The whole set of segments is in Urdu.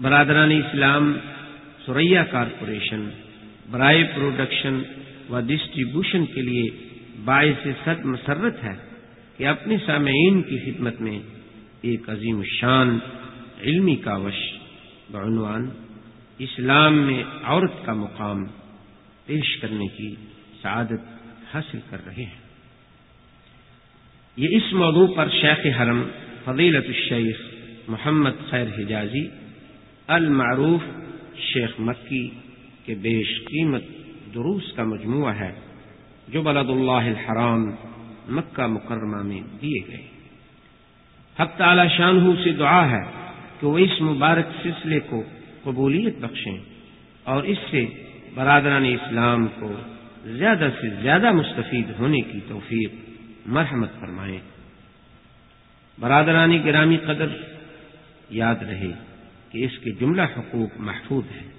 برادران اسلام سوریا کارپوریشن، برائے پروڈکشن و ڈسٹریبیوشن کے لیے باعث صد مسرت ہے کہ اپنے سامعین کی خدمت میں ایک عظیم الشان علمی کاوش بعنوان اسلام میں عورت کا مقام پیش کرنے کی سعادت حاصل کر رہے ہیں۔ یہ اس موضوع پر شیخ حرم فضیلت الشیخ محمد خیر حجازی المعروف شیخ مکی کے بیش قیمت دروس کا مجموعہ ہے جو بلد اللہ الحرام مکہ مکرمہ میں دیے گئے۔ حق تعالی شان سے دعا ہے کہ وہ اس مبارک سلسلے کو قبولیت بخشیں اور اس سے برادران اسلام کو زیادہ سے زیادہ مستفید ہونے کی توفیق، مرحمت فرمائیں۔ برادرانی گرامی قدر، یاد رہے۔ کہ اس کے جملہ حقوق محفوظ ہیں۔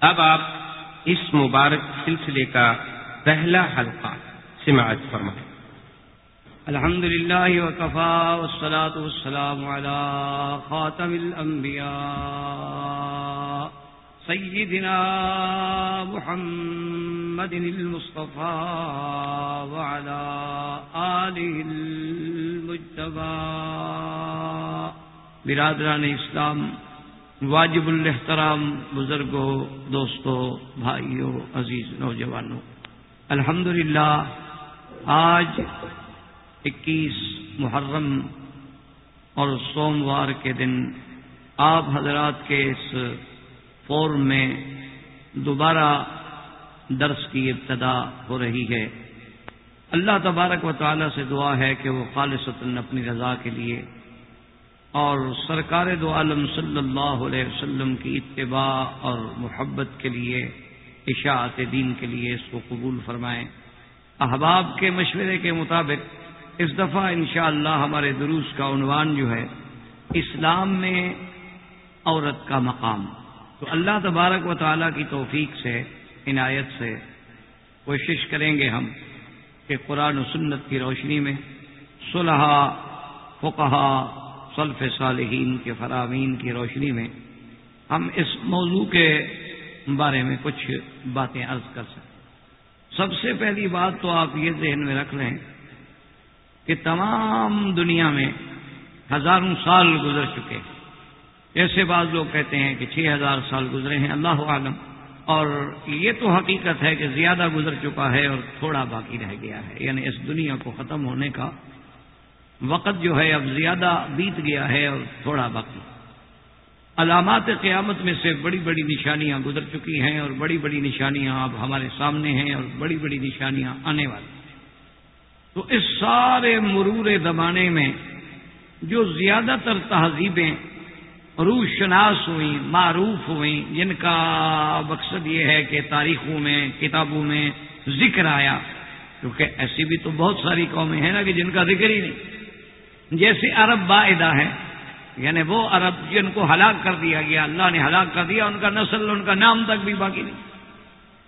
اب آپ اس مبارک سلسلے کا پہلا حلقہ سماج فرمائیں۔ الحمد لله وكفى والصلاة والسلام على خاتم الأنبياء سيدنا محمد المصطفى وعلى آله المجتبى. برادران اسلام، واجب الاحترام بزرگوں دوستوں بھائیوں عزیز نوجوانوں الحمد آج اکیس محرم اور سوموار کے دن آپ حضرات کے اس فورم میں دوبارہ درس کی ابتدا ہو رہی ہے۔ اللہ تبارک و تعالی سے دعا ہے کہ وہ خالصتاً اپنی رضا کے لیے اور سرکار دو عالم صلی اللہ علیہ وسلم کی اتباع اور محبت کے لیے، اشاعت دین کے لیے اس کو قبول فرمائیں۔ احباب کے مشورے کے مطابق اس دفعہ انشاءاللہ اللہ ہمارے دروس کا عنوان جو ہے، اسلام میں عورت کا مقام۔ تو اللہ تبارک و تعالیٰ کی توفیق سے، عنایت سے کوشش کریں گے ہم کہ قرآن و سنت کی روشنی میں صلح فقہا سلف صالحین کے فرامین کی روشنی میں ہم اس موضوع کے بارے میں کچھ باتیں عرض کر سکیں۔ سب سے پہلی بات تو آپ یہ ذہن میں رکھ لیں کہ تمام دنیا میں ہزاروں سال گزر چکے ہیں۔ ایسے بعض لوگ کہتے ہیں کہ چھ ہزار سال گزرے ہیں، اللہ عالم اور یہ تو حقیقت ہے کہ زیادہ گزر چکا ہے اور تھوڑا باقی رہ گیا ہے۔ یعنی اس دنیا کو ختم ہونے کا وقت جو ہے اب زیادہ بیت گیا ہے اور تھوڑا باقی۔ علامات قیامت میں سے بڑی بڑی نشانیاں گزر چکی ہیں اور بڑی بڑی نشانیاں اب ہمارے سامنے ہیں اور بڑی بڑی نشانیاں آنے والی تو اس سارے مرور زمانے میں جو زیادہ تر تہذیبیں روح شناس ہوئیں، معروف ہوئیں، جن کا مقصد یہ ہے کہ تاریخوں میں، کتابوں میں ذکر آیا۔ کیونکہ ایسی بھی تو بہت ساری قومیں ہیں نا کہ جن کا ذکر ہی نہیں۔ جیسے عرب باعدہ ہے یعنی وہ عرب جن کو ہلاک کر دیا گیا، اللہ نے ہلاک کر دیا، ان کا نسل، ان کا نام تک بھی باقی نہیں۔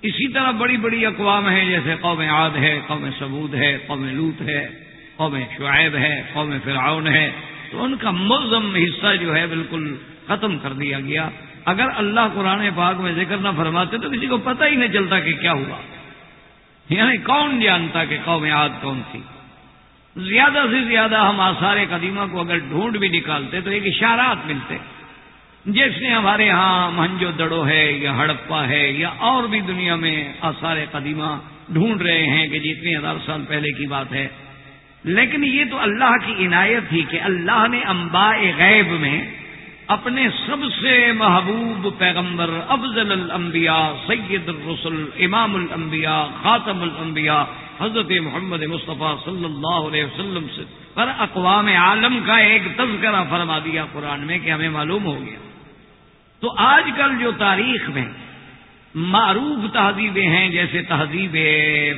اسی طرح بڑی بڑی اقوام ہیں، جیسے قوم عاد ہے، قوم سبود ہے، قوم لوت ہے، قوم شعیب ہے، قوم فرعون ہے۔ تو ان کا ملزم حصہ جو ہے بالکل ختم کر دیا گیا۔ اگر اللہ قرآن پاک میں ذکر نہ فرماتے تو کسی کو پتہ ہی نہیں چلتا کہ کیا ہوا۔ یعنی کون جانتا کہ قوم عاد کون تھی۔ زیادہ سے زیادہ ہم آثار قدیمہ کو اگر ڈھونڈ بھی نکالتے تو ایک اشارات ملتے۔ جیسے ہمارے ہاں مہنجو دڑو ہے یا ہڑپا ہے یا اور بھی دنیا میں آثار قدیمہ ڈھونڈ رہے ہیں کہ جتنی ہزار سال پہلے کی بات ہے۔ لیکن یہ تو اللہ کی عنایت تھی کہ اللہ نے انباء غیب میں اپنے سب سے محبوب پیغمبر افضل الانبیاء، سید الرسل، امام الانبیاء، خاتم الانبیاء، حضرت محمد مصطفیٰ صلی اللہ علیہ وسلم سے پر اقوام عالم کا ایک تذکرہ فرما دیا قرآن میں کہ ہمیں معلوم ہو گیا۔ تو آج کل جو تاریخ میں معروف تہذیبیں ہیں جیسے تہذیب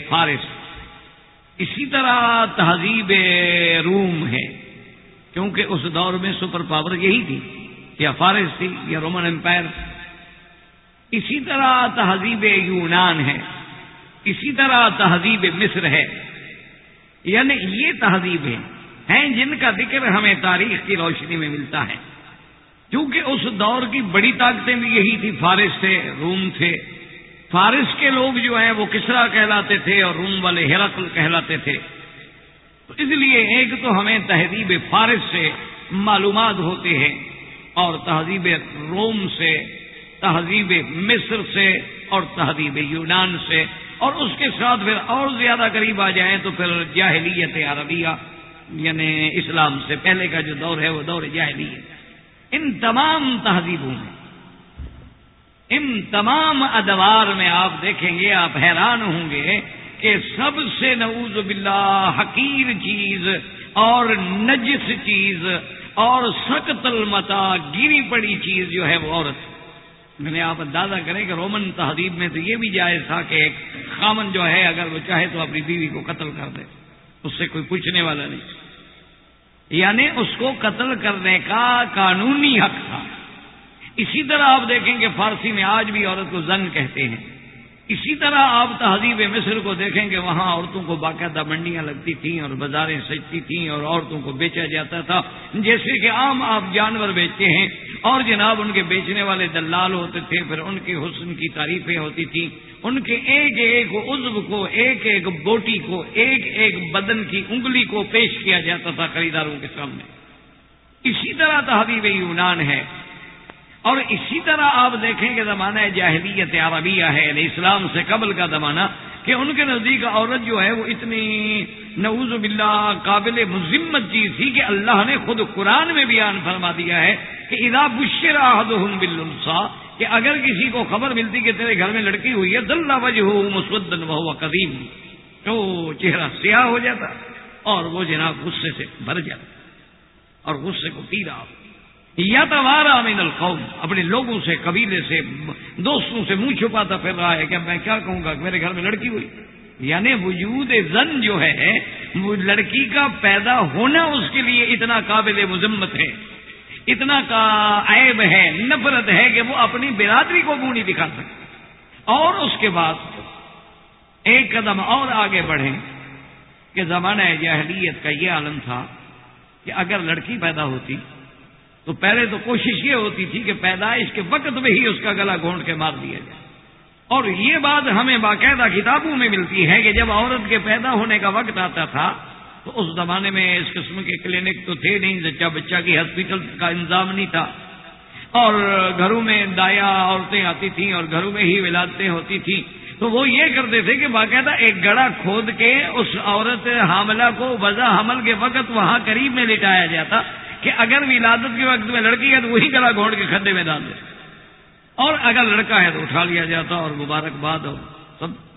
فارس اسی طرح تہذیب روم ہے، کیونکہ اس دور میں سپر پاور یہی تھی، یا فارس تھی، یا رومن امپائر اسی طرح تہذیب یونان ہے، اسی طرح تہذیب مصر ہے۔ یعنی یہ تہذیب ہے ہیں جن کا ذکر ہمیں تاریخ کی روشنی میں ملتا ہے۔ کیونکہ اس دور کی بڑی طاقتیں بھی یہی تھی، فارس تھے، روم تھے۔ فارس کے لوگ جو ہیں وہ کسرا کہلاتے تھے اور روم والے ہرقل کہلاتے تھے۔ تو اس لیے ایک تو ہمیں تہذیب فارس سے معلومات ہوتے ہیں اور تہذیب روم سے، تہذیب مصر سے اور تہذیب یونان سے۔ اور اس کے ساتھ پھر اور زیادہ قریب آ جائیں تو پھر جاہلیت عربیہ یعنی اسلام سے پہلے کا جو دور ہے وہ دور جاہلیت۔ ان تمام تہذیبوں میں ان تمام ادوار میں آپ دیکھیں گے، آپ حیران ہوں گے کہ سب سے نعوذ باللہ حقیر چیز اور نجس چیز اور سخت المتا گری پڑی چیز جو ہے وہ عورت۔ میں نے آپ اندازہ کریں کہ رومن تہذیب میں تو یہ بھی جائز تھا کہ ایک خامن جو ہے، اگر وہ چاہے تو اپنی بیوی کو قتل کر دے۔ اس سے کوئی پوچھنے والا نہیں۔ یعنی اس کو قتل کرنے کا قانونی حق تھا۔ اسی طرح آپ دیکھیں کہ فارسی میں آج بھی عورت کو زن کہتے ہیں۔ اسی طرح آپ تہذیب مصر کو دیکھیں کہ وہاں عورتوں کو باقاعدہ منڈیاں لگتی تھیں اور بازاریں سجتی تھیں اور عورتوں کو بیچا جاتا تھا۔ جیسے کہ عام آپ جانور بیچتے ہیں اور جناب ان کے بیچنے والے دلال ہوتے تھے، پھر ان کے حسن کی تعریفیں ہوتی تھیں۔ ان کے ایک ایک عزب کو، ایک ایک بوٹی کو، ایک ایک بدن کی انگلی کو پیش کیا جاتا تھا خریداروں کے سامنے۔ اسی طرح تحبیب یونان ہے۔ اور اسی طرح آپ دیکھیں کہ زمانہ جاہلیت عربیہ ہے یعنی اسلام سے قبل کا زمانہ، کہ ان کے نزدیک عورت جو ہے وہ اتنی نعوذ باللہ قابل مذمت چیز تھی کہ اللہ نے خود قرآن میں بیان فرما دیا ہے کہ ادا بشر احدہم بالانسا کہ اگر کسی کو خبر ملتی کہ تیرے گھر میں لڑکی ہوئی ہے دلہ وجہ مسودن وہ قدیم۔ تو چہرہ سیاہ ہو جاتا اور وہ جناب غصے سے بھر جاتا اور غصے کو پی رہا یا توارا من القوم۔ اپنے لوگوں سے، قبیلے سے، دوستوں سے منہ چھپاتا پھر رہا ہے کہ میں کیا کہوں گا کہ میرے گھر میں لڑکی ہوئی۔ یعنی وجود زن جو ہے، وہ لڑکی کا پیدا ہونا اس کے لیے اتنا قابل مذمت ہے۔ اتنا کا عیب ہے، نفرت ہے کہ وہ اپنی برادری کو منہ نہیں دکھا سکتے اور اس کے بعد ایک قدم اور آگے بڑھیں کہ زمانہ جاہلیت کا یہ عالم تھا کہ اگر لڑکی پیدا ہوتی تو پہلے تو کوشش یہ ہوتی تھی کہ پیدائش کے وقت میں ہی اس کا گلا گھونٹ کے مار دیا جائے۔ اور یہ بات ہمیں باقاعدہ کتابوں میں ملتی ہے کہ جب عورت کے پیدا ہونے کا وقت آتا تھا، تو اس زمانے میں اس قسم کے کلینک تو تھے نہیں جب بچہ کی ہاسپٹل کا انتظام نہیں تھا۔ اور گھروں میں دایا عورتیں آتی تھیں اور گھروں میں ہی ولادتیں ہوتی تھیں۔ تو وہ یہ کرتے تھے کہ باقاعدہ ایک گڑا کھود کے اس عورت حاملہ کو وضع حمل کے وقت وہاں قریب میں لٹایا جاتا۔ کہ اگر ولادت کے وقت میں لڑکی ہے تو وہی گلا گھوڑ کے کھدے میں ڈال دے۔ اور اگر لڑکا ہے تو اٹھا لیا جاتا اور مبارکباد ہو۔ سب۔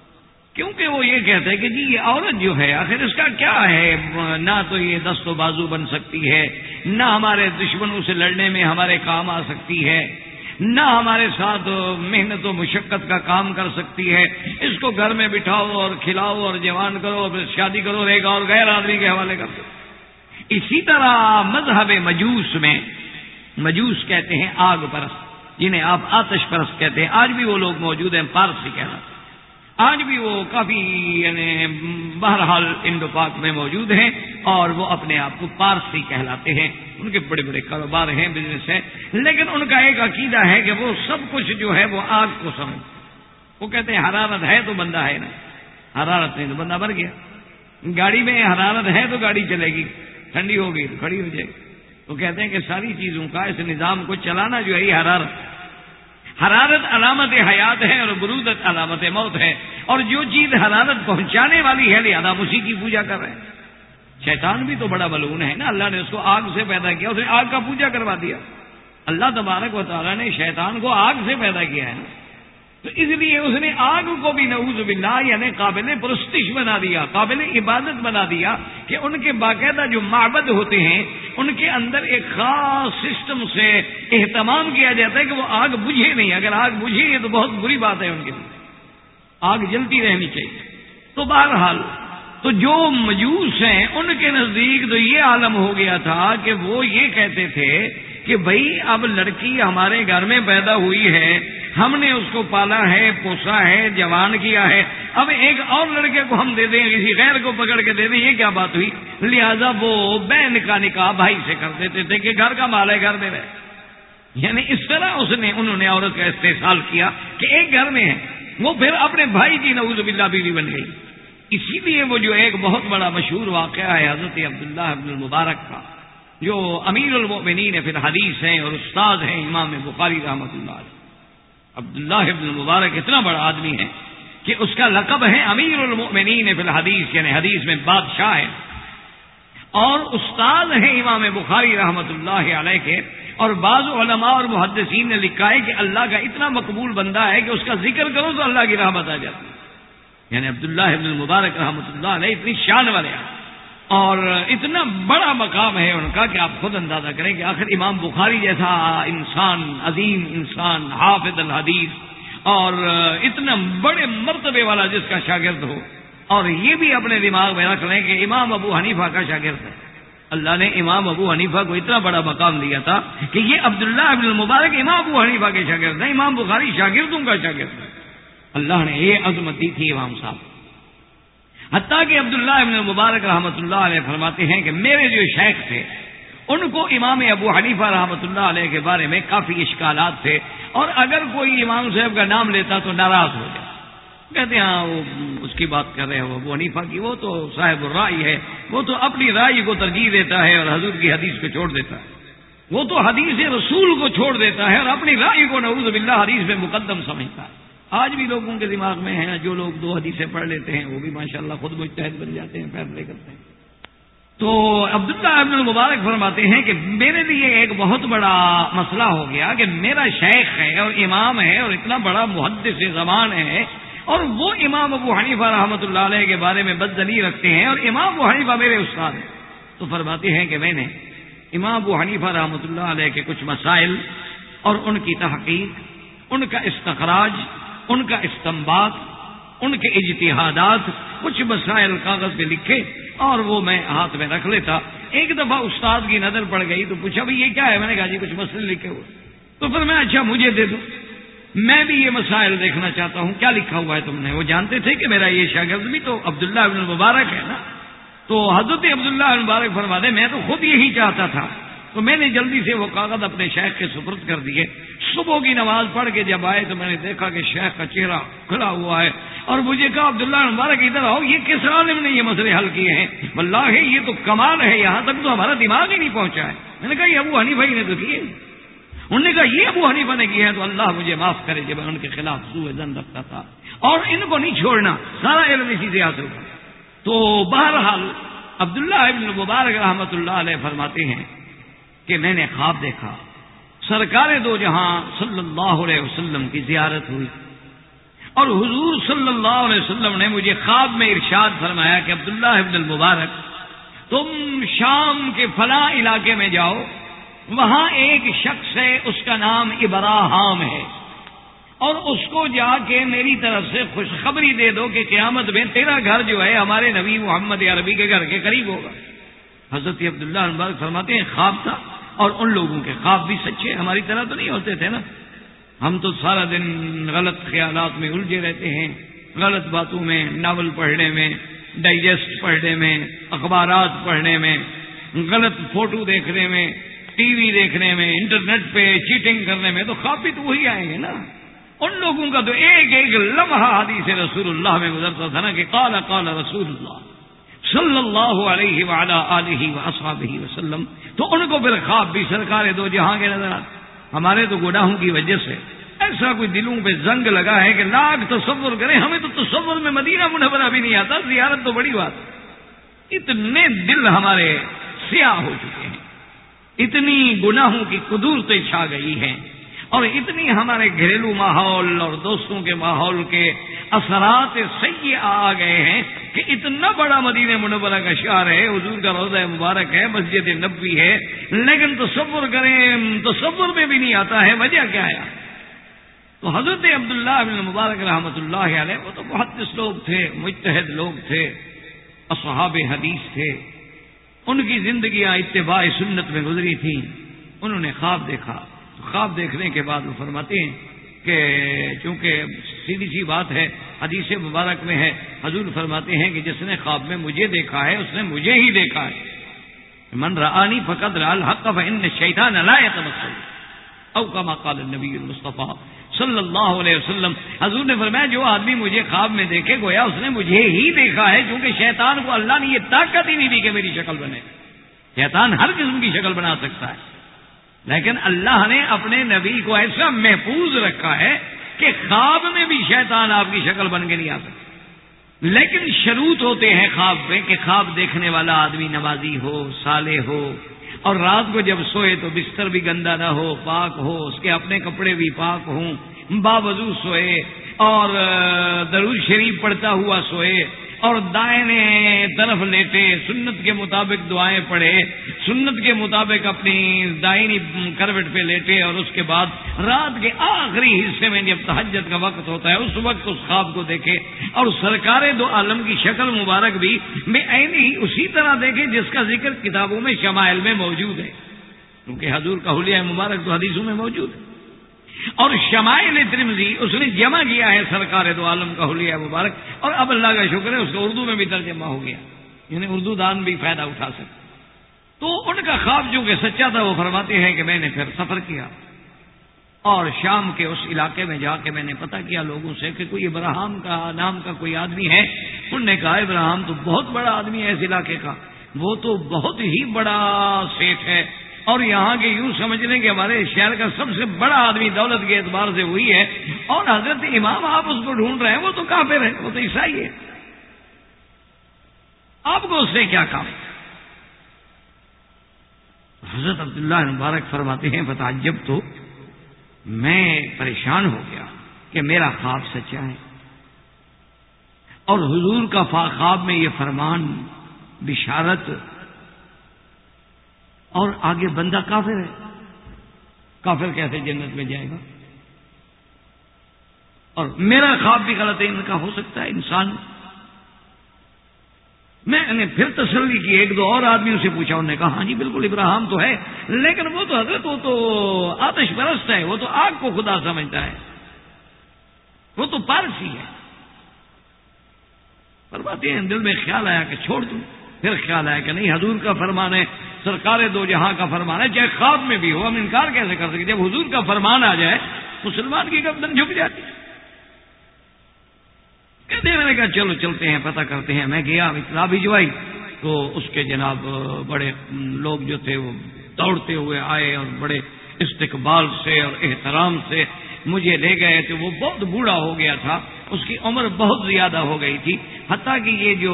کیونکہ وہ یہ کہتے ہیں کہ جی یہ عورت جو ہے، آخر اس کا کیا ہے؟ نہ تو یہ دست و بازو بن سکتی ہے، نہ ہمارے دشمنوں سے لڑنے میں ہمارے کام آ سکتی ہے، نہ ہمارے ساتھ محنت و مشقت کا کام کر سکتی ہے۔ اس کو گھر میں بٹھاؤ اور کھلاؤ اور جوان کرو اور شادی کرو رہے گا اور غیر آدمی کے حوالے کر دو۔ اسی طرح مذہب مجوس میں، مجوس کہتے ہیں آگ پرست، جنہیں آپ آتش پرست کہتے ہیں، آج بھی وہ لوگ موجود ہیں پارسی کہنا آج بھی وہ کافی یعنی بہرحال انڈو پاک میں موجود ہیں اور وہ اپنے آپ کو پارسی کہلاتے ہیں۔ ان کے بڑے بڑے کاروبار ہیں بزنس ہیں۔ لیکن ان کا ایک عقیدہ ہے کہ وہ سب کچھ جو ہے وہ آگ کو سمجھ وہ کہتے ہیں حرارت ہے تو بندہ ہے نا۔ حرارت نہیں تو بندہ بھر گیا۔ گاڑی میں حرارت ہے تو گاڑی چلے گی۔ ٹھنڈی ہوگی تو کھڑی ہو جائے گی۔ تو کہتے ہیں کہ ساری چیزوں کا اس نظام کو چلانا جو ہے یہ حرارت حرارت علامت حیات ہے اور برودت علامت موت ہے۔ اور جو چیز حرارت پہنچانے والی ہے، لہٰذا اسی کی پوجا کر رہے ہیں۔ شیطان بھی تو بڑا بلون ہے نا۔ اللہ نے اس کو آگ سے پیدا کیا، اس نے آگ کا پوجا کروا دیا۔ اللہ تبارک و تعالیٰ نے شیطان کو آگ سے پیدا کیا ہے نا۔ تو اس لیے اس نے آگ کو بھی نعوذ باللہ یعنی قابل پرستش بنا دیا، قابل عبادت بنا دیا کہ ان کے باقاعدہ جو معبد ہوتے ہیں، ان کے اندر ایک خاص سسٹم سے اہتمام کیا جاتا ہے کہ وہ آگ بجھے نہیں۔ اگر آگ بجھے یہ تو بہت بری بات ہے ان کے لیے۔ آگ جلتی رہنی چاہیے۔ تو بہرحال، تو جو مجوس ہیں، ان کے نزدیک تو یہ عالم ہو گیا تھا کہ وہ یہ کہتے تھے کہ بھائی اب لڑکی ہمارے گھر میں پیدا ہوئی ہے ہم نے اس کو پالا ہے، پوسا ہے، جوان کیا ہے۔ اب ایک اور لڑکے کو ہم دے دیں کسی غیر کو پکڑ کے دے دیں، یہ کیا بات ہوئی؟ لہذا وہ بہن کا نکاح بھائی سے کر دیتے تھے کہ گھر کا مال ہے، گھر میں رہے۔ یعنی اس طرح اس نے، انہوں نے عورت کا استحصال کیا کہ ایک گھر میں ہے۔ وہ پھر اپنے بھائی کی نوز باللہ بیوی بن گئی۔ اسی لیے وہ جو ایک بہت بڑا مشہور واقعہ ہے، حضرت عبداللہ عبد المبارک کا، جو امیر المؤمنین، پھر حدیث ہیں اور استاد ہیں، امام بخاری رحمۃ اللہ علیہ۔ عبداللہ ابن المبارک اتنا بڑا آدمی ہے کہ اس کا لقب ہے امیر المؤمنین فی الحدیث یعنی حدیث میں بادشاہ ہے۔ اور استاد ہیں امام بخاری رحمت اللہ علیہ کے اور بعض علماء اور محدثین نے لکھا ہے کہ اللہ کا اتنا مقبول بندہ ہے کہ اس کا ذکر کرو تو اللہ کی رحمت آ جاتی ہے۔ یعنی عبداللہ ابن المبارک رحمۃ اللہ علیہ اتنی شان والے ہیں۔ اور اتنا بڑا مقام ہے ان کا کہ آپ خود اندازہ کریں کہ آخر امام بخاری جیسا انسان، عظیم انسان، حافظ الحدیث اور اتنا بڑے مرتبے والا جس کا شاگرد ہو۔ اور یہ بھی اپنے دماغ میں رکھ لیں کہ امام ابو حنیفہ کا شاگرد ہے۔ اللہ نے امام ابو حنیفہ کو اتنا بڑا مقام دیا تھا کہ یہ عبداللہ ابن المبارک امام ابو حنیفہ کے شاگرد ہیں، امام بخاری شاگردوں کا شاگرد ہے اللہ نے یہ عظمت دی تھی امام صاحب۔ حتیٰ کہ عبداللہ ابن مبارک رحمۃ اللہ علیہ فرماتے ہیں کہ میرے جو شیخ تھے، ان کو امام ابو حنیفہ رحمۃ اللہ علیہ کے بارے میں کافی اشکالات تھے، اور اگر کوئی امام صاحب کا نام لیتا تو ناراض ہو جائے کہتے ہیں ہاں وہ اس کی بات کر رہے ہیں ابو حنیفہ کی، وہ تو صاحب الرائی ہے، وہ تو اپنی رائے کو ترجیح دیتا ہے اور حضور کی حدیث کو چھوڑ دیتا ہے۔ وہ تو حدیث رسول کو چھوڑ دیتا ہے اور اپنی رائے کو نعوذ باللہ حدیث میں مقدم سمجھتا ہے۔ آج بھی لوگوں کے دماغ میں ہیں، جو لوگ دو حدیثیں پڑھ لیتے ہیں، وہ بھی ماشاءاللہ خود مجتہد بن جاتے ہیں، فیصلے کرتے ہیں۔ تو عبداللہ ابن المبارک فرماتے ہیں کہ میرے لیے ایک بہت بڑا مسئلہ ہو گیا کہ میرا شیخ ہے اور امام ہے اور اتنا بڑا محدث زمان ہے اور وہ امام ابو حنیفہ رحمۃ اللہ علیہ کے بارے میں بدزلی رکھتے ہیں اور امام ابو حنیفہ میرے استاد ہیں۔ تو فرماتے ہیں کہ میں نے امام ابو حنیفہ رحمۃ اللہ علیہ کے کچھ مسائل اور ان کی تحقیق، ان کا استخراج ان کا استمباد ان کے اجتہادات، کچھ مسائل کاغذ پہ لکھے اور وہ میں ہاتھ میں رکھ لیتا۔ ایک دفعہ استاد کی نظر پڑ گئی تو پوچھا بھائی یہ کیا ہے؟ میں نے کہا جی کچھ مسئلے لکھے ہوئے تو پھر میں اچھا مجھے دے دوں میں بھی یہ مسائل دیکھنا چاہتا ہوں۔ کیا لکھا ہوا ہے تم نے؟ وہ جانتے تھے کہ میرا یہ شاگرد بھی تو عبداللہ ابن مبارک ہے نا۔ تو حضرت عبداللہ ابن مبارک فرما دے، میں تو خود یہی چاہتا تھا۔ تو میں نے جلدی سے وہ کاغذ اپنے شیخ کے سپرد کر دیے۔ صبح کی نماز پڑھ کے جب آئے تو میں نے دیکھا کہ شیخ کا چہرہ کھلا ہوا ہے اور مجھے کہا، عبداللہ مبارک ادھر آؤ یہ کس عالم نے یہ مسئلے حل کیے ہیں؟ واللہ ہے یہ تو کمال ہے، یہاں تک تو ہمارا دماغ ہی نہیں پہنچا ہے۔ میں نے کہا، یہ ابو ہنی بھائی نے تو کیے انہوں نے کہا، یہ ابو حنیفہ نے کیا ہے تو اللہ مجھے معاف کرے جب ان کے خلاف سو زن رکھتا تھا۔ اور ان کو نہیں چھوڑنا، سارا علم اسی سے حاصل کر تو بہرحال عبداللہ ابن مبارک رحمۃ اللہ علیہ فرماتے ہیں کہ میں نے خواب دیکھا۔ سرکار دو جہاں صلی اللہ علیہ وسلم کی زیارت ہوئی۔ اور حضور صلی اللہ علیہ وسلم نے مجھے خواب میں ارشاد فرمایا کہ عبداللہ ابن المبارک، تم شام کے فلاں علاقے میں جاؤ، وہاں ایک شخص ہے، اس کا نام ابراہم ہے۔ اور اس کو جا کے میری طرف سے خوشخبری دے دو کہ قیامت میں تیرا گھر جو ہے ہمارے نبی محمد عربی کے گھر کے قریب ہوگا۔ حضرت عبداللہ المبارک فرماتے ہیں، خواب تھا۔ اور ان لوگوں کے خواب بھی سچے ہماری طرح تو نہیں ہوتے تھے نا۔ ہم تو سارا دن غلط خیالات میں الجھے رہتے ہیں۔ غلط باتوں میں، ناول پڑھنے میں، ڈائجسٹ پڑھنے میں، اخبارات پڑھنے میں، غلط فوٹو دیکھنے میں، ٹی وی دیکھنے میں، انٹرنیٹ پہ چیٹنگ کرنے میں تو خواب بھی تو وہی آئیں گے نا۔ ان لوگوں کا تو ایک ایک لمحہ حدیث رسول اللہ میں گزرتا تھا نا کہ کالا کالا رسول اللہ۔ صلی اللہ علیہ علیہ وسلم، تو ان کو پھر خواب بھی سرکار دو جہاں کے نظر آتے۔ ہمارے تو گناہوں کی وجہ سے ایسا کوئی دلوں پہ زنگ لگا ہے کہ لاکھ تصور کریں، ہمیں تو تصور میں مدینہ منورہ بھی نہیں آتا، زیارت تو بڑی بات۔ اتنے دل ہمارے سیاہ ہو چکے ہیں۔ اتنی گناہوں کی قدورتیں چھا گئی ہیں۔ اور اتنی ہمارے گھریلو ماحول اور دوستوں کے ماحول کے اثرات سیاح آ گئے ہیں۔ کہ اتنا بڑا مدینہ منورہ کا شعر ہے، حضور کا روزہ مبارک ہے، مسجد نبوی ہے، لیکن تصور کریں، تصور میں بھی نہیں آتا ہے، وجہ کیا ہے؟ تو حضرت عبداللہ بن مبارک رحمۃ اللہ علیہ، وہ تو بہت لوگ تھے متحد لوگ تھے، اصحاب حدیث تھے، ان کی زندگیاں اتباع سنت میں گزری تھیں انہوں نے خواب دیکھا۔ خواب دیکھنے کے بعد وہ فرماتے ہیں کہ چونکہ سیدھی سی بات ہے حدیث مبارک میں ہے، حضور فرماتے ہیں کہ جس نے خواب میں مجھے دیکھا ہے، اس نے مجھے ہی دیکھا ہے۔ من رآنی فقط رال حق ان شیطان علایت او کما قال النبی المصطفیٰ صلی اللہ علیہ وسلم، حضور نے فرمایا، جو آدمی مجھے خواب میں دیکھے، گویا اس نے مجھے ہی دیکھا ہے کیونکہ شیطان کو اللہ نے یہ طاقت ہی نہیں دی کہ میری شکل بنے۔ شیطان ہر قسم کی شکل بنا سکتا ہے۔ لیکن اللہ نے اپنے نبی کو ایسا محفوظ رکھا ہے کہ خواب میں بھی شیطان آپ کی شکل بن کے نہیں آ سکتا۔ لیکن شروط ہوتے ہیں خواب میں کہ خواب دیکھنے والا آدمی نمازی ہو، سالے ہو، اور رات کو جب سوئے تو بستر بھی گندا نہ ہو، پاک ہو، اس کے اپنے کپڑے بھی پاک ہوں، باوضو سوئے، اور درود شریف پڑھتا ہوا سوئے اور دائیں طرف لیٹے سنت کے مطابق دعائیں پڑھے، سنت کے مطابق اپنی دائنی کروٹ پہ لیٹے اور اس کے بعد رات کے آخری حصے میں جب تحجت کا وقت ہوتا ہے، اس وقت اس خواب کو دیکھے اور سرکار دو عالم کی شکل مبارک بھی میں عین ہی اسی طرح دیکھے جس کا ذکر کتابوں میں، شمائل میں موجود ہے۔ کیونکہ حضور کا حلیہ مبارک تو حدیثوں میں موجود ہے۔ اور شمائل ترمزی اس نے جمع کیا ہے سرکار دو عالم کا حلیہ مبارک، اور اب اللہ کا شکر ہے اس کا اردو میں بھی ترجمہ ہو گیا یعنی اردو دان بھی فائدہ اٹھا سکتے تو ان کا خواب جو کہ سچا تھا، وہ فرماتے ہیں کہ میں نے پھر سفر کیا، اور شام کے اس علاقے میں جا کے میں نے پتا کیا لوگوں سے کہ کوئی ابراہم کا نام کا کوئی آدمی ہے۔ انہوں نے کہا، ابراہم تو بہت بڑا آدمی ہے اس علاقے کا، وہ تو بہت ہی بڑا سیٹ ہے۔ اور یہاں کے یوں سمجھ لیں کہ ہمارے شہر کا سب سے بڑا آدمی دولت کے اعتبار سے وہی ہے اور حضرت امام آپ اس کو ڈھونڈ رہے ہیں، وہ تو کافر ہے وہ تو عیسائی ہے آپ کو اس سے کیا کام؟ حضرت عبداللہ مبارک فرماتے ہیں بتا جب تو میں پریشان ہو گیا کہ میرا خواب سچا ہے۔ اور حضور کا خواب میں یہ فرمان، بشارت اور آگے بندہ کافر ہے۔ کافر کیسے جنت میں جائے گا؟ اور میرا خواب بھی غلط ہے، ان کا ہو سکتا ہے انسان۔ میں نے پھر تسلی کی، ایک دو اور آدمیوں سے پوچھا، انہوں نے کہا ہاں جی بالکل ابراہم تو ہے، لیکن وہ تو حضرت، وہ تو آتش پرست ہے، وہ تو آگ کو خدا سمجھتا ہے۔ وہ تو پارسی ہے۔ پر بات یہ دل میں خیال آیا کہ چھوڑ دوں۔ پھر خیال آیا کہ نہیں، حضور کا فرمان ہے سرکار دو جہاں کا فرمان ہے، چاہے خواب میں بھی ہو، ہم انکار کیسے کر سکتے جب حضور کا فرمان آ جائے، مسلمان کی گردن جھک جاتی۔ کہتے میں نے کہا، چلو چلتے ہیں، پتہ کرتے ہیں۔ میں گیا، اطلاع بھجوائی تو اس کے جناب، بڑے لوگ جو تھے، وہ دوڑتے ہوئے آئے اور بڑے استقبال سے اور احترام سے مجھے لے گئے تو وہ بہت بوڑھا ہو گیا تھا، اس کی عمر بہت زیادہ ہو گئی تھی۔ حتیٰ کہ یہ جو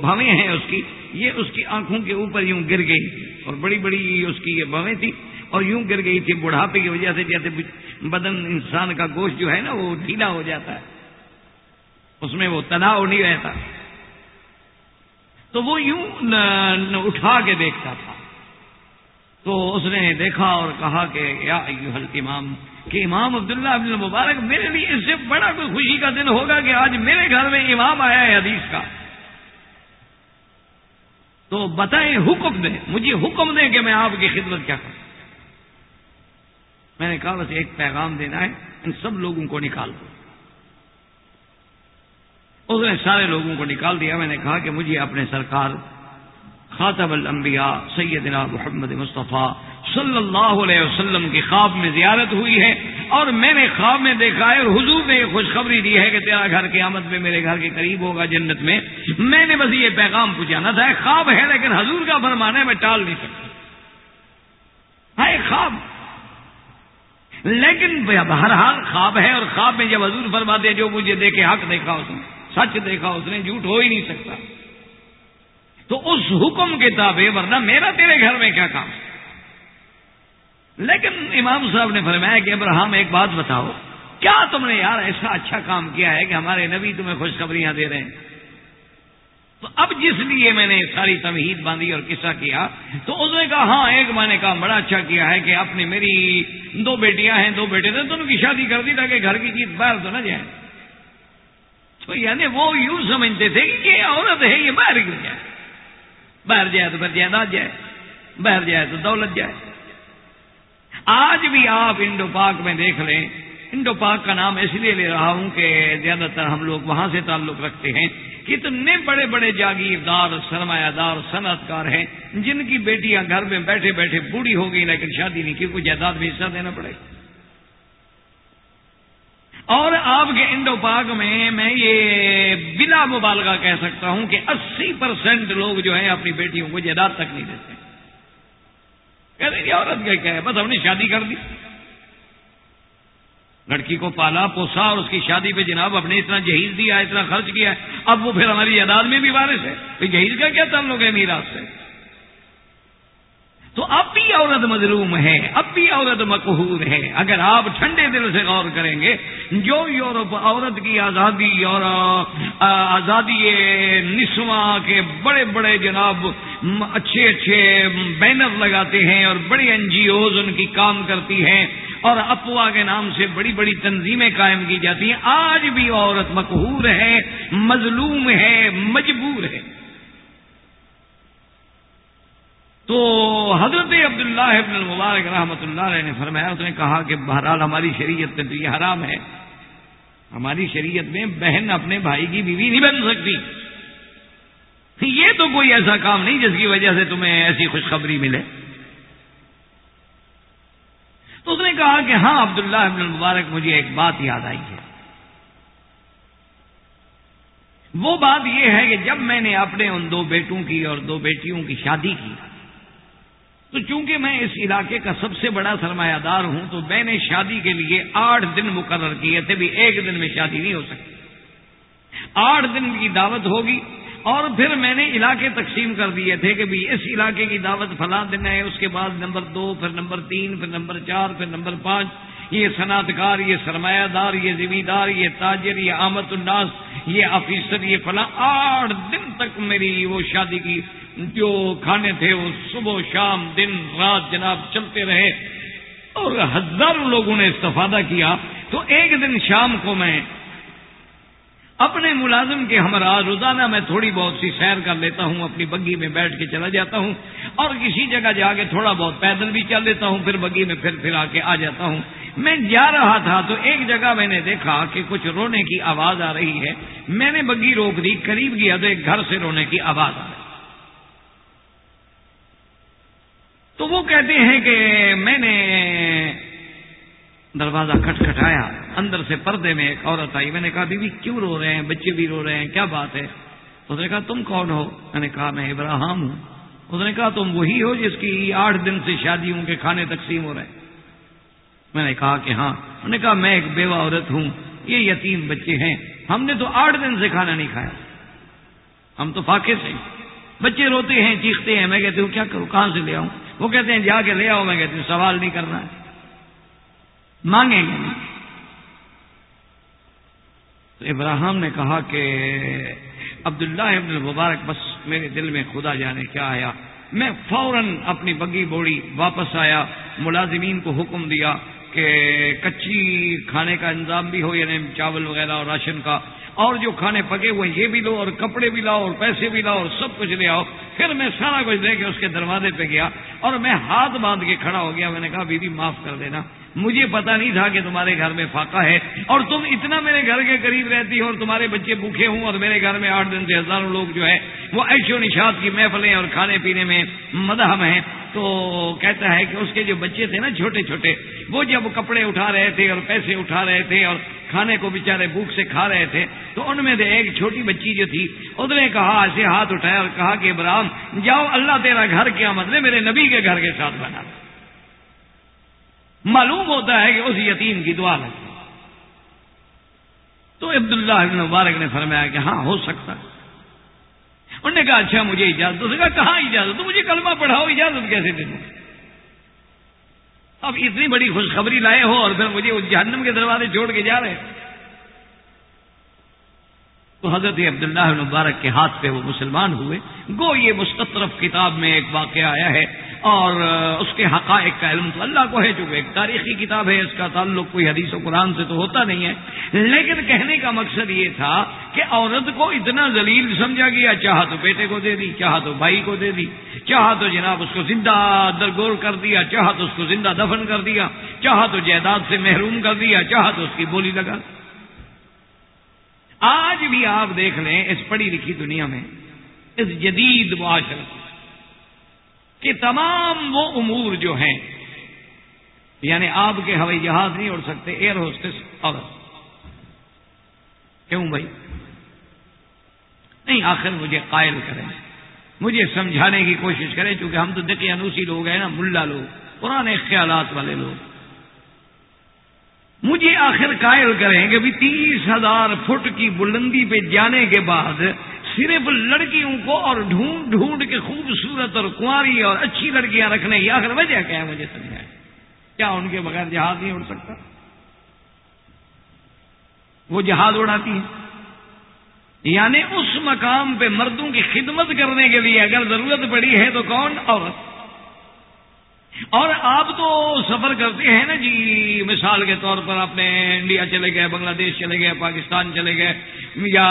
بھویں ہیں اس کی، یہ اس کی آنکھوں کے اوپر یوں گر گئی تھی اور بڑی بڑی اس کی یہ بھویں تھی اور یوں گر گئی تھی بڑھاپے کی وجہ سے، جیسے بدن انسان کا گوشت جو ہے نا، وہ ڈھیلا ہو جاتا ہے۔ اس میں وہ تناؤ نہیں رہتا۔ تو وہ یوں اٹھا کے دیکھتا تھا۔ تو اس نے دیکھا اور کہا کہ یا امام کہ امام عبداللہ عبد المبارک میرے لیے اس سے بڑا کوئی خوشی کا دن ہوگا کہ آج میرے گھر میں امام آیا ہے حدیث کا۔ تو بتائیں حکم دیں، مجھے حکم دیں کہ میں آپ کی خدمت کیا کروں۔ میں نے کہا، بس ایک پیغام دینا ہے، ان سب لوگوں کو نکال دو۔ اس نے سارے لوگوں کو نکال دیا۔ میں نے کہا کہ مجھے اپنے سرکار خاطب الانبیاء سیدنا محمد مصطفیٰ صلی اللہ علیہ وسلم کی خواب میں زیارت ہوئی ہے اور میں نے خواب میں دیکھا ہے اور حضور نے یہ خوشخبری دی ہے کہ تیرا گھر قیامت میں میرے گھر کے قریب ہوگا جنت میں۔ میں نے بس یہ پیغام پوچھانا تھا خواب ہے لیکن حضور کا فرمان ہے میں ٹال نہیں سکتا۔ ہاں، ہے خواب۔ لیکن بہرحال خواب ہے اور خواب میں جب حضور فرماتے جو مجھے دیکھے، حق دیکھا اس نے، سچ دیکھا اس نے، جھوٹ ہو ہی نہیں سکتا۔ تو اس حکم کے تابع ورنہ میرا تیرے گھر میں کیا کام لیکن امام صاحب نے فرمایا کہ ابراہم ایک بات بتاؤ۔ کیا تم نے یار ایسا اچھا کام کیا ہے کہ ہمارے نبی تمہیں خوشخبریاں دے رہے ہیں؟ تو اب جس لیے میں نے ساری تمہید باندھی اور قصہ کیا، تو اس نے کہا ہاں ایک میں نے کہا، بڑا اچھا کیا ہے کہ اپنی میری دو بیٹیاں ہیں، دو بیٹے تھے، تو ان کی شادی کر دی تاکہ گھر کی چیز باہر تو نہ جائے۔ تو یعنی وہ یوں سمجھتے تھے کہ یہ عورت ہے، یہ باہر کیوں جائے؟ باہر جائے تو پھر جائیداد جائے، باہر جائے تو دولت جائے۔ آج بھی آپ انڈو پاک میں دیکھ لیں۔ انڈو پاک کا نام اس لیے لے رہا ہوں کہ زیادہ تر ہم لوگ وہاں سے تعلق رکھتے ہیں۔ کتنے بڑے بڑے جاگیردار سرمایہ دار صنعت کار ہیں۔ جن کی بیٹیاں گھر میں بیٹھے بیٹھے بوڑھی ہو گئی لیکن شادی نہیں کی، کوئی جائیداد میں حصہ دینا پڑے۔ اور آپ کے انڈو پاک میں میں یہ بلا مبالغہ کہہ سکتا ہوں کہ اسی پرسینٹ لوگ جو ہیں اپنی بیٹیوں کو جائیداد تک نہیں دیتے۔ کہتے ہیں عورت کے کہے، بس ہم نے شادی کر دی۔ لڑکی کو پالا، پوسا اور اس کی شادی پہ جناب اپنے اتنا جہیز دیا، اتنا خرچ کیا۔ اب وہ پھر ہماری جائیداد میں بھی وارث ہے۔ تو جہیز کا کیا تعلق ہے میراث سے؟ تو اب بھی عورت مظلوم ہے، اب بھی عورت مقہور ہے۔ اگر آپ ٹھنڈے دل سے غور کریں گے، جو یورپ عورت کی آزادی اور آزادی نسواں کے بڑے بڑے جناب اچھے اچھے بینر لگاتے ہیں اور بڑی این جی اوز ان کی کام کرتی ہیں اور افواہ کے نام سے بڑی بڑی تنظیمیں قائم کی جاتی ہیں۔ آج بھی عورت مقہور ہے، مظلوم ہے، مجبور ہے۔ تو حضرت عبداللہ ابن المبارک رحمۃ اللہ علیہ نے فرمایا، اس نے کہا کہ بہرحال ہماری شریعت میں تو یہ حرام ہے۔ ہماری شریعت میں بہن اپنے بھائی کی بیوی نہیں بن سکتی۔ یہ تو کوئی ایسا کام نہیں جس کی وجہ سے تمہیں ایسی خوشخبری ملے۔ تو اس نے کہا کہ ہاں عبداللہ ابن المبارک، مجھے ایک بات یاد آئی ہے۔ وہ بات یہ ہے کہ جب میں نے اپنے ان دو بیٹوں کی اور دو بیٹیوں کی شادی کی تو چونکہ میں اس علاقے کا سب سے بڑا سرمایہ دار ہوں، تو میں نے شادی کے لیے آٹھ دن مقرر کیے تھے، بھی ایک دن میں شادی نہیں ہو سکتی آٹھ دن کی دعوت ہوگی، اور پھر میں نے علاقے تقسیم کر دیے تھے کہ اس علاقے کی دعوت فلاں دن ہے، اس کے بعد نمبر دو، پھر نمبر تین، پھر نمبر چار، پھر نمبر پانچ۔ یہ صنعت کار یہ سرمایہ دار، یہ زمیندار، یہ تاجر، یہ آمد الناس، یہ آفیسر، یہ فلاں آٹھ دن تک میری وہ شادی کی جو کھانے تھے وہ صبح شام دن رات جناب چلتے رہے اور ہزاروں لوگوں نے استفادہ کیا، تو ایک دن شام کو میں اپنے ملازم کے ہمراہ روزانہ میں تھوڑی بہت سی سیر کر لیتا ہوں، اپنی بگی میں بیٹھ کے چلا جاتا ہوں اور کسی جگہ جا کے تھوڑا بہت پیدل بھی چل لیتا ہوں، پھر بگی میں پھر پھر آ کے آ جاتا ہوں۔ میں جا رہا تھا تو ایک جگہ میں نے دیکھا کہ کچھ رونے کی آواز آ رہی ہے۔ میں نے بگی روک دی، قریب گیا تو ایک گھر سے رونے کی آواز آ رہی تو وہ کہتے ہیں کہ میں نے دروازہ کھٹکھٹایا، اندر سے پردے میں ایک عورت آئی، میں نے کہا، بیوی کیوں رو رہے ہیں؟ بچے بھی رو رہے ہیں، کیا بات ہے؟ اس نے کہا، تم کون ہو؟ میں نے کہا، میں ابراہم ہوں۔ اس نے کہا، تم وہی ہو جس کی آٹھ دن سے شادیوں کے کھانے تقسیم ہو رہے ہیں۔ میں نے کہا کہ ہاں۔ انہوں نے کہا، میں ایک بیوہ عورت ہوں، یہ یتیم بچے ہیں۔ ہم نے تو آٹھ دن سے کھانا نہیں کھایا۔ ہم تو فاقے سے بچے روتے ہیں، چیختے ہیں، میں کہتی ہوں، کیا کروں؟ کہاں سے لے آؤں؟ وہ کہتے ہیں، جا کے لے آؤ۔ میں کہتی ہوں، سوال نہیں کرنا۔ ہے مانگیں گے نہیں۔ تو ابراہم نے کہا کہ عبداللہ ابن المبارک، بس میرے دل میں خدا جانے کیا آیا۔ میں فوراً اپنی بگی بوڑی واپس آیا، ملازمین کو حکم دیا کہ کچی کھانے کا انتظام بھی ہو یعنی چاول وغیرہ اور راشن کا۔ اور جو کھانے پکے ہوئے یہ بھی لو اور کپڑے بھی لاؤ اور پیسے بھی لاؤ اور سب کچھ لے آؤ۔ پھر میں سارا کچھ دے کے اس کے دروازے پہ گیا اور میں ہاتھ باندھ کے کھڑا ہو گیا۔ میں نے کہا، بیوی معاف کر دینا۔ مجھے پتا نہیں تھا کہ تمہارے گھر میں فاقہ ہے اور تم اتنا میرے گھر کے قریب رہتی ہو اور تمہارے بچے بھوکے ہوں اور میرے گھر میں آٹھ دن سے ہزاروں لوگ جو ہے وہ ایشو نشاد کی محفلیں اور کھانے پینے میں مدہم ہیں۔ تو کہتا ہے کہ اس کے جو بچے تھے نا چھوٹے چھوٹے، وہ جب کپڑے اٹھا رہے تھے اور پیسے اٹھا رہے تھے اور کھانے کو بےچارے بھوک سے کھا رہے تھے، تو ان میں سے ایک چھوٹی بچی جو تھی، اس نے کہا ایسے ہاتھ اٹھایا اور کہا کہ ابراہم جاؤ، اللہ تیرا گھر کیا مطلب میرے نبی کے گھر کے ساتھ بنا معلوم ہوتا ہے کہ اس یتیم کی دعا لگتی۔ تو عبداللہ ابن مبارک نے فرمایا کہ ہاں ہو سکتا ہے۔ انہوں نے کہا اچھا مجھے اجازت نے کہا، کہاں اجازت تو مجھے کلمہ پڑھاؤ، اجازت کیسے دے دوں؟ اب اتنی بڑی خوشخبری لائے ہو اور پھر مجھے اس جہنم کے دروازے چھوڑ کے جا رہے تو حضرت عبداللہ مبارک کے ہاتھ پہ وہ مسلمان ہوئے۔ گو، یہ مستطرف کتاب میں ایک واقعہ آیا ہے۔ اور اس کے حقائق کا علم تو اللہ کو ہے چونکہ ایک تاریخی کتاب ہے، اس کا تعلق کوئی حدیث و قرآن سے تو ہوتا نہیں ہے۔ لیکن کہنے کا مقصد یہ تھا کہ عورت کو اتنا ذلیل سمجھا گیا، چاہا تو بیٹے کو دے دی، چاہا تو بھائی کو دے دی، چاہا تو جناب اس کو زندہ درگور کر دیا، چاہا تو اس کو زندہ دفن کر دیا، چاہا تو جائیداد سے محروم کر دیا، چاہا تو اس کی بولی لگا۔ آج بھی آپ دیکھ لیں اس پڑھی لکھی دنیا میں، اس جدید معاشرے کہ تمام وہ امور جو ہیں یعنی آپ کے ہوائی جہاز نہیں اڑ سکتے ایئر ہوسٹس عورت کیوں بھائی؟ نہیں، آخر مجھے قائل کریں۔ مجھے سمجھانے کی کوشش کریں، چونکہ ہم تو دقی انوسی لوگ ہیں نا، ملا لوگ پرانے خیالات والے لوگ۔ مجھے آخر قائل کریں کہ بھی تیس ہزار فٹ کی بلندی پہ جانے کے بعد صرف لڑکیوں کو اور ڈھونڈ ڈھونڈ کے خوبصورت اور کنواری اور اچھی لڑکیاں رکھنے کی آخر وجہ کیا ہے مجھے سمجھائے کیا ان کے بغیر جہاز نہیں اڑ سکتا؟ وہ جہاز اڑاتی ہیں۔ یعنی اس مقام پہ مردوں کی خدمت کرنے کے لیے اگر ضرورت پڑی ہے تو کون؟ عورت۔ اور آپ تو سفر کرتے ہیں نا جی مثال کے طور پر اپنے انڈیا چلے گئے، بنگلہ دیش چلے گئے، پاکستان چلے گئے، یا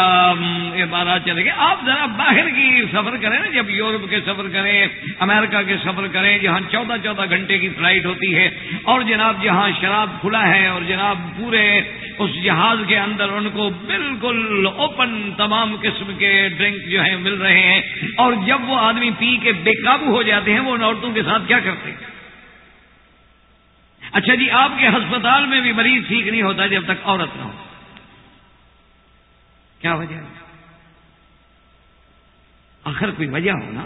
امارات چلے گئے، آپ ذرا باہر کی سفر کریں نا، جب یورپ کے سفر کریں، امریکہ کے سفر کریں، جہاں چودہ چودہ گھنٹے کی فلائٹ ہوتی ہے، اور جناب جہاں شراب کھلا ہے، اور جناب پورے اس جہاز کے اندر ان کو بالکل اوپن تمام قسم کے ڈرنک جو ہیں مل رہے ہیں، اور جب وہ آدمی پی کے بے قابو ہو جاتے ہیں، وہ ان عورتوں کے ساتھ کیا کرتے ہیں؟ اچھا جی آپ کے ہسپتال میں بھی مریض ٹھیک نہیں ہوتا جب تک عورت نہ ہو۔ کیا وجہ آخر کوئی وجہ ہو نا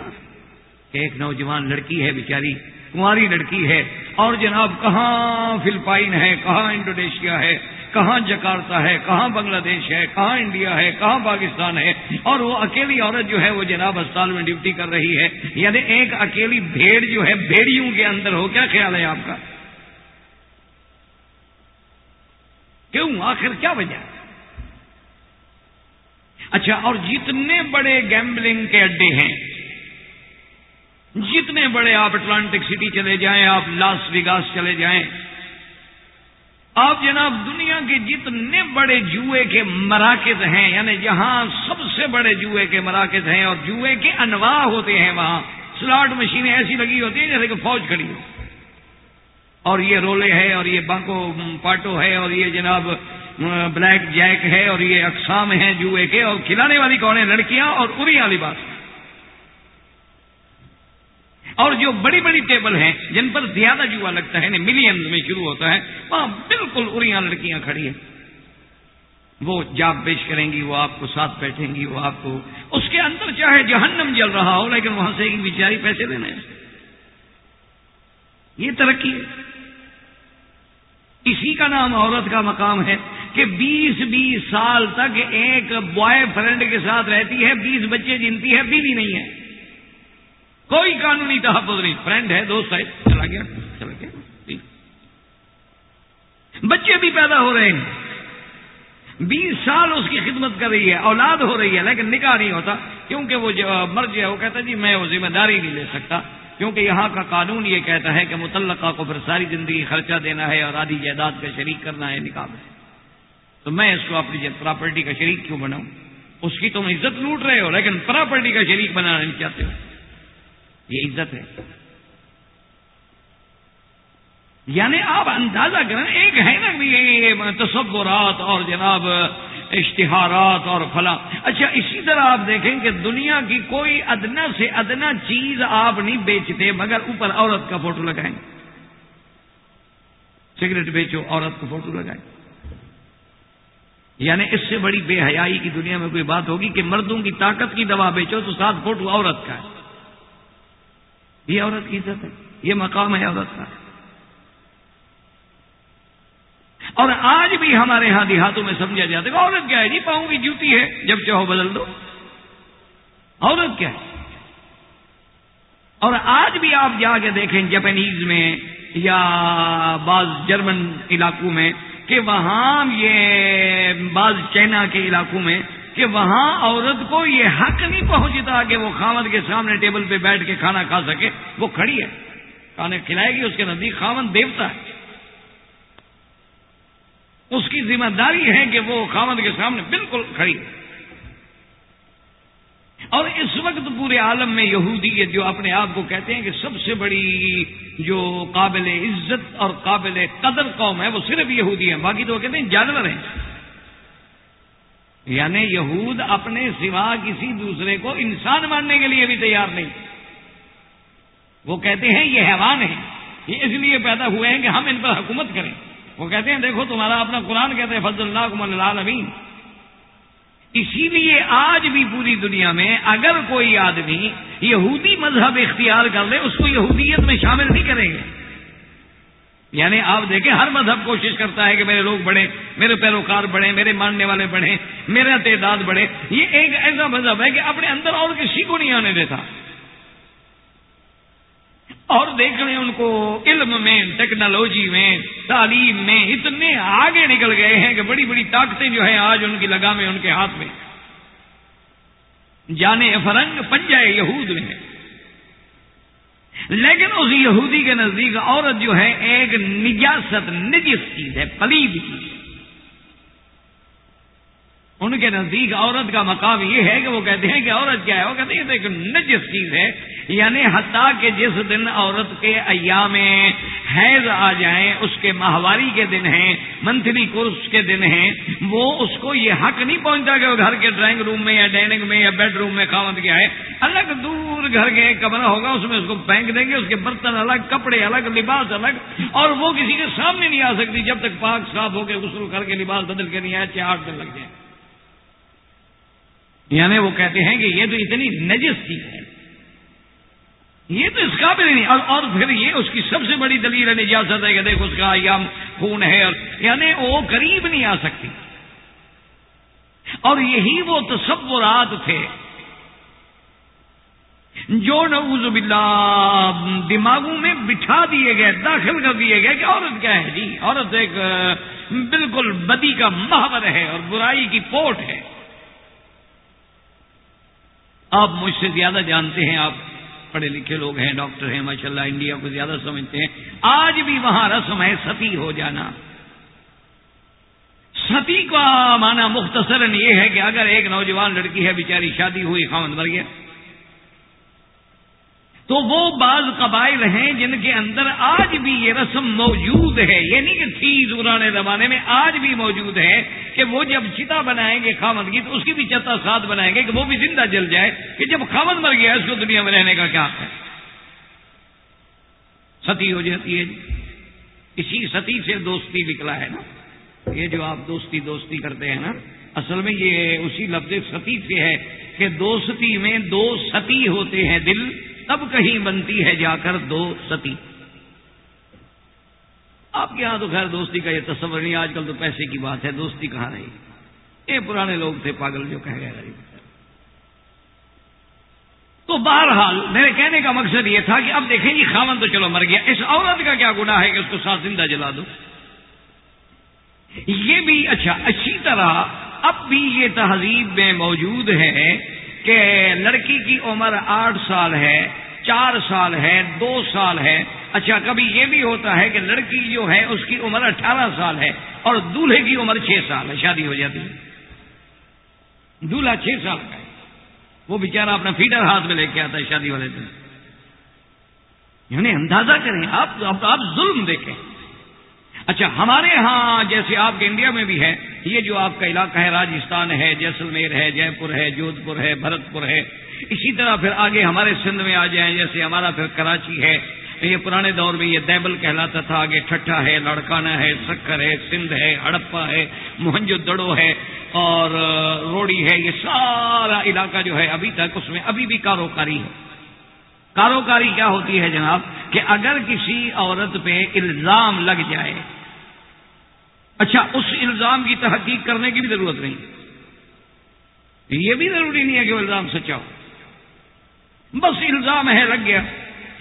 کہ ایک نوجوان لڑکی ہے، بیچاری کماری لڑکی ہے اور جناب کہاں فلپائن ہے، کہاں انڈونیشیا ہے، کہاں جکارتا ہے، کہاں بنگلہ دیش ہے، کہاں انڈیا ہے، کہاں پاکستان ہے، اور وہ اکیلی عورت جو ہے وہ جناب اسپتال میں ڈیوٹی کر رہی ہے یعنی ایک اکیلی بھیڑ جو ہے بھیڑیوں کے اندر ہو، کیا خیال ہے آپ کا؟ کیوں؟ آخر کیا وجہ؟ ہے اچھا اور جتنے بڑے گیمبلنگ کے اڈے ہیں، جتنے بڑے آپ اٹلانٹک سٹی چلے جائیں، آپ لاس ویگاس چلے جائیں، آپ جناب دنیا کے جتنے بڑے جوئے کے مراکز ہیں یعنی جہاں سب سے بڑے جوئے کے مراکز ہیں اور جوئے کے انواع ہوتے ہیں، وہاں سلاٹ مشینیں ایسی لگی ہوتی ہیں جیسے کہ فوج کھڑی ہو۔ اور یہ رولے ہے اور یہ بانکو پاٹو ہے اور یہ جناب بلیک جیک ہے اور یہ اقسام ہیں جوئے کے، اور کھلانے والی کون ہے؟ لڑکیاں اور اریا لباس اور جو بڑی بڑی ٹیبل ہیں، جن پر زیادہ جوا لگتا ہے یعنی ملینز میں شروع ہوتا ہے، وہاں بالکل اریاں لڑکیاں کھڑی ہیں۔ وہ جاب پیش کریں گی، وہ آپ کو ساتھ بیٹھیں گی، وہ آپ کو اس کے اندر چاہے جہنم جل رہا ہو، لیکن وہاں سے ایک بیچاری پیسے دینے۔ یہ ترقی ہے۔ اسی کا نام عورت کا مقام ہے کہ بیس بیس سال تک ایک بوائے فرینڈ کے ساتھ رہتی ہے، بیس بچے جنتی ہے، بیوی نہیں ہے۔ کوئی قانونی تحفظ نہیں۔ فرینڈ ہے، دوست ہے۔ چلا گیا۔ چلا گیا۔ جی۔ بچے بھی پیدا ہو رہے ہیں۔ بیس سال اس کی خدمت کر رہی ہے، اولاد ہو رہی ہے، لیکن نکاح نہیں ہوتا، کیونکہ وہ مرض ہے وہ کہتا جی میں وہ ذمہ داری نہیں لے سکتا۔ کیونکہ یہاں کا قانون یہ کہتا ہے کہ متعلقہ کو پھر ساری زندگی خرچہ دینا ہے اور آدھی جائیداد کا شریک کرنا ہے، نکاح میں۔ تو میں اس کو اپنی پراپرٹی کا شریک کیوں بناؤں؟ اس کی تم عزت لوٹ رہے ہو، لیکن پراپرٹی کا شریک بنانا نہیں چاہتے ہو۔ یہ عزت ہے۔ یعنی آپ اندازہ کریں، ایک ہے نا یہ تصورات اور جناب اشتہارات اور فلاں۔ اچھا اسی طرح آپ دیکھیں کہ دنیا کی کوئی ادنا سے ادنا چیز آپ نہیں بیچتے، مگر اوپر عورت کا فوٹو لگائیں۔ سگریٹ بیچو، عورت کا فوٹو لگائیں۔ یعنی اس سے بڑی بے حیائی کی دنیا میں کوئی بات ہوگی کہ مردوں کی طاقت کی دوا بیچو تو ساتھ فوٹو عورت کا ہے۔ یہ عورت کی عزت ہے، یہ مقام ہے عورت کا۔ ہے اور آج بھی ہمارے ہاں دیہاتوں میں سمجھا جاتا ہے عورت کیا ہے؟ جی پاؤں کی جوتی ہے، جب چاہو بدل دو۔ عورت کیا ہے؟ اور آج بھی آپ جا کے دیکھیں جاپنیز میں یا بعض جرمن علاقوں میں کہ وہاں یہ بعض چائنا کے علاقوں میں کہ وہاں عورت کو یہ حق نہیں پہنچتا کہ وہ خامد کے سامنے ٹیبل پہ بیٹھ کے کھانا کھا سکے، وہ کھڑی ہے۔ کھانے کھلائے گی، اس کے نزدیک خامن دیوتا ہے۔ اس کی ذمہ داری ہے کہ وہ خامد کے سامنے بالکل کھڑی اور اس وقت پورے عالم میں یہودی جو اپنے آپ کو کہتے ہیں کہ سب سے بڑی جو قابل عزت اور قابل قدر قوم ہے، وہ صرف یہودی ہیں، باقی تو وہ کہتے ہیں جانور ہیں۔ یعنی یہود اپنے سوا کسی دوسرے کو انسان ماننے کے لیے بھی تیار نہیں۔ وہ کہتے ہیں یہ حیوان ہیں، یہ اس لیے پیدا ہوئے ہیں کہ ہم ان پر حکومت کریں۔ وہ کہتے ہیں دیکھو تمہارا اپنا قرآن کہتے ہیں، فضل اللہ کم اللہ امین اسی لیے آج بھی پوری دنیا میں اگر کوئی آدمی یہودی مذہب اختیار کر لے، اس کو یہودیت میں شامل نہیں کریں گے۔ یعنی آپ دیکھیں، ہر مذہب کوشش کرتا ہے کہ میرے لوگ بڑھیں، میرے پیروکار بڑھیں، میرے ماننے والے بڑھیں، میرا تعداد بڑھے۔ یہ ایک ایسا مذہب ہے کہ اپنے اندر اور کسی کو نہیں آنے دیتا۔ اور دیکھ رہے ان کو، علم میں ٹیکنالوجی میں، تعلیم میں اتنے آگے نکل گئے ہیں کہ بڑی بڑی طاقتیں جو ہیں آج ان کی لگامیں ان کے ہاتھ میں۔ جانے فرنگ پنجائے یہود میں۔ لیکن اس یہودی کے نزدیک عورت جو ہے ایک نجاست، نجس چیز ہے پلید چیز۔ ہے ان کے نزدیک عورت کا مقام یہ ہے کہ وہ کہتے ہیں کہ عورت کیا ہے؟ وہ کہتے ہیں ایک نجس چیز ہے۔ یعنی حتیٰ کہ جس دن عورت کے ایام حیض آ جائیں، اس کے ماہواری کے دن ہیں، منتھلی کورس کے دن ہیں، وہ اس کو یہ حق نہیں پہنچتا کہ وہ گھر کے ڈرائنگ روم میں یا ڈائننگ میں یا بیڈ روم میں کھاوت کیا ہے۔ الگ دور گھر کے کمرہ ہوگا، اس میں اس کو پھینک دیں گے، اس کے برتن الگ، کپڑے الگ، لباس الگ، اور وہ کسی کے سامنے نہیں آ سکتی جب تک پاک صاف ہو کے غسل کر کے لباس بدل کے نہیں آئے چھ آٹھ دن لگ جائیں۔ یعنی وہ کہتے ہیں کہ یہ تو اتنی نجس چیز ہے یہ تو اس قابل نہیں۔ اور اور پھر یہ اس کی سب سے بڑی دلیل نجاست ہے کہ دیکھ، اس کا ایام خون ہے اور یعنی وہ قریب نہیں آ سکتی۔ اور یہی وہ تصورات تھے۔ جو نعوذ باللہ دماغوں میں بٹھا دیے گئے، داخل کر دیے گئے کہ عورت کیا ہے؟ جی عورت ایک، بالکل بدی کا محور ہے اور برائی کی پوٹ ہے۔ آپ مجھ سے زیادہ جانتے ہیں، آپ پڑھے لکھے لوگ ہیں، ڈاکٹر ہیں، ماشاءاللہ انڈیا کو زیادہ سمجھتے ہیں۔ آج بھی وہاں رسم ہے، ستی ہو جانا۔ ستی کا معنی مختصر یہ ہے کہ اگر ایک نوجوان لڑکی ہے، بیچاری شادی ہوئی، خامد مر گیا۔ تو وہ بعض قبائل ہیں جن کے اندر آج بھی یہ رسم موجود ہے یہ نہیں کہ تھی پرانے زمانے میں آج بھی موجود ہے کہ وہ جب چتا بنائیں گے خامد کی، تو اس کی بھی چتا ساتھ بنائیں گے کہ وہ بھی زندہ جل جائے کہ جب خامد مر گیا، اس کو دنیا میں رہنے کا کیا ہے؟ ستی ہو جاتی ہے جی۔ اسی ستی سے دوستی نکلا ہے نا۔ یہ جو آپ دوستی دوستی کرتے ہیں نا، اصل میں یہ اسی لفظ ستی سے ہے کہ دوستی میں دو ستی ہوتے ہیں دل تب کہیں بنتی ہے جا کر دو ستی آپ کے یہاں تو خیر دوستی کا یہ تصور نہیں، آج کل تو پیسے کی بات ہے، دوستی کہاں رہی؟ یہ پرانے لوگ تھے پاگل جو کہہ گئے تو بہرحال میرے کہنے کا مقصد یہ تھا کہ اب دیکھیں جی، گی خامن تو چلو مر گیا۔ اس عورت کا کیا گناہ ہے کہ اس کو ساتھ زندہ جلا دو؟ یہ بھی اچھا اچھی طرح اب بھی یہ تہذیب میں موجود ہے۔ کہ لڑکی کی عمر آٹھ سال ہے، چار سال ہے، دو سال ہے۔ اچھا کبھی یہ بھی ہوتا ہے کہ لڑکی جو ہے، اس کی عمر اٹھارہ سال ہے اور دولہے کی عمر چھ سال ہے، شادی ہو جاتی ہے۔ دولہا چھ سال کا ہے۔ وہ بیچارہ اپنا فیڈر ہاتھ میں لے کے آتا ہے شادی والے دن۔ یعنی اندازہ کریں، آپ آپ ظلم دیکھیں۔ اچھا ہمارے ہاں جیسے آپ کے انڈیا میں بھی ہے، یہ جو آپ کا علاقہ ہے، راجستھان ہے، جیسلمیر ہے جے پور ہے جودھ پور ہے بھرت پور ہے، اسی طرح پھر آگے ہمارے سندھ میں آ جائیں، جیسے ہمارا پھر کراچی ہے، یہ پرانے دور میں یہ دیبل کہلاتا تھا، آگے ٹھٹا ہے لڑکانا ہے سکر ہے، سندھ ہے، ہڑپا ہے موہنجو دڑو ہے، اور روڑی ہے، یہ سارا علاقہ جو ہے ابھی تک اس میں ابھی بھی کاروکاری ہے۔ کاروکاری کیا ہوتی ہے جناب؟ کہ اگر کسی عورت پہ الزام لگ جائے اچھا اس الزام کی تحقیق کرنے کی بھی ضرورت نہیں۔ یہ بھی ضروری نہیں ہے کہ وہ الزام سچا ہو۔ بس الزام ہے، لگ گیا۔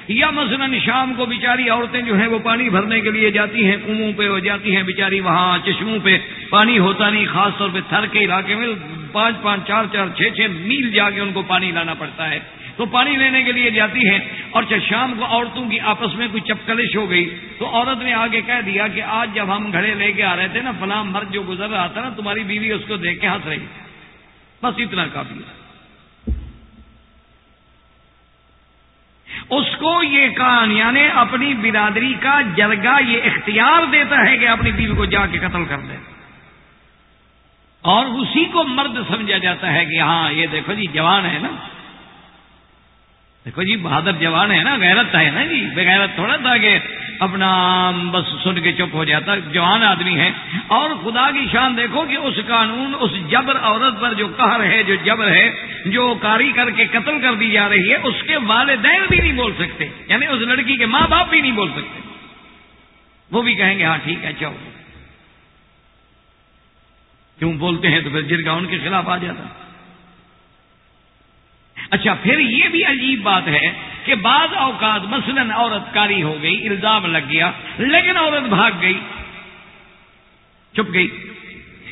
یا مثلا شام کو بیچاری عورتیں جو ہیں، وہ پانی بھرنے کے لیے جاتی ہیں کنو پہ وہ جاتی ہیں، بیچاری وہاں چشموں پہ پانی ہوتا نہیں، خاص طور پہ تھر کے علاقے میں پانچ پانچ چار چار چھ چھ میل جا کے ان کو پانی لانا پڑتا ہے۔ تو پانی لینے کے لیے جاتی ہیں اور جب شام کو عورتوں کی آپس میں کوئی چپکلش ہو گئی تو عورت نے آگے کہہ دیا کہ آج جب ہم گھڑے لے کے آ رہے تھے نا، فلاں مرد جو گزر رہا تھا نا، تمہاری بیوی اس کو دیکھ کے ہنس رہی۔ بس اتنا کافی ہے اس کو یہ کان یعنی اپنی برادری کا جرگا یہ اختیار دیتا ہے کہ اپنی بیوی کو جا کے قتل کر دے۔ اور اسی کو مرد سمجھا جاتا ہے کہ ہاں یہ دیکھو جی جوان ہے نا۔ دیکھو جی بہادر جوان ہے نا، غیرت ہے نا جی بغیرت تھوڑا تھا کہ اپنا بس سن کے چپ ہو جاتا، جوان آدمی ہے اور خدا کی شان دیکھو کہ اس قانون، اس جبر عورت پر جو قہر ہے، جو جبر ہے، جو کاری کر کے قتل کر دی جا رہی ہے، اس کے والدین بھی نہیں بول سکتے۔ یعنی اس لڑکی کے ماں باپ بھی نہیں بول سکتے۔ وہ بھی کہیں گے ہاں ٹھیک ہے چاہو کیوں بولتے ہیں تو پھر جرگا ان کے خلاف آ جاتا۔ اچھا پھر یہ بھی عجیب بات ہے کہ بعض اوقات مثلا عورت کاری ہو گئی، الزام لگ گیا، لیکن عورت بھاگ گئی، چپ گئی۔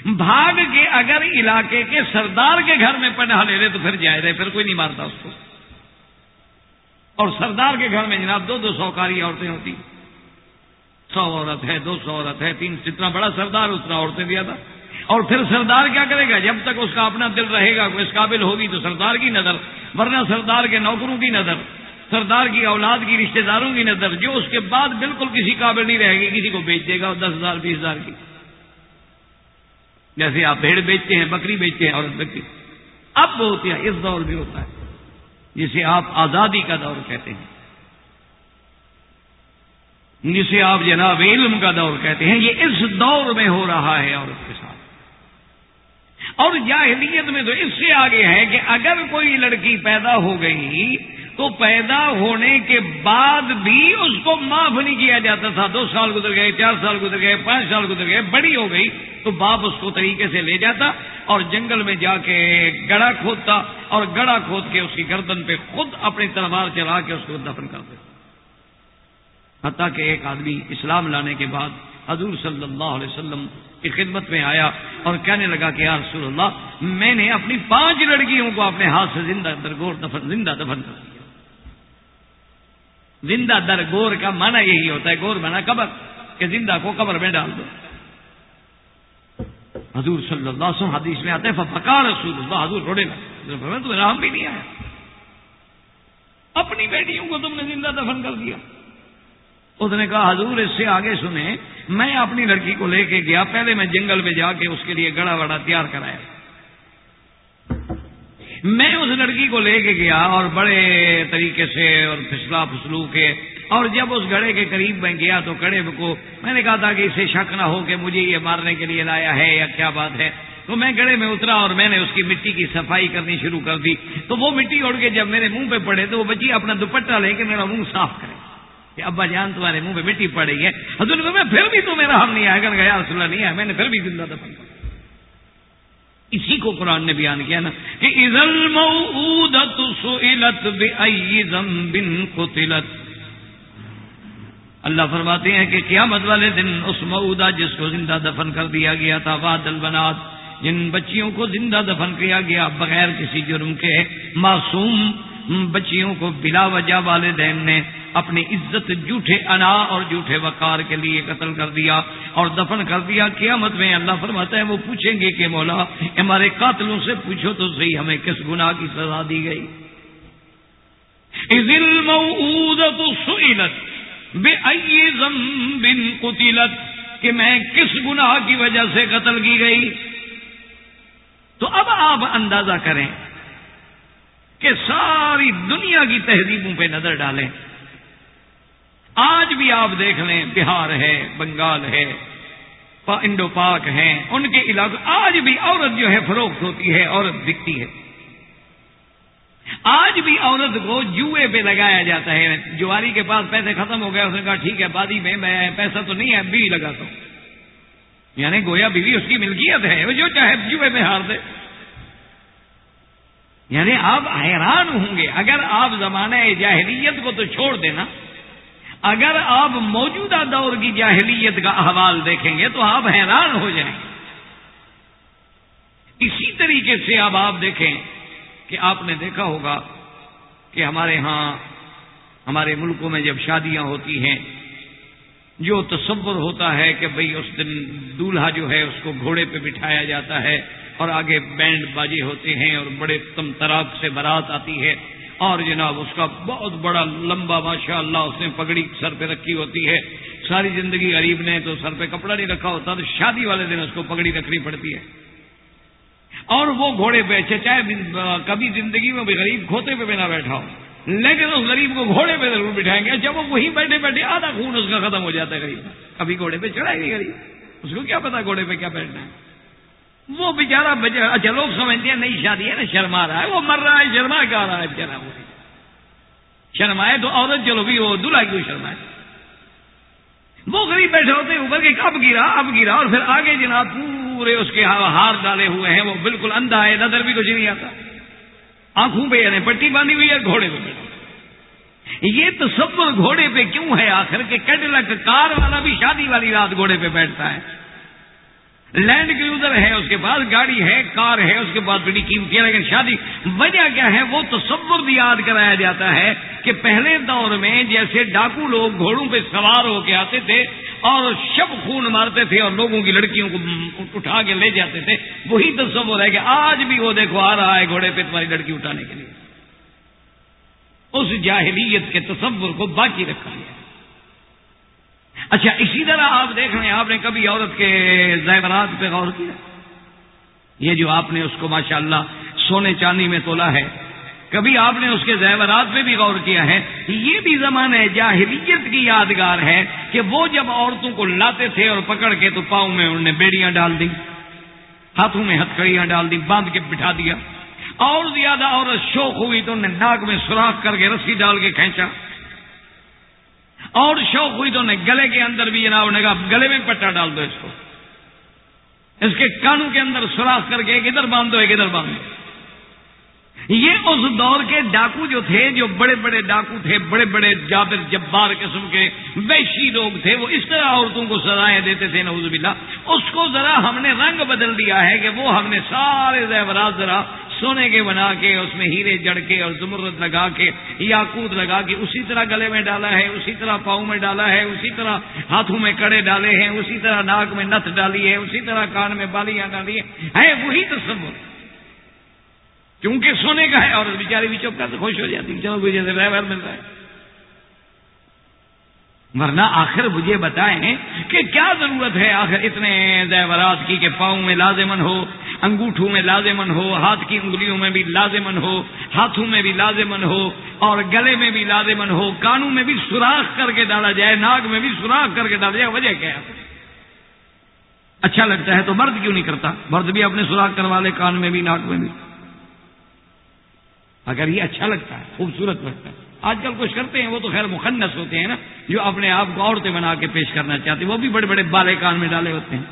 بھاگ کے اگر علاقے کے سردار کے گھر میں پناہ لے لے تو پھر جائے رہے پھر کوئی نہیں مارتا اس کو۔ اور سردار کے گھر میں جناب دو دو سو کاری عورتیں ہوتی۔ سو عورت ہے، دو سو عورت ہے، تین جتنا بڑا سردار، اتنا عورتیں دیا تھا اور پھر سردار کیا کرے گا؟ جب تک اس کا اپنا دل رہے گا، اس قابل ہوگی تو سردار کی نظر، ورنہ سردار کے نوکروں کی نظر، سردار کی اولاد کی رشتہ داروں کی نظر، جو اس کے بعد بالکل کسی قابل نہیں رہے گی، کسی کو بیچ دے گا دس ہزار، بیس ہزار کی۔ جیسے آپ بھیڑ بیچتے ہیں، بکری بیچتے ہیں، عورت بکری اب وہ ہوتی ہے، اس دور بھی ہوتا ہے، جسے آپ آزادی کا دور کہتے ہیں۔ جسے آپ جناب علم کا دور کہتے ہیں، یہ اس دور میں ہو رہا ہے عورت کے ساتھ۔ اور جاہلیت میں تو اس سے آگے ہے کہ اگر کوئی لڑکی پیدا ہو گئی تو پیدا ہونے کے بعد بھی اس کو معاف نہیں کیا جاتا تھا۔ دو سال گزر گئے، چار سال گزر گئے، پانچ سال گزر گئے، بڑی ہو گئی تو باپ اس کو طریقے سے لے جاتا اور جنگل میں جا کے گڑا کھودتا اور گڑا کھود کے اس کی گردن پہ خود اپنی تلوار چلا کے اس کو دفن کر دیتا۔ حتیٰ کہ ایک آدمی اسلام لانے کے بعد حضور صلی اللہ علیہ وسلم کی خدمت میں آیا اور کہنے لگا کہ یا رسول اللہ، میں نے اپنی پانچ لڑکیوں کو اپنے ہاتھ سے زندہ درگور دفن زندہ دفن کر دیا۔ زندہ درگور کا مانا یہی ہوتا ہے، گور مانا قبر، کہ زندہ کو قبر میں ڈال دو۔ حضور صلی اللہ علیہ وسلم حدیث میں آتے ہیں فکار رسول اللہ، حضور روڑے تمہیں رام بھی نہیں آیا۔ اپنی بیٹیوں کو تم نے زندہ دفن کر دیا۔ اس نے کہا، حضور، اس سے آگے سنیں، میں اپنی لڑکی کو لے کے گیا، پہلے میں جنگل میں جا کے اس کے لیے گڑا وڑا تیار کرایا۔ میں اس لڑکی کو لے کے گیا اور بڑے طریقے سے اور پھسلا پھسلو کے، اور جب اس گڑے کے قریب میں گیا تو کڑے کو، میں نے کہا تھا کہ اسے شک نہ ہو کہ مجھے یہ مارنے کے لیے لایا ہے یا کیا بات ہے۔ تو میں گڑے میں اترا اور میں نے اس کی مٹی کی صفائی کرنی شروع کر دی۔ تو وہ مٹی اڑ کے جب میرے منہ پہ پڑے تو وہ بچی اپنا دوپٹہ لے کے میرا منہ صاف کرے۔ کہ ابا جان تمہارے منہ پہ مٹی پڑ رہی ہے۔ حضور میں پھر بھی تو میرا ہم نہیں آئے گا گیا رسول نہیں آیا۔ میں نے پھر بھی زندہ دفن کر اسی کو قرآن نے بیان کیا نا کہ قتلت۔ اللہ فرماتے ہیں کہ قیامت والے دن اس مؤودا جس کو زندہ دفن کر دیا گیا تھا واد البنات، جن بچیوں کو زندہ دفن کیا گیا بغیر کسی جرم کے، معصوم بچیوں کو بلا وجہ والدین نے اپنی عزت جھوٹے انا اور جھوٹے وقار کے لیے قتل کر دیا اور دفن کر دیا قیامت میں اللہ فرماتا ہے وہ پوچھیں گے کہ مولا ہمارے قاتلوں سے پوچھو تو صحیح ہمیں کس گناہ کی سزا دی گئی؟ بے بن قتلت، کہ میں کس گناہ کی وجہ سے قتل کی گئی؟ تو اب آپ اندازہ کریں کہ ساری دنیا کی تہذیبوں پہ نظر ڈالیں۔ آج بھی آپ دیکھ لیں، بہار ہے، بنگال ہے انڈو پاک ہیں، ان کے علاقے، آج بھی عورت جو ہے فروخت ہوتی ہے، عورت بکتی ہے۔ آج بھی عورت کو جوئے پہ لگایا جاتا ہے۔ جواری کے پاس پیسے ختم ہو گئے، اس نے کہا ٹھیک ہے بادی میں میں پیسہ تو نہیں ہے بیوی لگاتا ہوں۔ یعنی گویا بیوی اس کی ملکیت ہے وہ جو چاہے جوئے میں ہار دے۔ یعنی آپ حیران ہوں گے، اگر آپ زمانہ جاہلیت کو تو چھوڑ دینا اگر آپ موجودہ دور کی جاہلیت کا احوال دیکھیں گے تو آپ حیران ہو جائیں اسی طریقے سے اب آپ دیکھیں کہ آپ نے دیکھا ہوگا کہ ہمارے ہاں ہمارے ملکوں میں جب شادیاں ہوتی ہیں، جو تصور ہوتا ہے کہ بھئی اس دن دولہا جو ہے اس کو گھوڑے پہ بٹھایا جاتا ہے اور آگے بینڈ باجے ہوتے ہیں اور بڑے تم تراک سے برات آتی ہے۔ اور جناب اس کا بہت بڑا لمبا ماشاء اللہ اس نے پگڑی سر پہ رکھی ہوتی ہے۔ ساری زندگی غریب نے تو سر پہ کپڑا نہیں رکھا ہوتا، تو شادی والے دن اس کو پگڑی رکھنی پڑتی ہے۔ اور وہ گھوڑے پہ چاہے کبھی زندگی میں بھی غریب کھوتے پہ بنا بیٹھا ہو، لیکن اس غریب کو گھوڑے پہ ضرور بٹھائیں گے۔ جب وہ وہیں بیٹھے بیٹھے آدھا خون اس کا ختم ہو جاتا ہے غریب۔ کبھی گھوڑے پہ چڑھائے گی غریب۔ اس کو کیا پتا گھوڑے پہ کیا بیٹھنا ہے۔ وہ بےچارا اچھا لوگ سمجھتے ہیں نئی شادی ہے نا، شرما رہا ہے۔ وہ مر رہا ہے، شرما کیا رہا ہے بےچارا وہ؟ شرمائے تو عورت چلو بھی وہ دلہا کیوں شرمائے؟ وہ غریب بیٹھے ہوتے اوپر کے کب گرا، اب گرا، اور پھر آگے جناب پورے اس کے ہار ڈالے ہوئے ہیں، وہ بالکل اندھا ہے، نظر بھی کچھ نہیں آتا۔ آنکھوں پہ یعنی پٹی باندھی ہوئی ہے، گھوڑے پہ۔ بیٹھا یہ تو سب گھوڑے پہ کیوں ہے؟ آخر کے کیڈلک کار والا بھی شادی والی رات گھوڑے پہ بیٹھتا ہے۔ لینڈ کروزر ہے، اس کے پاس گاڑی ہے، کار ہے، اس کے پاس بڑی قیمتی ہے، لیکن شادی وجہ کیا ہے؟ وہ تصور بھی یاد کرایا جاتا ہے کہ پہلے دور میں جیسے ڈاکو لوگ گھوڑوں پہ سوار ہو کے آتے تھے اور شب خون مارتے تھے اور لوگوں کی لڑکیوں کو اٹھا کے لے جاتے تھے، وہی تصور ہے کہ آج بھی وہ دیکھو آ رہا ہے گھوڑے پہ تمہاری لڑکی اٹھانے کے لیے۔ اس جاہلیت کے تصور کو باقی رکھا گیا۔ اچھا اسی طرح آپ دیکھ رہے ہیں، آپ نے کبھی عورت کے زیورات پہ غور کیا؟ یہ جو آپ نے اس کو ماشاء اللہ سونے چاندی میں تولا ہے، کبھی آپ نے اس کے زیورات پہ بھی غور کیا ہے؟ یہ بھی زمانہ جاہلیت کی یادگار ہے کہ وہ جب عورتوں کو لاتے تھے اور پکڑ کے تو پاؤں میں انہوں نے بیڑیاں ڈال دی ہاتھوں میں ہتھکڑیاں ڈال دی باندھ کے بٹھا دیا۔ اور زیادہ عورت شوق ہوئی تو انہیں ناک میں سوراخ کر کے رسی ڈال کے کھینچا۔ اور شوق ہوئی تو نے گلے کے اندر بھی جناب نے کہا، گلے میں پٹا ڈال دو اس کو۔ اس کے کانوں کے اندر سوراخ کر کے ایک ادھر باندھ دو ایک ادھر باندھ دو یہ اس دور کے ڈاکو جو تھے، جو بڑے بڑے ڈاکو تھے، بڑے بڑے جابر جبار قسم کے ویشی لوگ تھے، وہ اس طرح عورتوں کو سزائیں دیتے تھے نوز باللہ۔ اس کو ذرا ہم نے رنگ بدل دیا ہے کہ وہ ہم نے سارے زیورات ذرا سونے کے بنا کے، اس میں ہیرے جڑ کے اور زمرت لگا کے یا کود لگا کے اسی طرح گلے میں ڈالا ہے، اسی طرح پاؤں میں ڈالا ہے، اسی طرح ہاتھوں میں کڑے ڈالے ہیں، اسی طرح ناک میں نت ڈالی ہے، اسی طرح کان میں بالیاں ڈالی ہے وہی تو سب کیونکہ سونے کا ہے اور بیچاری بھی چوکا تو خوش ہو جاتی چلو کوئی جیسے ڈرائیور مل رہا ہے۔ ورنہ آخر مجھے بتائیں کہ کیا ضرورت ہے آخر اتنے زیورات کی کہ پاؤں میں لازمن ہو، انگوٹھوں میں لازمن ہو، ہاتھ کی انگلیوں میں بھی لازمن ہو، ہاتھوں میں بھی لازمن ہو، اور گلے میں بھی لازمن ہو، کانوں میں بھی سوراخ کر کے ڈالا جائے، ناک میں بھی سوراخ کر کے ڈالا جائے، وجہ کیا ہے؟ اچھا لگتا ہے تو مرد کیوں نہیں کرتا؟ مرد بھی اپنے سوراخ کروا لے، کان میں بھی، ناک میں بھی۔ اگر یہ اچھا لگتا ہے، خوبصورت لگتا ہے۔ آج کل کچھ کرتے ہیں، وہ تو خیر مخنص ہوتے ہیں نا، جو اپنے آپ کو عورتیں بنا کے پیش کرنا چاہتے ہیں۔ وہ بھی بڑے بڑے بالے کان میں ڈالے ہوتے ہیں۔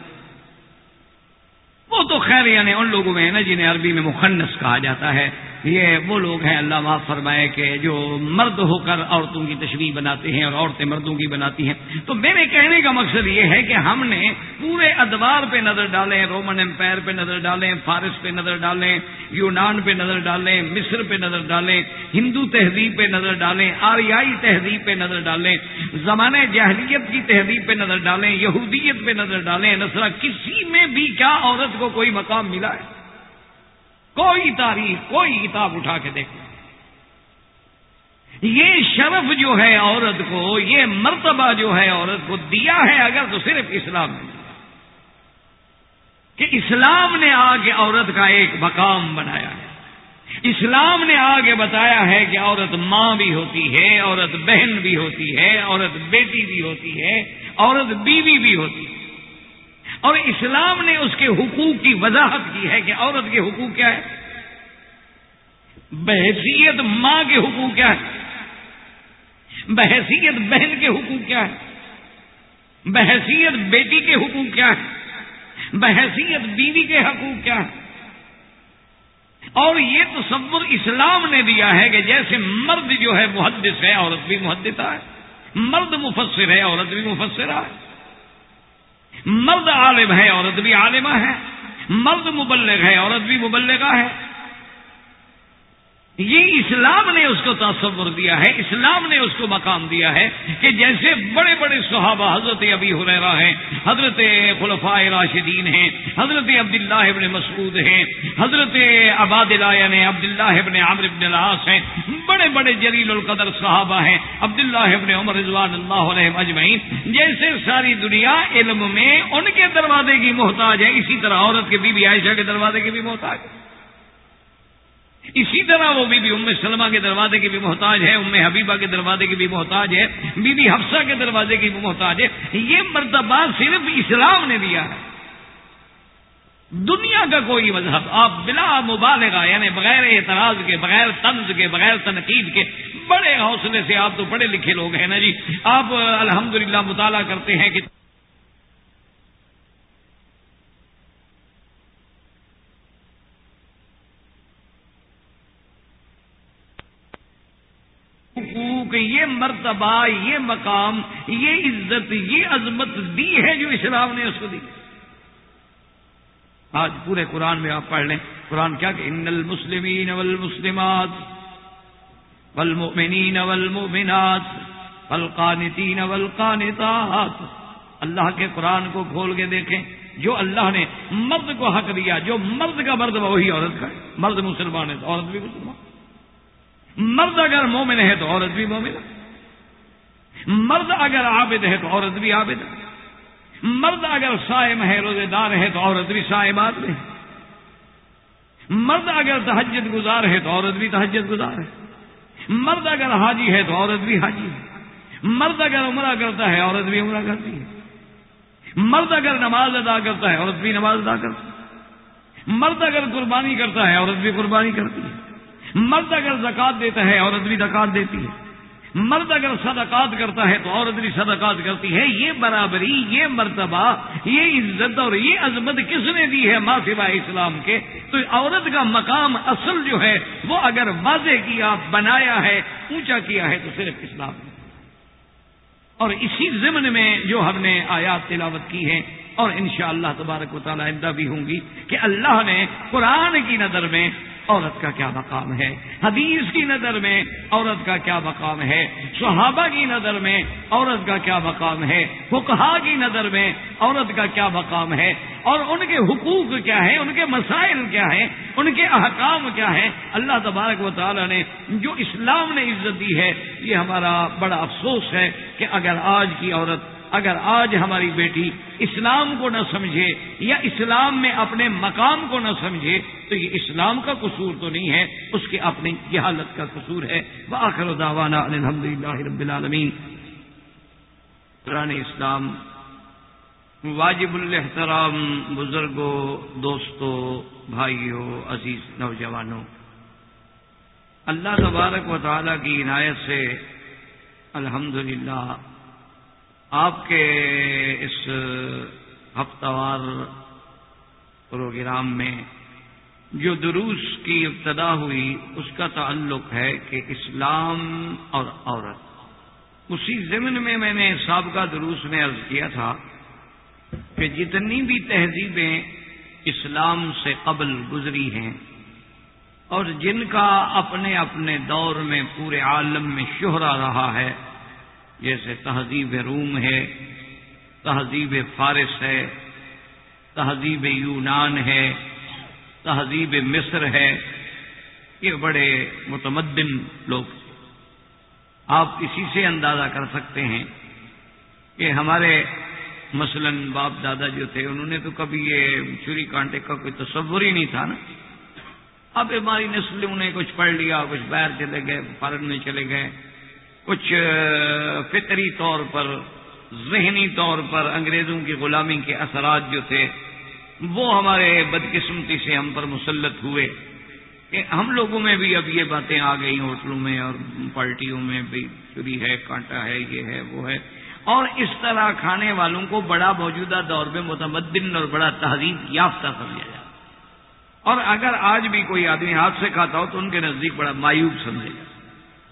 وہ تو خیر یعنی ان لوگوں میں ہے نا جنہیں عربی میں مخنص کہا جاتا ہے۔ یہ وہ لوگ ہیں اللہ معاف فرمائے کہ جو مرد ہو کر عورتوں کی تشریح بناتے ہیں اور عورتیں مردوں کی بناتی ہیں۔ تو میرے کہنے کا مقصد یہ ہے کہ ہم نے پورے ادوار پہ نظر ڈالیں، رومن امپائر پہ نظر ڈالیں، فارس پہ نظر ڈالیں، یونان پہ نظر ڈالیں، مصر پہ نظر ڈالیں، ہندو تہذیب پہ نظر ڈالیں، آریائی تہذیب پہ نظر ڈالیں زمانے جاہلیت کی تہذیب پہ نظر ڈالیں، یہودیت پہ نظر ڈالیں نسرا کسی میں بھی کیا عورت کو کوئی مقام ملا ہے؟ کوئی تاریخ، کوئی کتاب اٹھا کے دیکھ یہ شرف جو ہے عورت کو، یہ مرتبہ جو ہے عورت کو دیا ہے اگر تو صرف اسلام نے۔ کہ اسلام نے آگے عورت کا ایک مقام بنایا ہے۔ اسلام نے آگے بتایا ہے کہ عورت ماں بھی ہوتی ہے، عورت بہن بھی ہوتی ہے، عورت بیٹی بھی ہوتی ہے، عورت بیوی بھی ہوتی ہے۔ اور اسلام نے اس کے حقوق کی وضاحت کی ہے کہ عورت کے حقوق کیا ہے بحثیت ماں کے حقوق کیا ہے بحثیت بہن کے حقوق کیا ہے بحثیت بیٹی کے حقوق کیا ہے بحثیت بیوی کے حقوق کیا ہے اور یہ تصور اسلام نے دیا ہے کہ جیسے مرد جو ہے محدث ہے، عورت بھی محدثہ ہے۔ مرد مفسر ہے، عورت بھی مفسرہ ہے۔ مرد عالم ہے عورت بھی عالمہ ہے مرد مبلغ ہے عورت بھی مبلغہ ہے۔ یہ اسلام نے اس کو تصور دیا ہے، اسلام نے اس کو مقام دیا ہے کہ جیسے بڑے بڑے صحابہ حضرت ابھی حریرا ہیں، حضرت خلفاء راشدین ہیں، حضرت عبداللہ ابن مسعود ہیں، حضرت عباد نے عبداللہ ابن عامر ابن العاص ہیں، بڑے بڑے جلیل القدر صحابہ ہیں، عبداللہ ابن عمر رضوان اللہ علیہ اجمعین۔ جیسے ساری دنیا علم میں ان کے دروازے کی محتاج ہے، اسی طرح عورت کے بی بی عائشہ کے دروازے کی بھی محتاج ہے۔ اسی طرح وہ بی بی ام سلمہ کے دروازے کی بھی محتاج ہے ام حبیبہ کے دروازے کی بھی محتاج ہے بی بی حفصہ کے دروازے کی بھی محتاج ہے یہ مرتبہ صرف اسلام نے دیا ہے۔ دنیا کا کوئی مذہب، آپ بلا مبالغہ یعنی بغیر اعتراض کے، بغیر طنز کے، بغیر تنقید کے، بڑے حوصلے سے آپ تو پڑھے لکھے لوگ ہیں نا جی۔ آپ الحمدللہ مطالعہ کرتے ہیں کہ حقوق، یہ مرتبہ، یہ مقام، یہ عزت، یہ عظمت دی ہے جو اسلام نے اس کو دی۔ آج پورے قرآن میں آپ پڑھ لیں۔ قرآن کیا کہ ان المسلمین والمسلمات والمؤمنین والمؤمنات والقانتین والقانتات۔ اللہ کے قرآن کو کھول کے دیکھیں۔ جو اللہ نے مرد کو حق دیا، جو مرد کا مرد وہی عورت کا ہے۔ مرد مسلمان ہے تو عورت بھی مسلمان۔ مرد اگر مومن ہے تو عورت بھی مومن ہے۔ مرد اگر عابد ہے تو عورت بھی عابد ہے۔ مرد اگر سائم ہے، روزے دار ہے تو عورت بھی سائمات میں مرد اگر تحجد گزار ہے تو عورت بھی تحجد گزار ہے۔ مرد اگر حاجی ہے تو عورت بھی حاجی ہے۔ مرد اگر عمرہ کرتا ہے، عورت بھی عمرہ کرتی ہے۔ مرد اگر نماز ادا کرتا ہے، عورت بھی نماز ادا کرتی ہے۔ مرد اگر قربانی کرتا ہے، عورت بھی قربانی کرتی ہے۔ مرد اگر زکات دیتا ہے عورت بھی زکات دیتی ہے۔ مرد اگر صدقات کرتا ہے تو عورت بھی صدقات کرتی ہے۔ یہ برابری، یہ مرتبہ، یہ عزت اور یہ عظمت کس نے دی ہے ماں اسلام کے؟ تو عورت کا مقام اصل جو ہے، وہ اگر واضح کیا، بنایا ہے، اونچا کیا ہے، تو صرف اسلام۔ نے اور اسی ضمن میں جو ہم نے آیات تلاوت کی ہے اور انشاءاللہ تبارک و تعالی آئندہ بھی ہوں گی کہ اللہ نے قرآن کی نظر میں عورت کا کیا مقام ہے؟ حدیث کی نظر میں عورت کا کیا مقام ہے؟ صحابہ کی نظر میں عورت کا کیا مقام ہے؟ حکحا کی نظر میں عورت کا کیا مقام ہے؟ اور ان کے حقوق کیا ہیں؟ ان کے مسائل کیا ہیں؟ ان کے احکام کیا ہیں؟ اللہ تبارک و تعالی نے جو اسلام نے عزت دی ہے، یہ ہمارا بڑا افسوس ہے کہ اگر آج کی عورت اگر آج ہماری بیٹی اسلام کو نہ سمجھے یا اسلام میں اپنے مقام کو نہ سمجھے تو یہ اسلام کا قصور تو نہیں ہے، اس کے اپنی جہالت کا قصور ہے۔ بآخر داوانا الحمد للہ رب العالمین۔ قرآن اسلام، واجب الحترام بزرگوں دوستوں بھائیوں عزیز نوجوانوں اللہ تبارک و تعالی کی عنایت سے الحمدللہ آپ کے اس ہفتہ وار پروگرام میں جو دروس کی ابتدا ہوئی، اس کا تعلق ہے کہ اسلام اور عورت۔ اسی ضمن میں میں نے سابقہ دروس میں عرض کیا تھا کہ جتنی بھی تہذیبیں اسلام سے قبل گزری ہیں اور جن کا اپنے اپنے دور میں پورے عالم میں شہرا رہا ہے جیسے تہذیب روم ہے، تہذیب فارس ہے، تہذیب یونان ہے، تہذیب مصر ہے۔ یہ بڑے متمدن لوگ آپ اسی سے اندازہ کر سکتے ہیں کہ ہمارے مثلا باپ دادا جو تھے، انہوں نے تو کبھی یہ چوری کانٹے کا کوئی تصور ہی نہیں تھا نا۔ اب ہماری نسلوں نے کچھ پڑھ لیا، کچھ باہر چلے گئے فارن میں چلے گئے۔ کچھ فطری طور پر، ذہنی طور پر انگریزوں کی غلامی کے اثرات جو تھے، وہ ہمارے بدقسمتی سے ہم پر مسلط ہوئے۔ کہ ہم لوگوں میں بھی اب یہ باتیں آ گئی ہوٹلوں میں اور پارٹیوں میں بھی چوری ہے، کانٹا ہے، یہ ہے، وہ ہے۔ اور اس طرح کھانے والوں کو بڑا موجودہ دور میں متمدن اور بڑا تہذیب یافتہ سمجھا جائے۔ اور اگر آج بھی کوئی آدمی ہاتھ سے کھاتا ہو تو ان کے نزدیک بڑا مایوب سمجھے جائے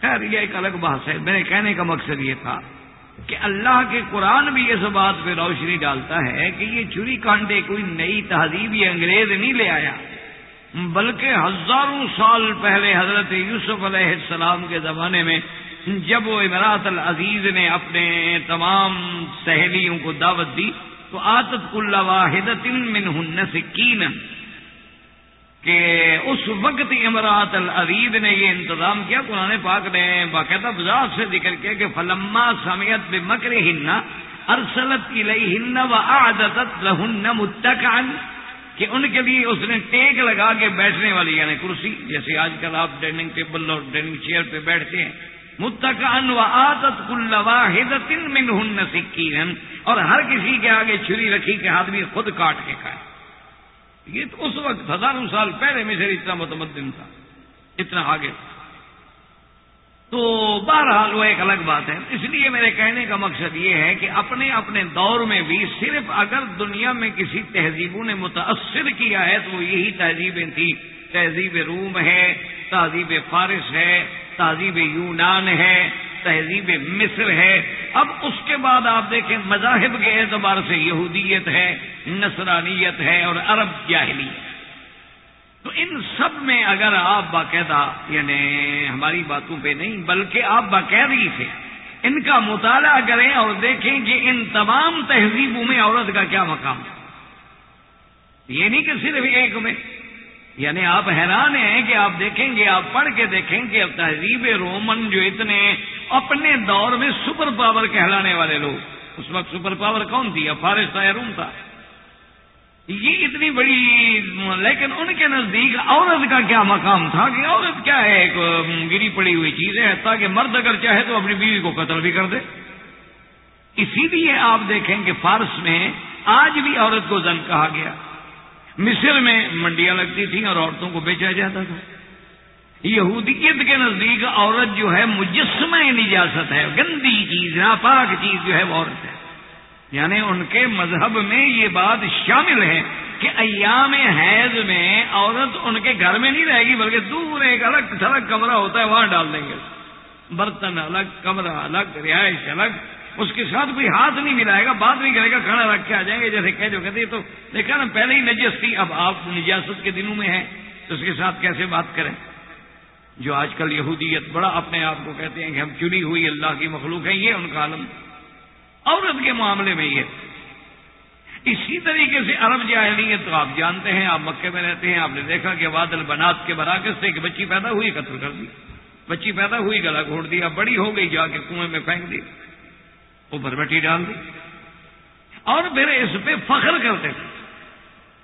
خیر، یہ ایک الگ بحث ہے۔ میرے کہنے کا مقصد یہ تھا کہ اللہ کے قرآن بھی اس بات پہ روشنی ڈالتا ہے کہ یہ چوری کانٹے کوئی نئی تہذیب یہ انگریز نہیں لے آیا۔ بلکہ ہزاروں سال پہلے حضرت یوسف علیہ السلام کے زمانے میں جب وہ امراط العزیز نے اپنے تمام سہیلیوں کو دعوت دی تو آتت کل واحد من ہن سکین کہ اس وقت امراط العزیز نے یہ انتظام کیا قرآن پاک نے باقاعدہ بزاد سے ذکر کیا کہ فلما سمیت بے مکر ہننا ارسلت کی لئی ہن و آدت لہن متکان کہ ان کے لیے اس نے ٹیک لگا کے بیٹھنے والی یعنی کرسی جیسے آج کل آپ ڈائننگ ٹیبل اور ڈائننگ چیئر پہ بیٹھتے ہیں متقن و آدت کل واحد من ہن سکین اور ہر کسی کے آگے چھری رکھی کہ آدمی خود کاٹ کے کھائے یہ تو اس وقت ہزاروں سال پہلے مصر اتنا متمدن تھا، اتنا آگے تھا۔ تو بہرحال وہ ایک الگ بات ہے۔ اس لیے میرے کہنے کا مقصد یہ ہے کہ اپنے اپنے دور میں بھی صرف اگر دنیا میں کسی تہذیبوں نے متاثر کیا ہے تو وہ یہی تہذیبیں تھیں۔ تہذیب روم ہے، تہذیب فارس ہے، تہذیب یونان ہے تہذیب مصر ہے۔ اب اس کے بعد آپ دیکھیں مذاہب کے اعتبار سے یہودیت ہے، نصرانیت ہے اور عرب جاہلیت۔ تو ان سب میں اگر آپ باقاعدہ یعنی ہماری باتوں پہ نہیں، بلکہ آپ باقاعدگی سے ان کا مطالعہ کریں اور دیکھیں کہ ان تمام تہذیبوں میں عورت کا کیا مقام ہے۔ یہ نہیں کہ صرف ایک میں۔ یعنی آپ حیران ہیں کہ آپ دیکھیں گے، آپ پڑھ کے دیکھیں کہ اب تہذیب رومن جو اتنے اپنے دور میں سپر پاور کہلانے والے لوگ۔ اس وقت سپر پاور کون تھی؟ اب فارس تھا یا روم تھا؟ یہ اتنی بڑی، لیکن ان کے نزدیک عورت کا کیا مقام تھا کہ عورت کیا ہے؟ ایک گری پڑی ہوئی چیز ہے تاکہ مرد اگر چاہے تو اپنی بیوی کو قتل بھی کر دے۔ اسی لیے آپ دیکھیں کہ فارس میں آج بھی عورت کو زن کہا گیا۔ مصر میں منڈیاں لگتی تھیں اور عورتوں کو بیچا جاتا تھا۔ یہودیت کے نزدیک عورت جو ہے، مجسمہ یعنی نجاست ہے۔ گندی چیز، ناپاک چیز جو ہے، وہ عورت ہے۔ یعنی ان کے مذہب میں یہ بات شامل ہے کہ ایام حیض میں عورت ان کے گھر میں نہیں رہے گی، بلکہ دور ایک الگ تھلگ کمرہ ہوتا ہے، وہاں ڈال دیں گے۔ برتن الگ، کمرہ الگ، رہائش الگ۔ اس کے ساتھ کوئی ہاتھ نہیں ملائے گا، بات نہیں کرے گا، کھانا رکھ کے آ جائیں گے، جیسے کہ جو کہتے تو دیکھا نا پہلے ہی نجس تھی، اب آپ نجاست کے دنوں میں ہیں، تو اس کے ساتھ کیسے بات کریں؟ جو آج کل یہودیت بڑا اپنے آپ کو کہتے ہیں کہ ہم چنی ہوئی اللہ کی مخلوق ہیں، یہ ان کا عالم عورت کے معاملے میں یہ۔ اسی طریقے سے عرب جاہلیت تو آپ جانتے ہیں، آپ مکے میں رہتے ہیں، آپ نے دیکھا کہ وادل بنات کے براکز سے کہ بچی پیدا ہوئی، قتل کر دی۔ بچی پیدا ہوئی، گلا گھوڑ دیا، بڑی ہو گئی، جا کے کنویں میں پھینک دی۔ اوپر بٹی ڈال دی اور پھر اس پہ فخر کرتے تھے۔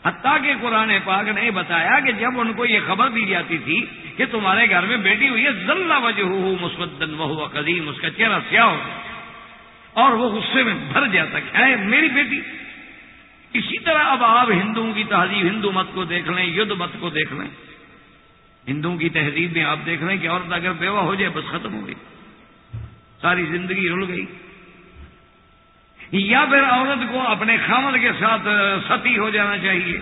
حتیٰ کہ قرآن پاک نے بتایا کہ جب ان کو یہ خبر دی جاتی تھی کہ تمہارے گھر میں بیٹی ہوئی ہے ذلہ وجہ مسمدن وہ قدیم، اس کا چہرہ سیاہ ہو اور وہ غصے میں بھر جاتا کہ اے میری بیٹی، اسی طرح اب آپ ہندوؤں کی تہذیب، ہندو مت کو دیکھ لیں ید مت کو دیکھ لیں۔ ہندوؤں کی تہذیب میں آپ دیکھ لیں کہ عورت اگر بیوہ ہو جائے، بس ختم ہو گئی۔ ساری زندگی رل گئی۔ یا پھر عورت کو اپنے خامد کے ساتھ ستی ہو جانا چاہیے۔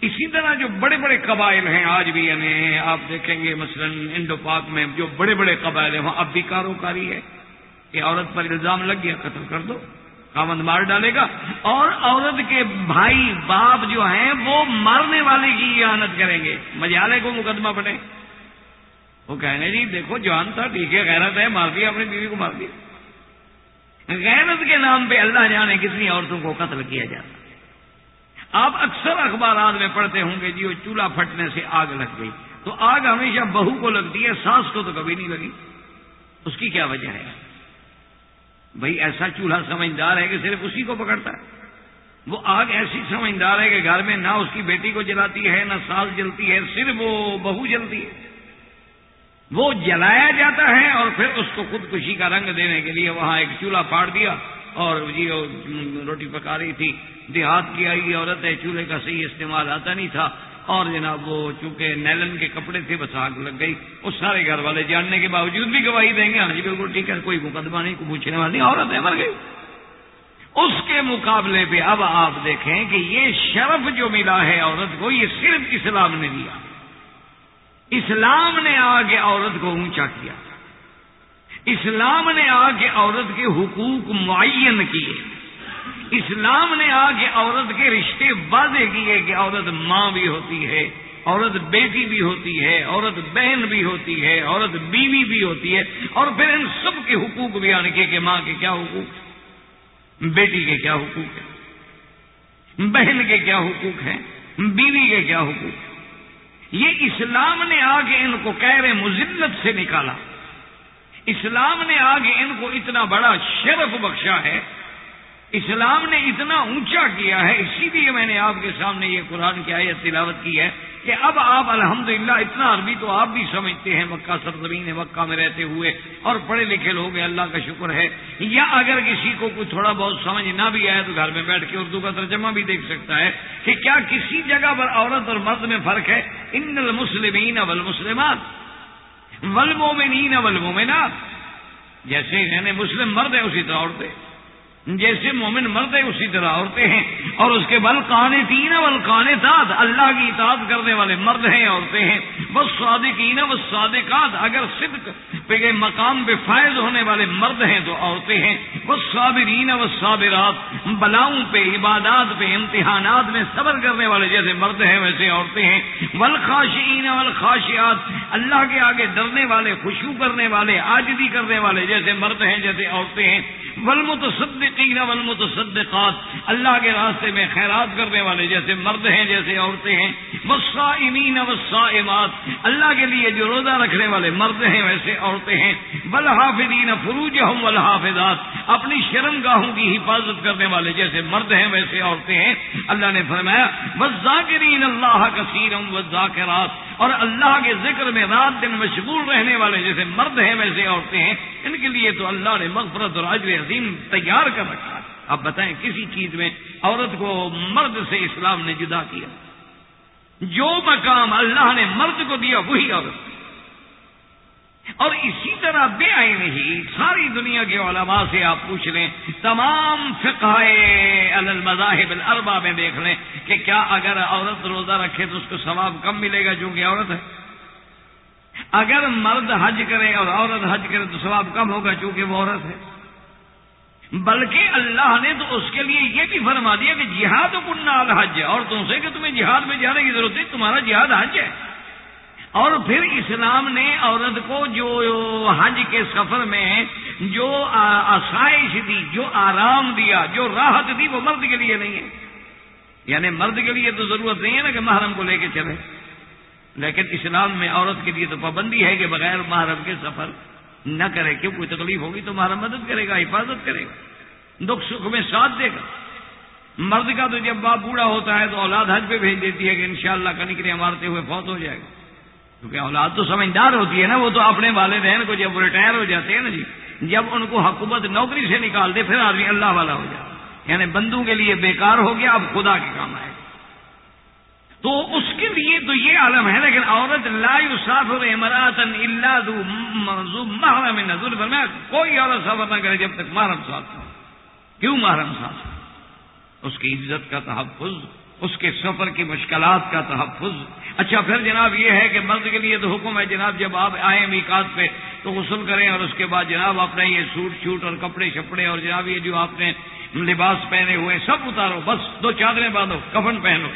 اسی طرح جو بڑے بڑے قبائل ہیں آج بھی یعنی آپ دیکھیں گے، مثلا انڈو پاک میں جو بڑے بڑے قبائل ہیں، وہاں اب بھی کاروکاری ہے۔ کہ عورت پر الزام لگ گیا، قتل کر دو کامند مار ڈالے گا۔ اور عورت کے بھائی باپ جو ہیں، وہ مارنے والے کی احانت کریں گے۔ مجالے کو مقدمہ بنے وہ کہیں گے جی دیکھو جوان تھا ٹھیک ہے غیرت ہے، مار دیا، اپنی بیوی کو مار دیا۔ غیرت کے نام پہ اللہ جانے کتنی عورتوں کو قتل کیا جاتا آپ اکثر اخبارات میں پڑھتے ہوں گے جی وہ چولہا پھٹنے سے آگ لگ گئی۔ تو آگ ہمیشہ بہو کو لگتی ہے سانس کو تو کبھی نہیں لگی۔ اس کی کیا وجہ ہے؟ بھائی ایسا چولہا سمجھدار ہے کہ صرف اسی کو پکڑتا ہے۔ وہ آگ ایسی سمجھدار ہے کہ گھر میں نہ اس کی بیٹی کو جلاتی ہے، نہ ساس جلتی ہے، صرف وہ بہو جلتی ہے۔ وہ جلایا جاتا ہے اور پھر اس کو خودکشی کا رنگ دینے کے لیے وہاں ایک چولہا پھاڑ دیا اور جی روٹی پکا رہی تھی، دیہات کی آئی عورت ہے، چولہے کا صحیح استعمال آتا نہیں تھا۔ اور جناب وہ چونکہ نیلن کے کپڑے تھے، بس آگ لگ گئی۔ اس سارے گھر والے جاننے کے باوجود بھی گواہی دیں گے ہاں جی بالکل ٹھیک ہے، کوئی مقدمہ نہیں، کوئی پوچھنے والی عورت ہے مر گئی۔ اس کے مقابلے پہ اب آپ دیکھیں کہ یہ شرف جو ملا ہے عورت کو، یہ صرف اسلام نے دیا۔ اسلام نے آ کے عورت کو اونچا کیا۔ اسلام نے آ کے عورت کے حقوق معین کیے۔ اسلام نے آ کے عورت کے رشتے واضح کیے کہ عورت ماں بھی ہوتی ہے، عورت بیٹی بھی ہوتی ہے، عورت بہن بھی ہوتی ہے، عورت بیوی بھی ہوتی ہے۔ اور پھر ان سب کے حقوق بھی آنے کے کہ ماں کے کیا حقوق بیٹی کے کیا حقوق ہے بہن کے کیا حقوق ہیں؟ بیوی کے کیا حقوق یہ اسلام نے آگے ان کو کہہ مزلت سے نکالا۔ اسلام نے آگے ان کو اتنا بڑا شرف بخشا ہے۔ اسلام نے اتنا اونچا کیا ہے۔ اسی لیے میں نے آپ کے سامنے یہ قرآن کی آیت تلاوت کی ہے۔ کہ اب آپ الحمدللہ اتنا عربی تو آپ بھی سمجھتے ہیں، مکہ سرزمین مکہ میں رہتے ہوئے اور پڑھے لکھے لوگ ہیں، اللہ کا شکر ہے۔ یا اگر کسی کو کوئی تھوڑا بہت سمجھ نہ بھی آئے تو گھر میں بیٹھ کے اردو کا ترجمہ بھی دیکھ سکتا ہے کہ کیا کسی جگہ پر عورت اور مرد میں فرق ہے؟ ان المسلمین والمسلمات والمومنین والمومنات جیسے یعنی مسلم مرد ہے، اسی طرح عورتیں۔ جیسے مومن مرد ہے، اسی طرح عورتیں ہیں۔ اور اس کے بل کانے تین بل کانے تاد اللہ کی اطاعت کرنے والے مرد ہیں، عورتیں ہیں۔ بس صادقین، بس صادقات۔ اگر صدق پہ مقام پہ فائز ہونے والے مرد ہیں تو عورتیں ہیں۔ بس صابرین و صابرات۔ بلاؤں پہ، عبادات پہ، امتحانات میں صبر کرنے والے جیسے مرد ہیں، ویسے عورتیں ہیں۔ ولخاشین ولخاشیات۔ اللہ کے آگے ڈرنے والے، خوشبو کرنے والے آجدی کرنے والے جیسے مرد ہیں، جیسے عورتیں ہیں۔ والمتصدقین والمتصدقات، اللہ کے راستے میں خیرات کرنے والے جیسے مرد ہیں، جیسے عورتیں ہیں، والصائمین والصائمات، اللہ کے لیے جو روزہ رکھنے والے مرد ہیں، ویسے عورتیں ہیں، والحافظین فروجہم والحافظات، اپنی شرم گاہوں کی حفاظت کرنے والے جیسے مرد ہیں، ویسے عورتیں ہیں۔ اللہ نے فرمایا، والذاکرین اللہ کثیرا والذاکرات، اور اللہ کے ذکر میں رات دن مشغول رہنے والے جیسے مرد ہیں، ویسے عورتیں ہیں۔ ان کے لیے تو اللہ نے مغفرت اور عجر عظیم تیار کر رکھا اب بتائیں کسی چیز میں عورت کو مرد سے اسلام نے جدا کیا؟ جو مقام اللہ نے مرد کو دیا وہی عورت۔ اور اسی طرح بے آئی نہیں ساری دنیا کے علماء سے آپ پوچھ لیں، تمام فقائے المذاہب الاربع میں دیکھ لیں کہ کیا اگر عورت روزہ رکھے تو اس کو ثواب کم ملے گا چونکہ عورت ہے؟ اگر مرد حج کرے اور عورت حج کرے تو ثواب کم ہوگا چونکہ وہ عورت ہے۔ بلکہ اللہ نے تو اس کے لیے یہ بھی فرما دیا کہ جہاد کنہ الحج ہے۔ اور تم سے کہ تمہیں جہاد میں جانے کی ضرورت ہے تمہارا جہاد حج ہے۔ اور پھر اسلام نے عورت کو جو حج کے سفر میں جو آسائش دی، جو آرام دیا، جو راحت دی، وہ مرد کے لیے نہیں ہے۔ یعنی مرد کے لیے تو ضرورت نہیں ہے نا کہ محرم کو لے کے چلے۔ لیکن اسلام میں عورت کے لیے تو پابندی ہے کہ بغیر محرم کے سفر نہ کرے، کیوں کوئی تکلیف ہوگی تو مدد کرے گا، حفاظت کرے گا، دکھ سکھ میں ساتھ دے گا۔ مرد کا تو جب باپ بوڑھا ہوتا ہے تو اولاد حج پہ بھیج دیتی ہے کہ انشاءاللہ شاء اللہ مارتے ہوئے، فوت ہو جائے گا۔ کیونکہ اولاد تو سمجھدار ہوتی ہے نا، وہ تو اپنے والدین کو جب ریٹائر ہو جاتے ہیں نا جی جب ان کو حکومت نوکری سے نکال دے، پھر آدمی اللہ والا ہو جائے یعنی بندوں کے لیے بیکار ہو گیا، اب خدا کے کام آئے گا۔ تو اس کے لیے تو یہ عالم ہے، لیکن عورت لا سافر امراطن اللہ محرم نظر فرمایا، کوئی عورت سفر نہ کرے جب تک محرم ساتھ ہو۔ کیوں محرم ساتھ اس کی عزت کا تحفظ، اس کے سفر کی مشکلات کا تحفظ۔ اچھا پھر جناب یہ ہے کہ مرد کے لیے تو حکم ہے، جناب جب آپ آئیں میکات پہ تو غسل کریں اور اس کے بعد جناب اپنے یہ سوٹ چھوٹ اور کپڑے شپڑے اور جناب یہ جو آپ نے لباس پہنے ہوئے سب اتارو، بس دو چادریں باندھو، کفن پہنو۔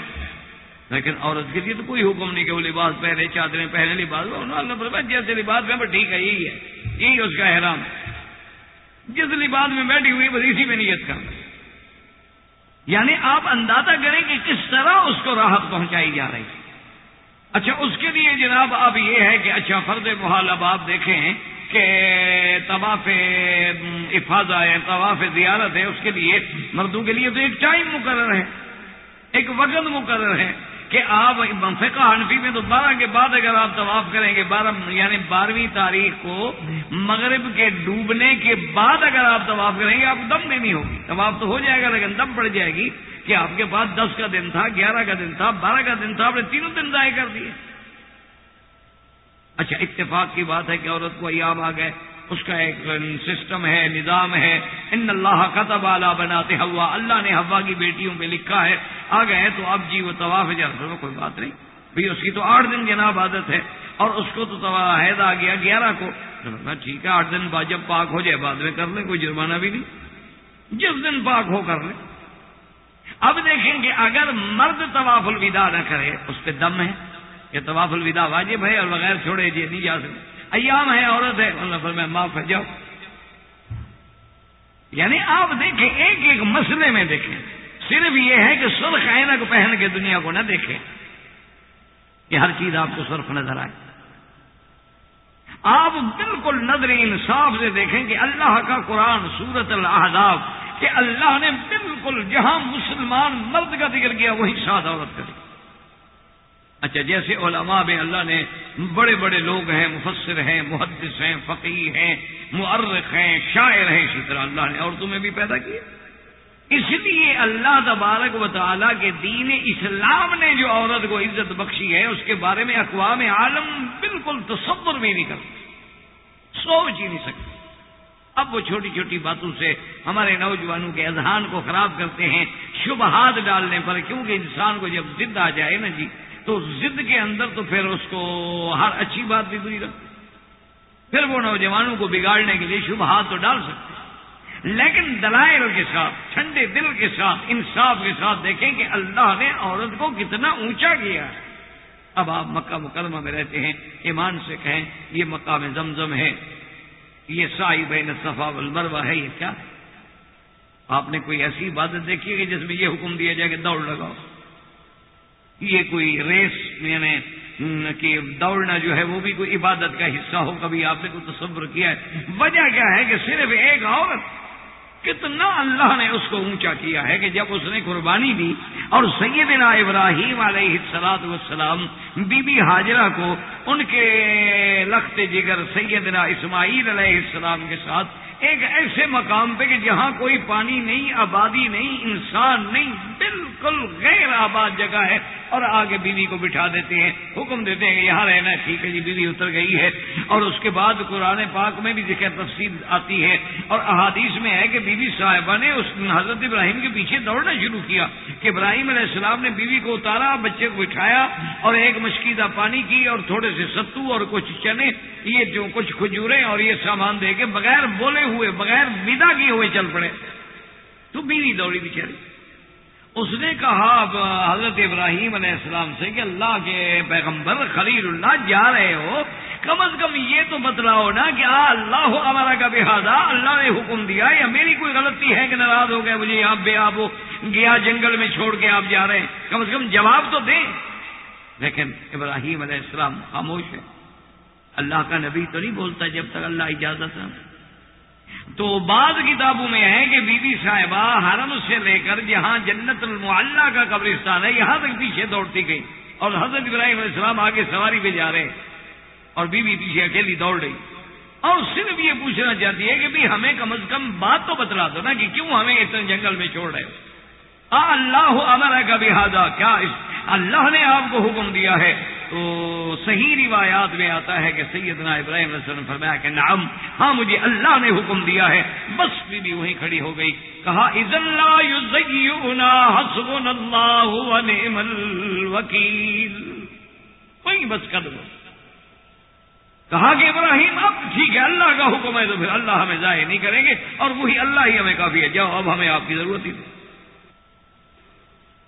لیکن عورت کے لیے تو کوئی حکم نہیں کہ وہ لباس پہنے، چادریں پہنے، لباس اللہ جیسے لباس میں ٹھیک ہے، یہی ہے۔ یہی اس کا احرام۔ جس لباس میں بیٹھی ہوئی، بس اسی میں نیت کرنا یعنی آپ اندازہ کریں کہ کس طرح اس کو راحت پہنچائی جا رہی ہے۔ اچھا اس کے لیے جناب اب یہ ہے کہ اچھا فرد محال اب آپ دیکھیں کہ طواف افاظہ ہے، طواف زیارت ہے، اس کے لیے مردوں کے لیے تو ایک ٹائم مقرر ہے، ایک وقت مقرر ہے۔ کہ آپ فقہ حنفی میں تو بارہ کے بعد اگر آپ طواف کریں گے، بارہ یعنی بارہویں تاریخ کو مغرب کے ڈوبنے کے بعد اگر آپ طواف کریں گے، آپ دم دینی ہوگی۔ طواف تو ہو جائے گا، لیکن دم پڑ جائے گی کہ آپ کے پاس دس کا دن تھا، گیارہ کا دن تھا، بارہ کا دن تھا، آپ نے تینوں دن ضائع کر دیے۔ اچھا اتفاق کی بات ہے کہ عورت کو ایام آ گئے۔ اس کا ایک سسٹم ہے، نظام ہے۔ ان اللہ قطب اعلیٰ بناتے ہوا اللہ نے ہوا کی بیٹیوں پہ لکھا ہے۔ آ گئے تو اب جی وہ طواف جا جی، کوئی بات نہیں۔ بھائی اس کی تو آٹھ دن جناب عادت ہے۔ اور اس کو تو حید آ گیا گیارہ کو۔ ٹھیک ہے، آٹھ دن بعد جب پاک ہو جائے، بعد میں کر لیں، کوئی جرمانہ بھی نہیں۔ جس دن پاک ہو کر لیں۔ اب دیکھیں کہ اگر مرد طواف الوداع نہ کرے، اس پہ دم ہے۔ یہ طواف الوداع واجب ہے اور بغیر چھوڑے جی نہیں جا سکتے ایام ہے، عورت ہے پر میں معاف ہے جاؤ۔ یعنی آپ دیکھیں، ایک ایک مسئلے میں دیکھیں۔ صرف یہ ہے کہ سرخ کو پہن کے دنیا کو نہ دیکھیں کہ ہر چیز آپ کو سرخ نظر آئے۔ آپ بالکل نظر انصاف سے دیکھیں کہ اللہ کا قرآن سورت الحداب کہ اللہ نے بالکل جہاں مسلمان مرد کا ذکر کیا، وہی سات عورت کا ذکر۔ اچھا جیسے علماء میں اللہ نے بڑے بڑے لوگ ہیں، مفسر ہیں، محدث ہیں فقیر ہیں معرخ ہیں، شاعر ہیں، اسی طرح اللہ نے عورتوں میں بھی پیدا کیا۔ اس لیے اللہ تبارک و تعالیٰ کے دین اسلام نے جو عورت کو عزت بخشی ہے، اس کے بارے میں اقوام عالم بالکل تصور بھی نہیں کرتے۔ سوچ ہی نہیں سکتے۔ اب وہ چھوٹی چھوٹی باتوں سے ہمارے نوجوانوں کے اذہان کو خراب کرتے ہیں، شبہات ڈالنے پر، کیونکہ انسان کو جب ضد آ جائے نا جی تو ضد کے اندر تو پھر اس کو ہر اچھی بات بھی بری لگتی۔ پھر وہ نوجوانوں کو بگاڑنے کے لیے شبہات تو ڈال سکتے لیکن دلائل کے ساتھ، ٹھنڈے دل کے ساتھ، انصاف کے ساتھ دیکھیں کہ اللہ نے عورت کو کتنا اونچا کیا۔ ہے اب آپ مکہ مکرمہ میں رہتے ہیں، ایمان سے کہیں، یہ مقام زمزم ہے۔ یہ سائی بین صفا المروا ہے، یہ کیا آپ نے کوئی ایسی عبادت دیکھی ہے جس میں یہ حکم دیا جائے کہ دوڑ لگاؤ؟ یہ کوئی ریس یعنی کہ دوڑنا جو ہے وہ بھی کوئی عبادت کا حصہ ہو، کبھی آپ نے کوئی تصور کیا ہے۔ وجہ کیا ہے کہ صرف ایک عورت، کتنا اللہ نے اس کو اونچا کیا ہے کہ جب اس نے قربانی دی اور سیدنا ابراہیم علیہ السلاط والسلام، بی بی حاجرہ کو، ان کے لخت جگر سیدنا اسماعیل علیہ السلام کے ساتھ ایک ایسے مقام پہ کہ جہاں کوئی پانی نہیں، آبادی نہیں، انسان نہیں، بالکل غیر آباد جگہ ہے اور آگے بیوی کو بٹھا دیتے ہیں، حکم دیتے ہیں کہ یہاں رہنا ٹھیک ہے جی بیوی اتر گئی ہے۔ اور اس کے بعد قرآن پاک میں بھی ذکر تفصیل آتی ہے۔ اور احادیث میں ہے کہ بیوی صاحبہ نے اس حضرت ابراہیم کے پیچھے دوڑنا شروع کیا کہ ابراہیم علیہ السلام نے بیوی کو اتارا، بچے کو بٹھایا اور ایک مشکیدہ پانی کی اور تھوڑے سے ستو اور کچھ چنے۔ یہ جو کچھ کھجورے اور یہ سامان دے کے بغیر بولے ہوئے، بغیر ودا کیے ہوئے چل پڑے۔ تو بیوی دوڑی بیچاری اس نے کہا، حضرت ابراہیم علیہ السلام سے کہ اللہ کے پیغمبر خلیل اللہ جا رہے ہو۔ کم از کم یہ تو بتلاؤ نا کہ آ، اللہ ہمارا کا بحاظہ اللہ نے حکم دیا یا میری کوئی غلطی ہے کہ ناراض ہو گئے مجھے یہاں بے آب گیا جنگل میں چھوڑ کے آپ جا رہے ہیں؟ کم از کم جواب تو دیں۔ لیکن ابراہیم علیہ السلام خاموش ہے۔ اللہ کا نبی تو نہیں بولتا جب تک اللہ اجازت ہے تو بعض کتابوں میں ہے کہ بی بی صاحبہ حرم سے لے کر جہاں جنت المعلہ کا قبرستان ہے، یہاں تک پیچھے دوڑتی گئی اور حضرت ابراہیم علیہ السلام آگے سواری پہ جا رہے ہیں اور بی بی پیچھے اکیلی دوڑ رہی۔ اور صرف یہ پوچھنا چاہتی ہے کہ بھی ہمیں کم از کم بات تو بتلا دو نا کہ کیوں ہمیں اتنے جنگل میں چھوڑ رہے ہو؟ اللہ ہمارا کا بھی کیا اللہ نے آپ کو حکم دیا ہے؟ تو صحیح روایات میں آتا ہے کہ سیدنا ابراہیم علیہ السلام فرمایا کہ نعم ہاں مجھے اللہ نے حکم دیا ہے، بس بی بی وہیں کھڑی ہو گئی۔ کہا از اللہ حسبن اللہ ونعم الوکیل۔ وہیں بس کر دو۔ کہا کہ ابراہیم، اب ٹھیک ہے، اللہ کا حکم ہے تو پھر اللہ ہمیں ضائع نہیں کریں گے اور وہی اللہ ہی ہمیں کافی ہے۔ جاؤ، اب ہمیں آپ کی ضرورت ہی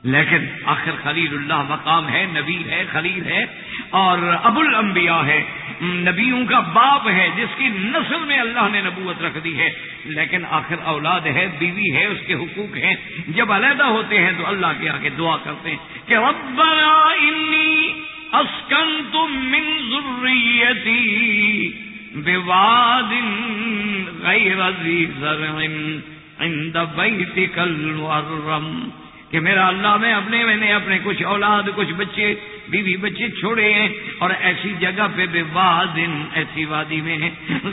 لیکن آخر خلیل اللہ مقام ہے، نبی ہے، خلیل ہے اور ابو الانبیاء ہے۔ نبیوں کا باپ ہے، جس کی نسل میں اللہ نے نبوت رکھ دی ہے۔ لیکن آخر اولاد ہے، بیوی ہے، اس کے حقوق ہیں۔ جب علیحدہ ہوتے ہیں تو اللہ کے آگے دعا کرتے ہیں کہ ربنا انی من ذریتی بواد غیر ذی زرع عند بیتک المحرم کہ میرا اللہ میں اپنے میں نے اپنے کچھ اولاد، کچھ بچے، بیوی بچے چھوڑے ہیں اور ایسی جگہ پہ بے وادن ایسی وادی میں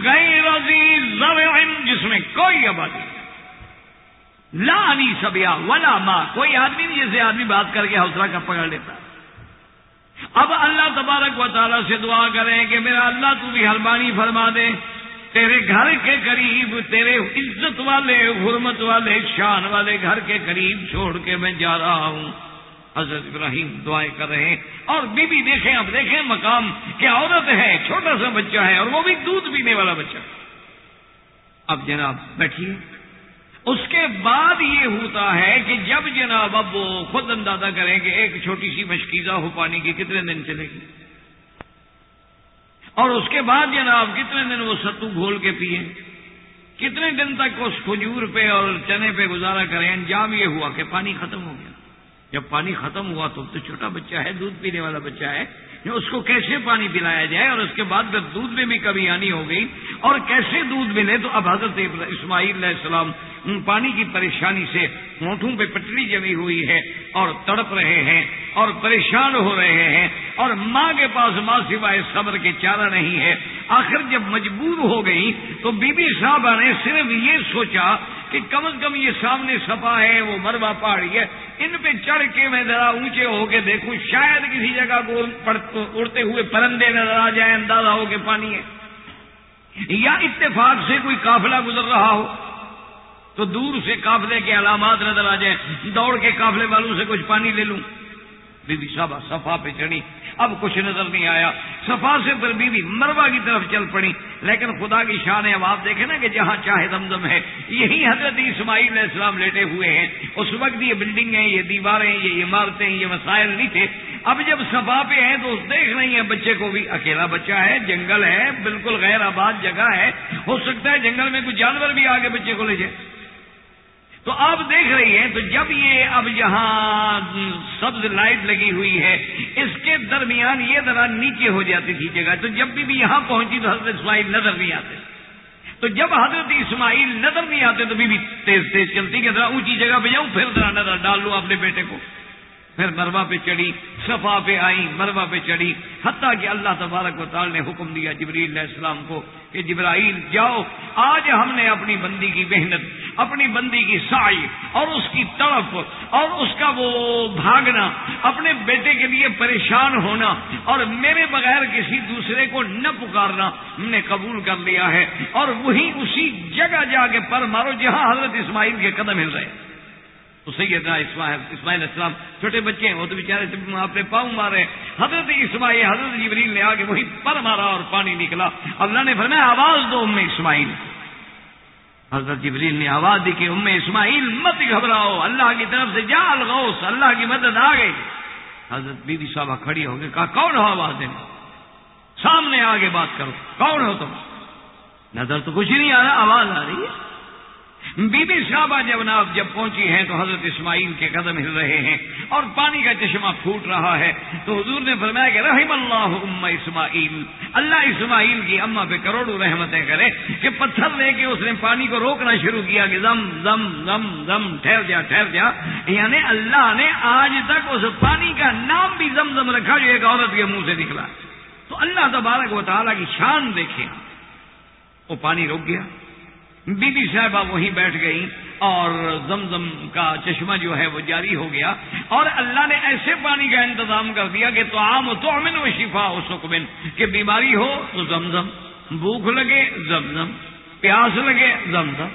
غیر عزیز جس میں کوئی آبادی لانی سبیا ولا ماں کوئی آدمی نہیں جیسے آدمی بات کر کے حوصلہ کا پکڑ لیتا۔ اب اللہ تبارک و تعالیٰ سے دعا کریں کہ میرا اللہ تو بھی حربانی فرما دے۔ تیرے گھر کے قریب، تیرے عزت والے، حرمت والے، شان والے گھر کے قریب چھوڑ کے میں جا رہا ہوں۔ حضرت ابراہیم دعائیں کر رہے ہیں۔ اور بی بی دیکھیں اب دیکھیں مقام کیا عورت ہے، چھوٹا سا بچہ ہے، اور وہ بھی دودھ پینے والا بچہ۔ اب جناب بیٹھیے۔ اس کے بعد یہ ہوتا ہے کہ جب جناب اب وہ خود اندازہ کریں کہ ایک چھوٹی سی مشکیزہ ہو، پانی کی کتنے دن چلے گی؟ اور اس کے بعد جناب کتنے دن وہ ستو گھول کے پیے؟ کتنے دن تک اس کھجور پہ اور چنے پہ گزارا کریں؟ انجام یہ ہوا کہ پانی ختم ہو گیا۔ جب پانی ختم ہوا تو تو چھوٹا بچہ ہے، دودھ پینے والا بچہ ہے۔ اس کو کیسے پانی پلایا جائے اور اس کے بعد جب دودھ میں بھی کمی آنی ہو گئی؟ اور کیسے دودھ ملے؟ تو اب حضرت اسماعیل علیہ السلام پانی کی پریشانی سے ہونٹوں پہ پٹری جمی ہوئی ہے اور تڑپ رہے ہیں اور پریشان ہو رہے ہیں اور ماں کے پاس ماں سوائے صبر کے چارہ نہیں ہے۔ آخر جب مجبور ہو گئی تو بی بی صاحبہ نے صرف یہ سوچا کہ کم از کم یہ سامنے سفا ہے، وہ مربع پہاڑی ہے۔ ان پہ چڑھ کے میں ذرا اونچے ہو کے دیکھوں، شاید کسی جگہ کو اڑتے ہوئے پرندے نظر آ جائیں، اندازہ ہو کے پانی ہے۔ یا اتفاق سے کوئی قافلہ گزر رہا ہو۔ تو دور سے قافلے کے علامات نظر آ جائیں۔ دوڑ کے قافلے والوں سے کچھ پانی لے لوں۔ بی بی صاحبہ صفا پہ چڑھی۔ اب کچھ نظر نہیں آیا۔ صفا سے پھر بی بی مروا کی طرف چل پڑی۔ لیکن خدا کی شان ہے، اب آپ دیکھیں نا کہ جہاں چاہے دمدم ہے۔ یہی حضرت اسماعیل علیہ السلام لیٹے ہوئے ہیں۔ اس وقت یہ بلڈنگیں یہ دیواریں، یہ عمارتیں، یہ مسائل نہیں تھے۔ اب جب صفا پہ ہیں تو دیکھ رہی ہیں بچے کو بھی۔ اکیلا بچہ ہے، جنگل ہے، بالکل غیر آباد جگہ ہے۔ ہو سکتا ہے جنگل میں کچھ جانور بھی آگے بچے کو لے جائے۔ تو آپ دیکھ رہی ہیں تو جب یہ اب یہاں سبز لائٹ لگی ہوئی ہے، اس کے درمیان یہ ذرا نیچے ہو جاتی تھی جگہ، تو جب بھی یہاں پہنچی تو حضرت اسماعیل نظر نہیں آتے۔ تو جب حضرت اسماعیل نظر نہیں آتے تو بھی تیز تیز چلتی کہ ذرا اونچی جگہ پہ جاؤں پھر ذرا نظر ڈال لوں اپنے بیٹے کو۔ پھر مروا پہ چڑھی، صفا پہ آئی مروا پہ چڑھی۔ حتیٰ کہ اللہ تبارک و تعالی نے حکم دیا جبریل علیہ السلام کو کہ جبرائیل جاؤ، آج ہم نے اپنی بندی کی محنت، اپنی بندی کی سائی اور اس کی تڑپ اور اس کا وہ بھاگنا، اپنے بیٹے کے لیے پریشان ہونا اور میرے بغیر کسی دوسرے کو نہ پکارنا ہم نے قبول کر لیا ہے۔ اور وہی اسی جگہ جا کے پر مارو جہاں حضرت اسماعیل کے قدم ہل رہے۔ تو سیدنا اسماعیل اسماعیل السلام چھوٹے بچے ہیں، وہ تو بیچارے آپ نے پاؤں مارے۔ حضرت اسماعیل، حضرت جبریل نے آگے وہی پر مارا اور پانی نکلا۔ اللہ نے فرمایا، آواز دو ام اسماعیل۔ حضرت جبریل نے آواز دی کہ ام اسماعیل، مت گھبراؤ۔ اللہ کی طرف سے جا الغوث اللہ کی مدد آ گئی۔ حضرت بی بی صاحبہ کھڑی ہو گئی کہا، کون ہو آواز دینا؟ سامنے آگے بات کرو، کون ہو تم؟ نظر تو کچھ نہیں آ رہا، آواز آ رہی ہے۔ بی بی صاحبہ جب جب پہنچی ہیں تو حضرت اسماعیل کے قدم ہل رہے ہیں اور پانی کا چشمہ پھوٹ رہا ہے تو حضور نے فرمایا کہ رحم اللہ ام اسماعیل۔ اللہ اسماعیل کی اما پہ کروڑوں رحمتیں کرے کہ پتھر لے کے اس نے پانی کو روکنا شروع کیا کہ زم زم زم زم، ٹھہر جا ٹھہر جا۔ یعنی اللہ نے آج تک اس پانی کا نام بھی زم زم رکھا جو ایک عورت کے منہ سے نکلا۔ تو اللہ تبارک و تعالیٰ کی شان دیکھے وہ پانی روک گیا۔ بی بی صاحبہ وہیں بیٹھ گئی اور زمزم کا چشمہ جو ہے وہ جاری ہو گیا اور اللہ نے ایسے پانی کا انتظام کر دیا کہ تو عام تو امن و شفا ہو سکمن کہ بیماری ہو تو زمزم، بھوک لگے زمزم، پیاس لگے زمزم۔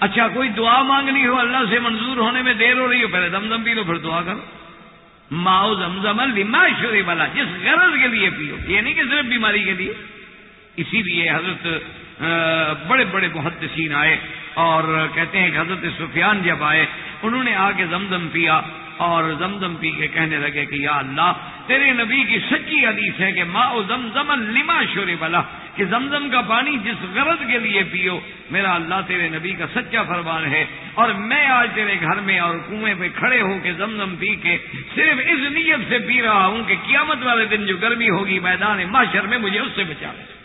اچھا کوئی دعا مانگنی ہو اللہ سے منظور ہونے میں دیر ہو رہی ہو، پہلے زمزم پی لو، پھر دعا کرو۔ ماؤ زمزم لما شوری والا جس غرض کے لیے پیو، یہ نہیں کہ صرف بیماری کے لیے۔ اسی لیے حضرت بڑے بڑے محدثین آئے اور کہتے ہیں کہ حضرت سفیان جب آئے، انہوں نے آ کے زمزم پیا اور زمزم پی کے کہنے لگے کہ یا اللہ، تیرے نبی کی سچی حدیث ہے کہ ماں زمزم لما شور بلا کہ زمزم کا پانی جس غرض کے لیے پیو، میرا اللہ تیرے نبی کا سچا فرمان ہے۔ اور میں آج تیرے گھر میں اور کنویں پہ کھڑے ہو کے زمزم پی کے صرف اس نیت سے پی رہا ہوں کہ قیامت والے دن جو گرمی ہوگی میدان معاشر میں مجھے اس سے بچا لے۔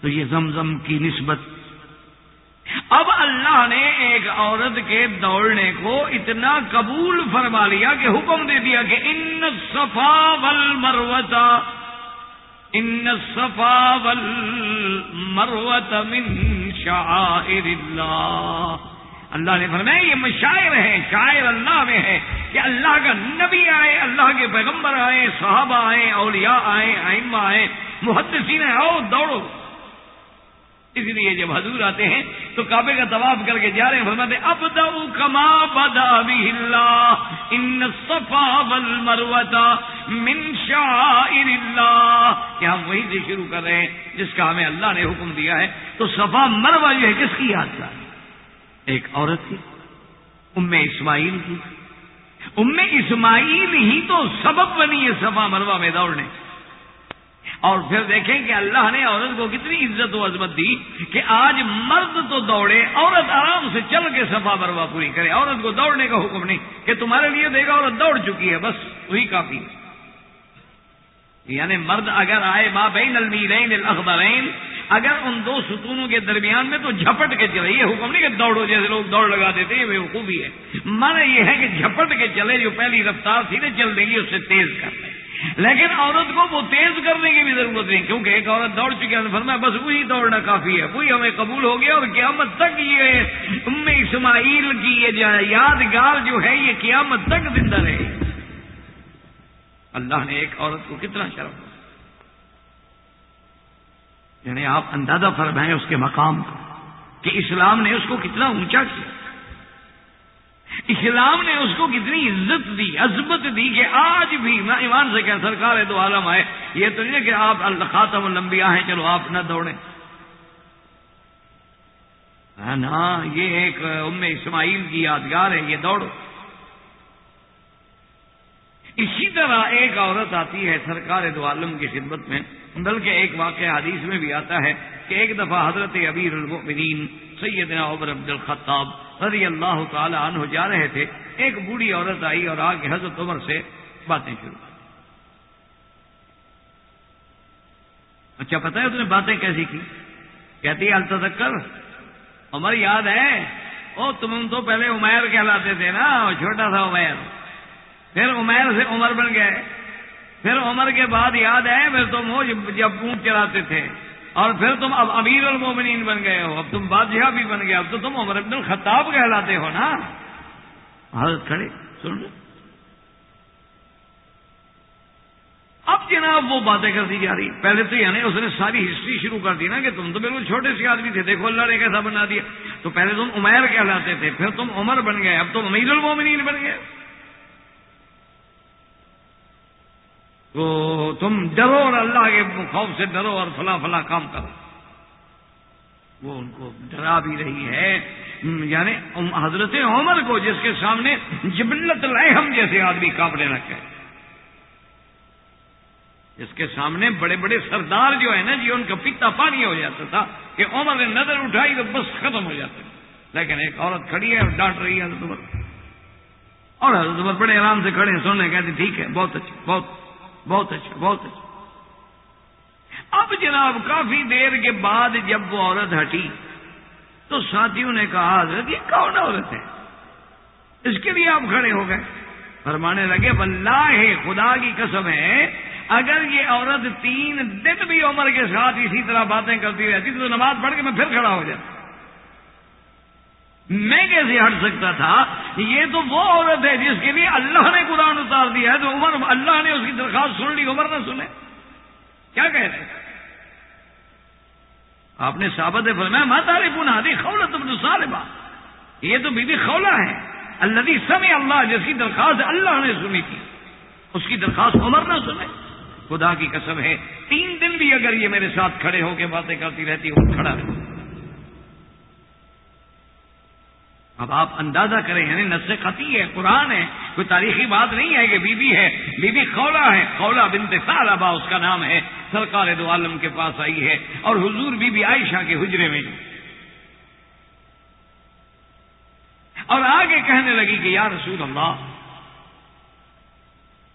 تو یہ زمزم کی نسبت۔ اب اللہ نے ایک عورت کے دوڑنے کو اتنا قبول فرما لیا کہ حکم دے دیا کہ ان صفا ول مروتا ان صفا ول مروت من شاعر اللہ۔ اللہ نے فرمایا، یہ مشاعر ہیں، شاعر اللہ میں ہے کہ اللہ کا نبی آئے، اللہ کے پیغمبر آئے، صحابہ آئے، اولیاء آئے آئمہ آئے، محدثین آؤ دوڑو۔ اس لیے جب حضور آتے ہیں تو کعبے کا طواف کر کے جا رہے ہیں، فرماتے اب دو کما بدا اللہ، ان صفا بل مروتا من اللہ. کہ ہم وہی سے شروع کر رہے ہیں جس کا ہمیں اللہ نے حکم دیا ہے؟ تو صفا مروا جو ہے، کس کی یاد کا ایک عورت کی، ام اسماعیل کی۔ ام اسماعیل ہی تو سبب بنی ہے صفا مروا میں دوڑنے۔ اور پھر دیکھیں کہ اللہ نے عورت کو کتنی عزت و عظمت دی کہ آج مرد تو دوڑے، عورت آرام سے چل کے صفا بروا پوری کرے۔ عورت کو دوڑنے کا حکم نہیں کہ تمہارے لیے دے گا عورت دوڑ چکی ہے، بس وہی کافی ہے۔ یعنی مرد اگر آئے ماں بین المیرین الاخبرین، اگر ان دو ستونوں کے درمیان میں تو جھپٹ کے چلے، یہ حکم نہیں کہ دوڑو جیسے لوگ دوڑ لگا دیتے ہیں، یہ خوبی ہے۔ من یہ ہے کہ جھپٹ کے چلے جو پہلی رفتار تھی نا چل دیں گی اس سے تیز کر لیں۔ لیکن عورت کو وہ تیز کرنے کی بھی ضرورت نہیں، کیونکہ ایک عورت دوڑ چکی ہے، فرمایا بس وہی دوڑنا کافی ہے، وہی ہمیں قبول ہو گیا اور قیامت تک یہ ام اسماعیل کی یہ یادگار جو ہے، یہ قیامت تک زندہ رہے اللہ نے ایک عورت کو کتنا شرم یعنی آپ اندازہ فرمائیں اس کے مقام کو کہ اسلام نے اس کو کتنا اونچا کیا۔ اسلام نے اس کو کتنی عزت دی عزمت دی کہ آج بھی میں ایمان سے کہ سرکار دو عالم آئے۔ یہ تو نہیں کہ آپ خاتم الانبیاء ہیں، چلو آپ نہ دوڑیں۔ ہاں نا، یہ ایک ام اسماعیل کی یادگار ہے، یہ دوڑو۔ اسی طرح ایک عورت آتی ہے سرکار دو عالم کی خدمت میں۔ بلکہ ایک واقعہ حدیث میں بھی آتا ہے کہ ایک دفعہ حضرت ابیر المؤمنین سیدنا عمر عبد الخطاب رضی اللہ تعالی عنہ جا رہے تھے، ایک بوڑھی عورت آئی اور آ کے حضرت عمر سے باتیں شروع اچھا پتہ ہے اس نے باتیں کیسی کی؟ کہتی ہے، التذکر، عمر یاد ہے؟ او، تم تو پہلے عمیر کہلاتے تھے نا چھوٹا تھا عمیر۔ پھر عمیر سے عمر بن گئے۔ پھر عمر کے بعد یاد ہے، پھر تم ہو جب اونٹ چلاتے تھے۔ اور پھر تم اب امیر المومنین بن گئے ہو، اب تم بادشاہ بھی بن گئے، اب تو تم عمر ابن الخطاب کہلاتے ہو نا؟ حضرت کھڑے، سن لو۔ اب جناب وہ باتیں کرتی جا رہی۔ پہلے تو یعنی اس نے ساری ہسٹری شروع کر دی نا کہ تم تو بالکل چھوٹے سے آدمی تھے، دیکھو اللہ نے کیسا بنا دیا۔ تو پہلے تم عمیر کہلاتے تھے، پھر تم عمر بن گئے، اب تم امیر المومنین بن گئے۔ تو تم ڈرو اور اللہ کے خوف سے ڈرو اور فلاں فلاں کام کرو۔ وہ ان کو ڈرا بھی رہی ہے۔ یعنی حضرت عمر کو جس کے سامنے جبلت لہم جیسے آدمی کانپنے لگے جس کے سامنے بڑے بڑے سردار جو ہے نا جی ان کا پیتا پانی ہو جاتا تھا کہ عمر نے نظر اٹھائی تو بس ختم ہو جاتے۔ لیکن ایک عورت کھڑی ہے اور ڈانٹ رہی ہے حضرت عمر۔ اور حضرت عمر بڑے آرام سے کھڑے ہیں، سننے کہتے ٹھیک ہے، بہت اچھا بہت۔ بہت اچھا بہت اچھا۔ اب جناب کافی دیر کے بعد جب وہ عورت ہٹی، تو ساتھیوں نے کہا، حضرت، یہ کون عورت ہے؟ اس کے لیے آپ کھڑے ہو گئے۔ فرمانے لگے، واللہ خدا کی قسم ہے، اگر یہ عورت تین دن بھی عمر کے ساتھ اسی طرح باتیں کرتی رہتی، تو نماز پڑھ کے میں پھر کھڑا ہو جاتا۔ میں کیسے ہٹ سکتا تھا؟ یہ تو وہ عورت ہے جس کے لیے اللہ نے قرآن اتار دیا ہے تو عمر اللہ نے اس کی درخواست سن لی، عمر نہ سنے۔ کیا کہہ رہے آپ نے سابت فرمایا ماں تاری پونا دی خولا تم صالبہ یہ تو بی بی خولا ہے اللہ سمے اللہ جس کی درخواست اللہ نے سنی تھی۔ اس کی درخواست عمر نہ سنے۔ خدا کی قسم ہے، تین دن بھی اگر یہ میرے ساتھ کھڑے ہو کے باتیں کرتی رہتی ہوں کھڑا رہے اب آپ اندازہ کریں یعنی نس خطی ہے، قرآن ہے، کوئی تاریخی بات نہیں ہے کہ بی بی ہے بی بی خولا ہے، خولا بنت ثعلبہ اس کا نام ہے، سرکار دو عالم کے پاس آئی ہے، اور حضور بی بی عائشہ کے حجرے میں۔ اور آگے کہنے لگی کہ یا رسول اللہ،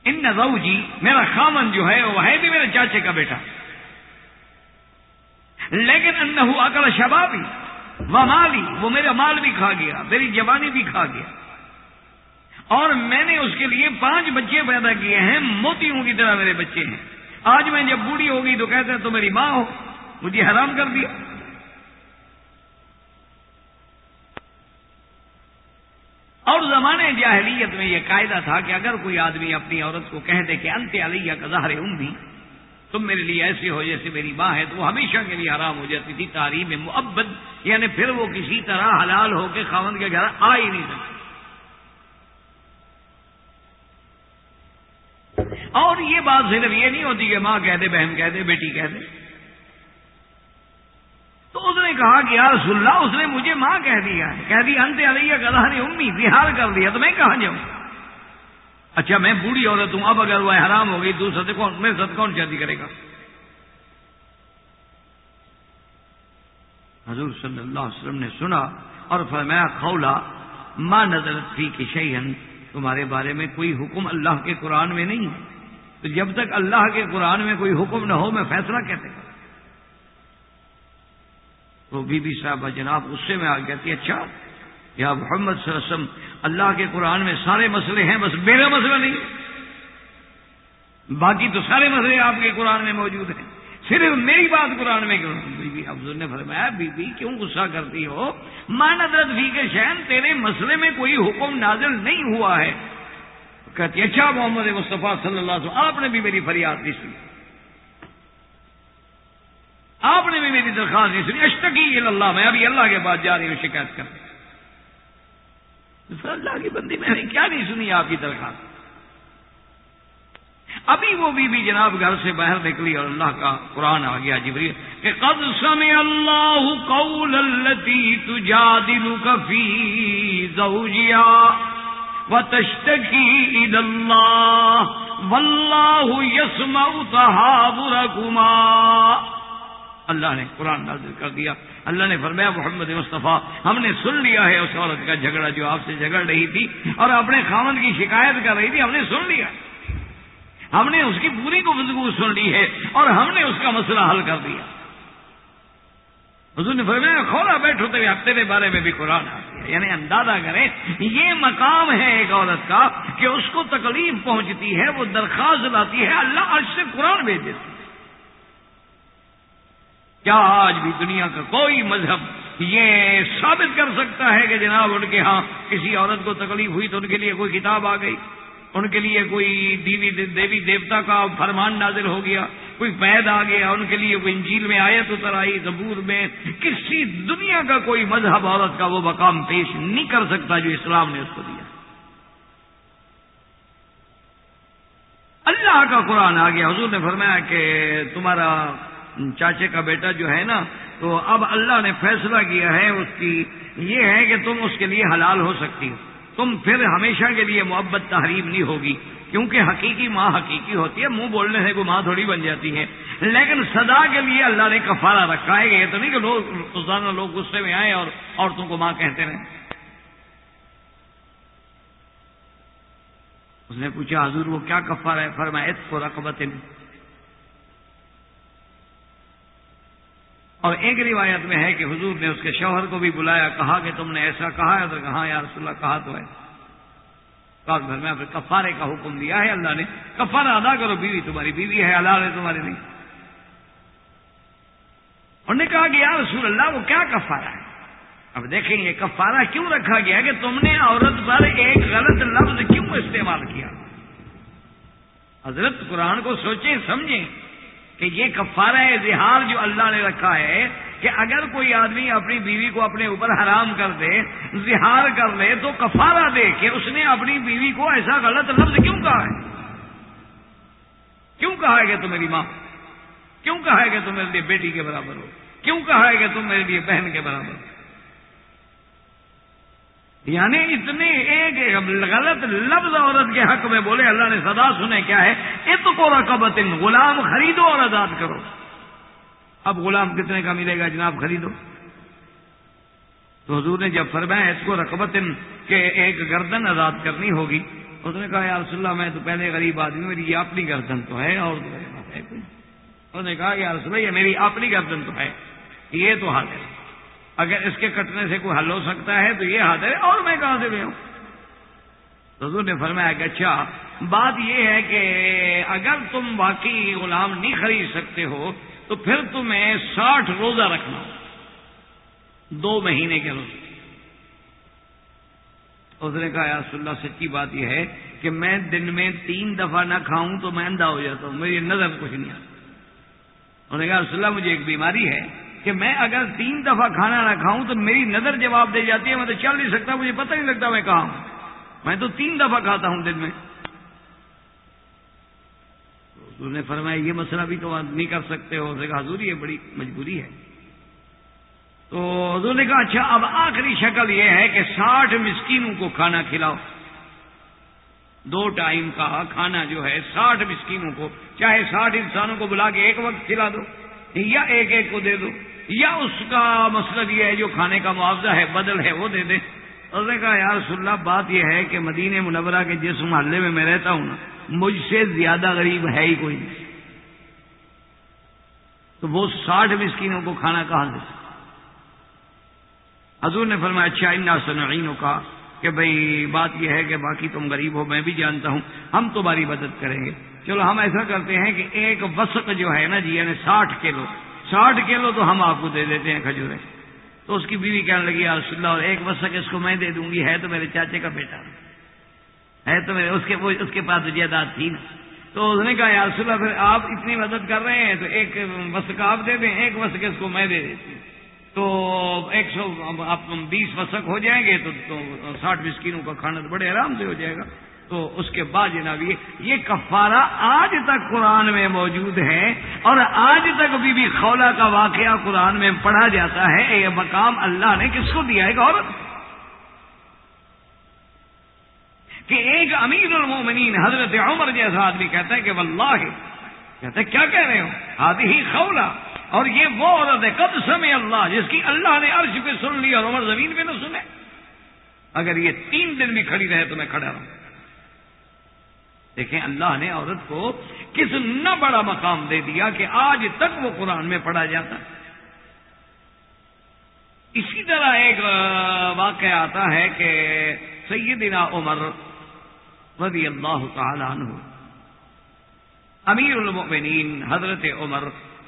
ان نظو جی میرا خامن جو ہے، وہ ہے بھی میرے چاچے کا بیٹا۔ لیکن انہو اکل شبابی۔ وہ مالی، وہ میرا مال بھی کھا گیا، میری جوانی بھی کھا گیا۔ اور میں نے اس کے لیے پانچ بچے پیدا کیے ہیں، موتیوں کی طرح میرے بچے ہیں۔ آج میں جب بوڑھی ہوگی تو کہتے ہیں تو میری ماں ہو، مجھے حرام کر دیا۔ اور زمانے جاہلیت میں یہ قاعدہ تھا کہ اگر کوئی آدمی اپنی عورت کو کہہ دے کہ انت علیہ کا ظاہر بھی تم میرے لیے ایسی ہو، جیسے میری ماں ہے، تو وہ ہمیشہ کے لیے حرام ہو جاتی تھی تعلیم محبت یعنی پھر وہ کسی طرح حلال ہو کے خاون کے گھر آ ہی نہیں سکتی۔ اور یہ بات صرف یہ نہیں ہوتی کہ ماں کہہ دے، بہن کہہ دے، بیٹی کہہ دے۔ تو اس نے کہا کہ یار اللہ، اس نے مجھے ماں کہہ دیا کہہ دی، انت علیہ گدھا نے امی، بہار کر دیا، تو میں کہاں جاؤں؟ اچھا میں بوڑھی عورت ہوں، اب اگر وہ حرام ہو گئی، دوسرے سے کون میرے ساتھ کون شادی کرے گا؟ حضور صلی اللہ علیہ وسلم نے سنا اور فرمایا خولا ما نظر فی کی شعین تمہارے بارے میں کوئی حکم اللہ کے قرآن میں نہیں ہے۔ تو جب تک اللہ کے قرآن میں کوئی حکم نہ ہو، میں فیصلہ کہتے ہیں۔ تو بی بی صاحبہ جناب غصے میں آ گیا اچھا یا محمد صلی اللہ علیہ وسلم، اللہ کے قرآن میں سارے مسئلے ہیں، بس میرا مسئلہ نہیں۔ باقی تو سارے مسئلے آپ کے قرآن میں موجود ہیں۔ صرف میری بات قرآن میں کیوں؟ بی بی، افضل نے فرمایا، بی بی، کیوں غصہ کرتی ہو؟ مان ادرت فی کے شہن، تیرے مسئلے میں کوئی حکم نازل نہیں ہوا ہے۔ کہتی اچھا محمد مصطفیٰ صلی اللہ علیہ وسلم، آپ نے بھی میری فریاد نہیں سنی۔ آپ نے بھی میری درخواست نہیں سنی۔ اشتقی اللہ میں ابھی اللہ کے بعد جا رہی ہوں، شکایت کر اللہ کی بندی میں نے کیا نہیں سنی آپ کی درخواست ابھی وہ بی بی جناب گھر سے باہر نکلی اور اللہ کا قرآن آ گیا جبری کہ قد سمع اللہ قول التي تجادلك في زوجها وتشتكي الى الله والله يسمع تهابركما اللہ نے قرآن نازل کر دیا۔ اللہ نے فرمایا، محمد مصطفیٰ، ہم نے سن لیا ہے اس عورت کا جھگڑا جو آپ سے جھگڑ رہی تھی اور اپنے خامن کی شکایت کر رہی تھی، ہم نے سن لیا۔ ہم نے اس کی پوری گفتگو سن لی ہے اور ہم نے اس کا مسئلہ حل کر دیا۔ حضور نے فرمایا، کھولا بیٹھو تو تیرے بارے میں بھی قرآن آ گیا۔ یعنی اندازہ کریں، یہ مقام ہے ایک عورت کا کہ اس کو تکلیف پہنچتی ہے، وہ درخواست لاتی ہے، اللہ عرش سے قرآن بھیج دیتی کیا آج بھی دنیا کا کوئی مذہب یہ ثابت کر سکتا ہے کہ جناب ان کے ہاں کسی عورت کو تکلیف ہوئی تو ان کے لیے کوئی کتاب آ گئی؟ ان کے لیے کوئی دیوی دیوی دیوتا کا فرمان نازل ہو گیا، کوئی پید آ گیا، ان کے لیے کوئی انجیل میں آیت اتر آئی، زبور میں کسی دنیا کا کوئی مذہب عورت کا وہ مقام پیش نہیں کر سکتا جو اسلام نے اس کو دیا۔ اللہ کا قرآن آ گیا حضور نے فرمایا کہ تمہارا چاچے کا بیٹا جو ہے نا، تو اب اللہ نے فیصلہ کیا ہے اس کی، یہ ہے کہ تم اس کے لیے حلال ہو سکتی ہو۔ تم پھر ہمیشہ کے لیے محبت تحریم نہیں ہوگی، کیونکہ حقیقی ماں حقیقی ہوتی ہے، منہ بولنے سے کوئی ماں تھوڑی بن جاتی ہے لیکن سدا کے لیے اللہ نے کفارہ رکھا ہے یہ تو نہیں کہ لوگ روزانہ لوگ غصے میں آئے اور عورتوں کو ماں کہتے رہے اس نے پوچھا، حضور وہ کیا کفارہ ہے؟ فرمایا کو رقبت اور ایک روایت میں ہے کہ حضور نے اس کے شوہر کو بھی بلایا، کہا کہ تم نے ایسا کہا ہے تو کہا یا رسول اللہ کہا تو ہے۔ گھر میں کفارے کا حکم دیا ہے اللہ نے۔ کفارہ ادا کرو، بیوی تمہاری، بیوی ہے، حلال ہے تمہاری نہیں۔ انہوں نے کہا کہ یا رسول اللہ، وہ کیا کفارہ ہے؟ اب دیکھیں یہ کفارہ کیوں رکھا گیا کہ تم نے عورت پر ایک غلط لفظ کیوں استعمال کیا؟ حضرت قرآن کو سوچیں، سمجھیں۔ کہ یہ کفارہ اظہار جو اللہ نے رکھا ہے کہ اگر کوئی آدمی اپنی بیوی کو اپنے اوپر حرام کر دے زہار کر لے تو کفارہ دے کہ اس نے اپنی بیوی کو ایسا غلط لفظ کیوں کہا ہے؟ کیوں کہا ہے کہ تم میری ماں؟ کیوں کہا ہے کہ تم میرے لیے بیٹی کے برابر ہو؟ کیوں کہا ہے کہ تم میرے لیے بہن کے برابر ہو؟ یعنی اتنے ایک غلط لفظ عورت کے حق میں بولے، اللہ نے سدا سنے، کیا ہے؟ ات کو رقبت غلام خریدو اور آزاد کرو۔ اب غلام کتنے کا ملے گا جناب خریدو؟ تو حضور نے جب فرمایا، اس کو رقبت کے ایک گردن آزاد کرنی ہوگی، اس نے کہا، یا رسول اللہ، میں تو پہلے غریب آدمی میری یہ اپنی گردن تو ہے اور اس نے کہا، یا رسول اللہ، یہ میری اپنی گردن تو ہے، یہ تو حال ہے۔ اگر اس کے کٹنے سے کوئی حل ہو سکتا ہے تو یہ حد ہے، اور میں کہاں سے بھی ہوں؟ حضور نے فرمایا کہ اچھا بات یہ ہے کہ اگر تم باقی غلام نہیں خرید سکتے ہو، تو پھر تمہیں ساٹھ روزہ رکھنا ہو دو مہینے کے روزے۔ اس نے کہا رسول اللہ، سچی بات یہ ہے کہ میں دن میں تین دفعہ نہ کھاؤں تو میں اندھا ہو جاتا ہوں، میری نظر کچھ نہیں آتا انہوں نے کہا، رسول اللہ، مجھے ایک بیماری ہے۔ کہ میں اگر تین دفعہ کھانا نہ کھاؤں تو میری نظر جواب دے جاتی ہے، میں تو چل نہیں سکتا، مجھے پتہ نہیں لگتا میں کہاں ہوں۔ میں تو تین دفعہ کھاتا ہوں دن میں۔ حضور نے فرمایا، یہ مسئلہ بھی تو نہیں کر سکتے ہو۔ کہا، حضور، یہ بڑی مجبوری ہے۔ تو حضور نے کہا اچھا اب آخری شکل یہ ہے کہ ساٹھ مسکینوں کو کھانا کھلاؤ۔ دو ٹائم کا کھانا جو ہے، ساٹھ مسکینوں کو، چاہے ساٹھ انسانوں کو بلا کے ایک وقت کھلا دو یا ایک ایک کو دے دو۔ یا اس کا مسئلہ یہ ہے جو کھانے کا معاوضہ ہے، بدل ہے، وہ دے دیں اس نے کہا یار اللہ، بات یہ ہے کہ مدینہ منورہ کے جس محلے میں میں رہتا ہوں نا، مجھ سے زیادہ غریب ہے ہی کوئی نہیں۔ تو وہ ساٹھ مسکینوں کو کھانا کہاں دے؟ حضور نے فرمایا اچھا انا سنعینوں کا کہ بھائی بات یہ ہے کہ باقی تم غریب ہو، میں بھی جانتا ہوں۔ ہم تمہاری مدد کریں گے۔ چلو، ہم ایسا کرتے ہیں کہ ایک وسط جو ہے نا جی یعنی ساٹھ کلو ساٹھ کلو تو ہم آپ کو دے دیتے ہیں کھجورے تو اس کی بیوی کہنے لگی رسول اللہ اور ایک وسط اس کو میں دے دوں گی، ہے تو میرے چاچے کا بیٹا۔ ہے تو میرے، اس کے اس کے پاس جائیداد تھی نا۔ تو اس نے کہا، یا رسول اللہ، پھر آپ اتنی مدد کر رہے ہیں تو ایک وسق آپ دے دیں، ایک وسق اس کو میں دے دیتی ہوں۔ تو ایک سو آپ بیس وسق ہو جائیں گے تو ساٹھ مسکینوں کا کھانا تو بڑے آرام سے ہو جائے گا۔ تو اس کے بعد جناب یہ کفارہ آج تک قرآن میں موجود ہے اور آج تک بھی بھی خولا کا واقعہ قرآن میں پڑھا جاتا ہے۔ یہ مقام اللہ نے کس کو دیا ہے عورت کہ ایک امیر المومنین حضرت عمر جیسا آدمی کہتا ہے کہ واللہ کہتے ہیں کیا کہہ رہے ہو؟ آدھی ہی خولا۔ اور یہ وہ عورت ہے کب سمے اللہ، جس کی اللہ نے عرش پہ سن لی اور عمر زمین پہ نہ سنے۔ اگر یہ تین دن بھی کھڑی رہے تو میں کھڑا رہوں۔ دیکھیں اللہ نے عورت کو کس نہ بڑا مقام دے دیا کہ آج تک وہ قرآن میں پڑھا جاتا ہے۔ اسی طرح ایک واقعہ آتا ہے کہ سیدنا عمر رضی اللہ تعالی عنہ، امیر المؤمنین حضرت عمر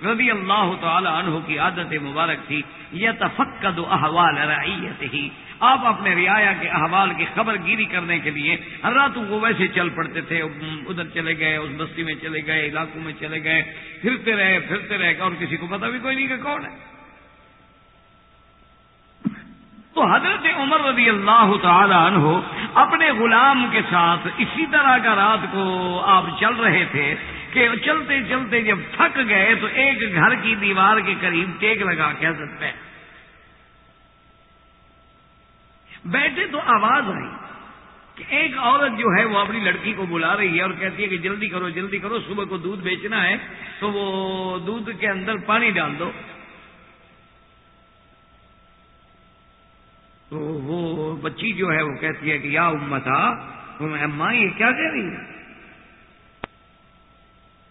رضی اللہ تعالی عنہ کی عادت مبارک تھی یہ تفقد احوال رعیت ہی آپ اپنے رعایا کے احوال کی خبر گیری کرنے کے لیے ہر راتوں کو ویسے چل پڑتے تھے، ادھر چلے گئے، اس بستی میں چلے گئے، علاقوں میں چلے گئے، پھرتے رہے پھرتے رہے، اور کسی کو پتا بھی کوئی نہیں کہ کون ہے۔ تو حضرت عمر رضی اللہ تعالی عنہ اپنے غلام کے ساتھ اسی طرح کا رات کو آپ چل رہے تھے کہ چلتے چلتے جب تھک گئے تو ایک گھر کی دیوار کے قریب ٹیک لگا کے حضرت پہ۔ بیٹھے تو آواز آئی کہ ایک عورت جو ہے وہ اپنی لڑکی کو بلا رہی ہے اور کہتی ہے کہ جلدی کرو جلدی کرو، صبح کو دودھ بیچنا ہے تو وہ دودھ کے اندر پانی ڈال دو۔ تو وہ بچی جو ہے وہ کہتی ہے کہ یا امتا اماں یہ کیا کہہ رہی ہے؟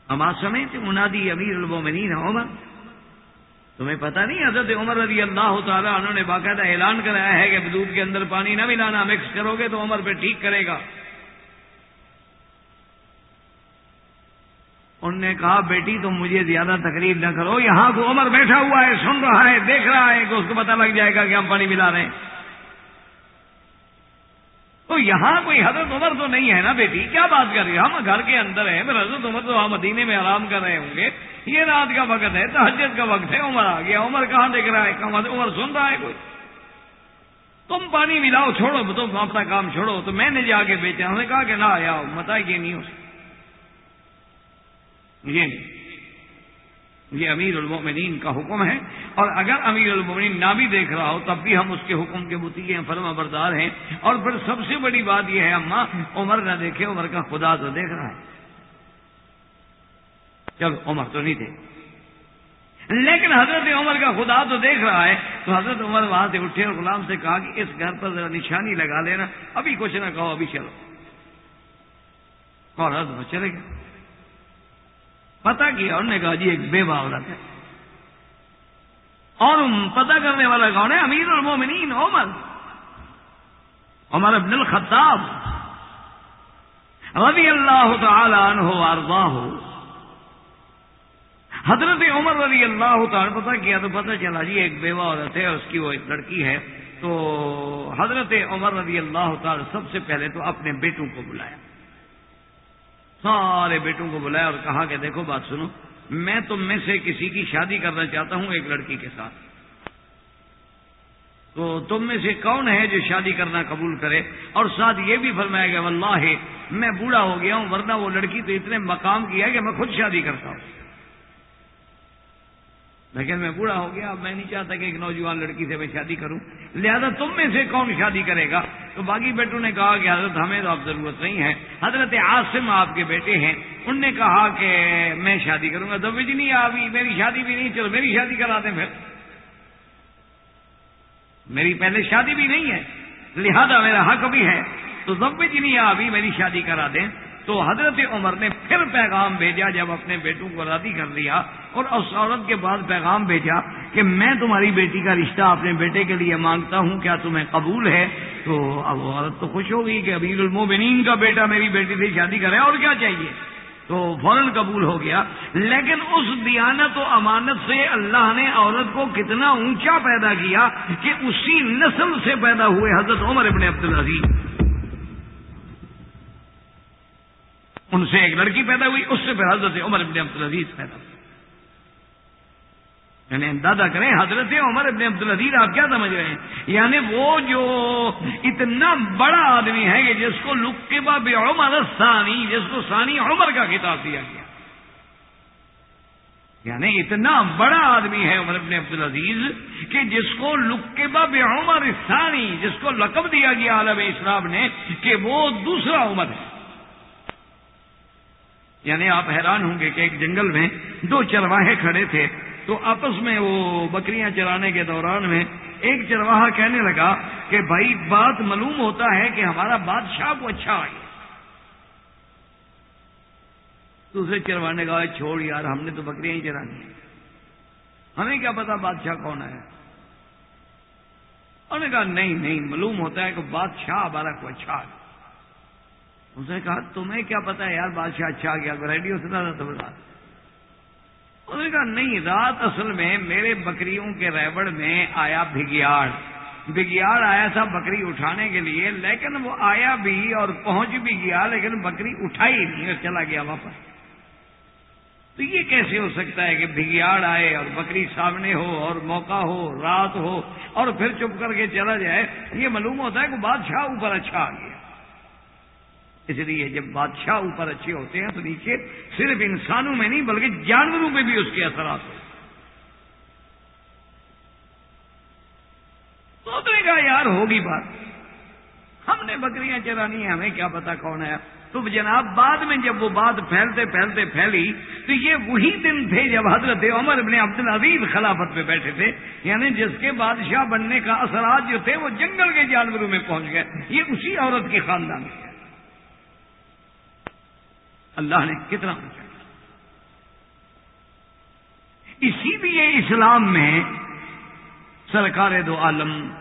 اما سمیت منادی امیر المومنین عمر۔ تمہیں پتہ نہیں حضرت عمر رضی اللہ تعالیٰ انہوں نے باقاعدہ اعلان کرایا ہے کہ دودھ کے اندر پانی نہ ملانا مکس کرو گے تو عمر پہ ٹھیک کرے گا۔ انہوں نے کہا، بیٹی، تم مجھے زیادہ تکلیف نہ کرو، یہاں کو عمر بیٹھا ہوا ہے، سن رہا ہے، دیکھ رہا ہے کہ اس کو پتہ لگ جائے گا کہ ہم پانی ملا رہے ہیں۔ تو یہاں کوئی حضرت عمر تو نہیں ہے نا بیٹی؟ کیا بات کر رہی ہے ہم گھر کے اندر ہیں حضرت عمر تو ہم مدینے میں آرام کر رہے ہوں گے۔ یہ رات کا وقت ہے تحجت کا وقت ہے، عمر آ گیا۔ عمر کہاں دیکھ رہا ہے؟ عمر سن رہا ہے کوئی؟ تم پانی ملاؤ، چھوڑو، تم اپنا کام چھوڑو۔ تو میں نے جا کے بیچا، ہم نے کہا کہ نہ آیا متا یہ نہیں ہو یہ نہیں۔ یہ امیر المومنین کا حکم ہے اور اگر امیر المومنین نہ بھی دیکھ رہا ہو، تب بھی ہم اس کے حکم کے متی ہیں فرما بردار ہیں۔ اور پھر سب سے بڑی بات یہ ہے، اما، عمر نہ دیکھے، عمر کا خدا تو دیکھ رہا ہے۔ چلو عمر تو نہیں تھے لیکن حضرت عمر کا خدا تو دیکھ رہا ہے۔ تو حضرت عمر وہاں سے اٹھے اور غلام سے کہا کہ اس گھر پر ذرا نشانی لگا لینا، ابھی کچھ نہ کہو، ابھی چلو۔ اور حضرت چلے گئے۔ پتا کیا؟ انہوں نے کہا جی ایک بے عورت ہے۔ اور پتا کرنے والا کون ہے؟ امیر المومنین عمر۔ عمر ابن الخطاب۔ رضی اللہ تعالی عنہ وارضاہ حضرت عمر رضی اللہ تعالی پتا کیا؟ تو پتا چلا جی ایک بیوہ عورت ہے، اس کی وہ ایک لڑکی ہے۔ تو حضرت عمر رضی اللہ تعالی سب سے پہلے تو اپنے بیٹوں کو بلایا۔ سارے بیٹوں کو بلایا اور کہا کہ دیکھو بات سنو، میں تم میں سے کسی کی شادی کرنا چاہتا ہوں ایک لڑکی کے ساتھ۔ تو تم میں سے کون ہے جو شادی کرنا قبول کرے؟ اور ساتھ یہ بھی فرمایا گیا واللہ، میں بوڑھا ہو گیا ہوں، ورنہ وہ لڑکی تو اتنے مقام کی ہے کہ میں خود شادی کرتا ہوں۔ لیکن میں بوڑھا ہو گیا، اب میں نہیں چاہتا کہ ایک نوجوان لڑکی سے میں شادی کروں۔ لہذا تم میں سے کون شادی کرے گا؟ تو باقی بیٹوں نے کہا کہ حضرت ہمیں تو اب ضرورت نہیں ہے۔ حضرت عاصم آپ کے بیٹے ہیں، ان نے کہا کہ میں شادی کروں گا۔ تو جی نہیں ابھی میری شادی بھی نہیں، چلو میری شادی کرا دیں پھر۔ میری پہلے شادی بھی نہیں ہے، لہذا میرا حق بھی ہے۔ تو ضب جنی جی ابھی میری شادی کرا دیں۔ تو حضرت عمر نے پھر پیغام بھیجا جب اپنے بیٹوں کو راضی کر لیا اور اس عورت کے بعد پیغام بھیجا کہ میں تمہاری بیٹی کا رشتہ اپنے بیٹے کے لیے مانگتا ہوں، کیا تمہیں قبول ہے؟ تو اب عورت تو خوش ہوگی کہ ابیر المومنین کا بیٹا میری بیٹی سے شادی کرے اور کیا چاہیے؟ تو فوراً قبول ہو گیا۔ لیکن اس دیانت و امانت سے اللہ نے عورت کو کتنا اونچا پیدا کیا کہ اسی نسل سے پیدا ہوئے حضرت عمر ابن عبد العزیز ان سے ایک لڑکی پیدا ہوئی، اس سے پھر حضرت عمر ابن عبد العزیز پیدا ہوئی۔ یعنی اندازہ کریں، حضرت عمر ابن عبد العزیز، آپ کیا سمجھ رہے ہیں؟ یعنی وہ جو اتنا بڑا آدمی ہے کہ جس کو لکبا بے عمر ثانی جس کو ثانی عمر کا کتاب دیا گیا۔ یعنی اتنا بڑا آدمی ہے عمر ابن عبد العزیز کہ جس کو لکبا بے عمر ثانی جس کو لقب دیا گیا عالم اسلام نے کہ وہ دوسرا عمر ہے۔ یعنی آپ حیران ہوں گے کہ ایک جنگل میں دو چرواہے کھڑے تھے۔ تو آپس میں وہ بکریاں چرانے کے دوران میں ایک چرواہا کہنے لگا کہ بھائی، بات معلوم ہوتا ہے کہ ہمارا بادشاہ کو اچھا آئی دوسرے چروانے کا چھوڑ یار، ہم نے تو بکریاں ہی چرانی ہیں۔ ہمیں کیا پتا بادشاہ کون ہے۔ انہوں نے کہا، نہیں نہیں، معلوم ہوتا ہے کہ بادشاہ ہمارا کو اچھا ہے۔ اس نے کہا، تمہیں کیا پتا ہے یار، بادشاہ اچھا آ گیا ریڈیو سنا تھا تو بتا. انہوں نے کہا، نہیں، رات اصل میں میرے بکریوں کے ریوڑ میں آیا بھگیاڑ۔ بگیاڑ آیا تھا بکری اٹھانے کے لیے، لیکن وہ آیا بھی اور پہنچ بھی گیا، لیکن بکری اٹھائی نہیں اور چلا گیا واپس۔ تو یہ کیسے ہو سکتا ہے کہ بھگیاڑ آئے اور بکری سامنے ہو اور موقع ہو، رات ہو اور پھر چپ کر کے چلا جائے؟ یہ معلوم ہوتا ہے کہ بادشاہ اوپر اچھا آ گیا۔ اس لیے جب بادشاہ اوپر اچھے ہوتے ہیں تو نیچے صرف انسانوں میں نہیں بلکہ جانوروں میں بھی اس کے اثرات ہوتے نے کہا یار ہوگی بات۔ ہم نے بکریاں چرانی ہیں، ہمیں کیا پتا کون ہے۔ تو جناب بعد میں جب وہ بات پھیلتے پھیلتے پھیلی، تو یہ وہی دن تھے جب حضرت عمر ابن عبد العزیز خلافت پہ بیٹھے تھے۔ یعنی جس کے بادشاہ بننے کا اثرات جو تھے وہ جنگل کے جانوروں میں پہنچ گئے۔ یہ اسی عورت کی خاندان ہے۔ اللہ نے کتنا پوچھا اسی لیے اسلام میں سرکار دو عالم،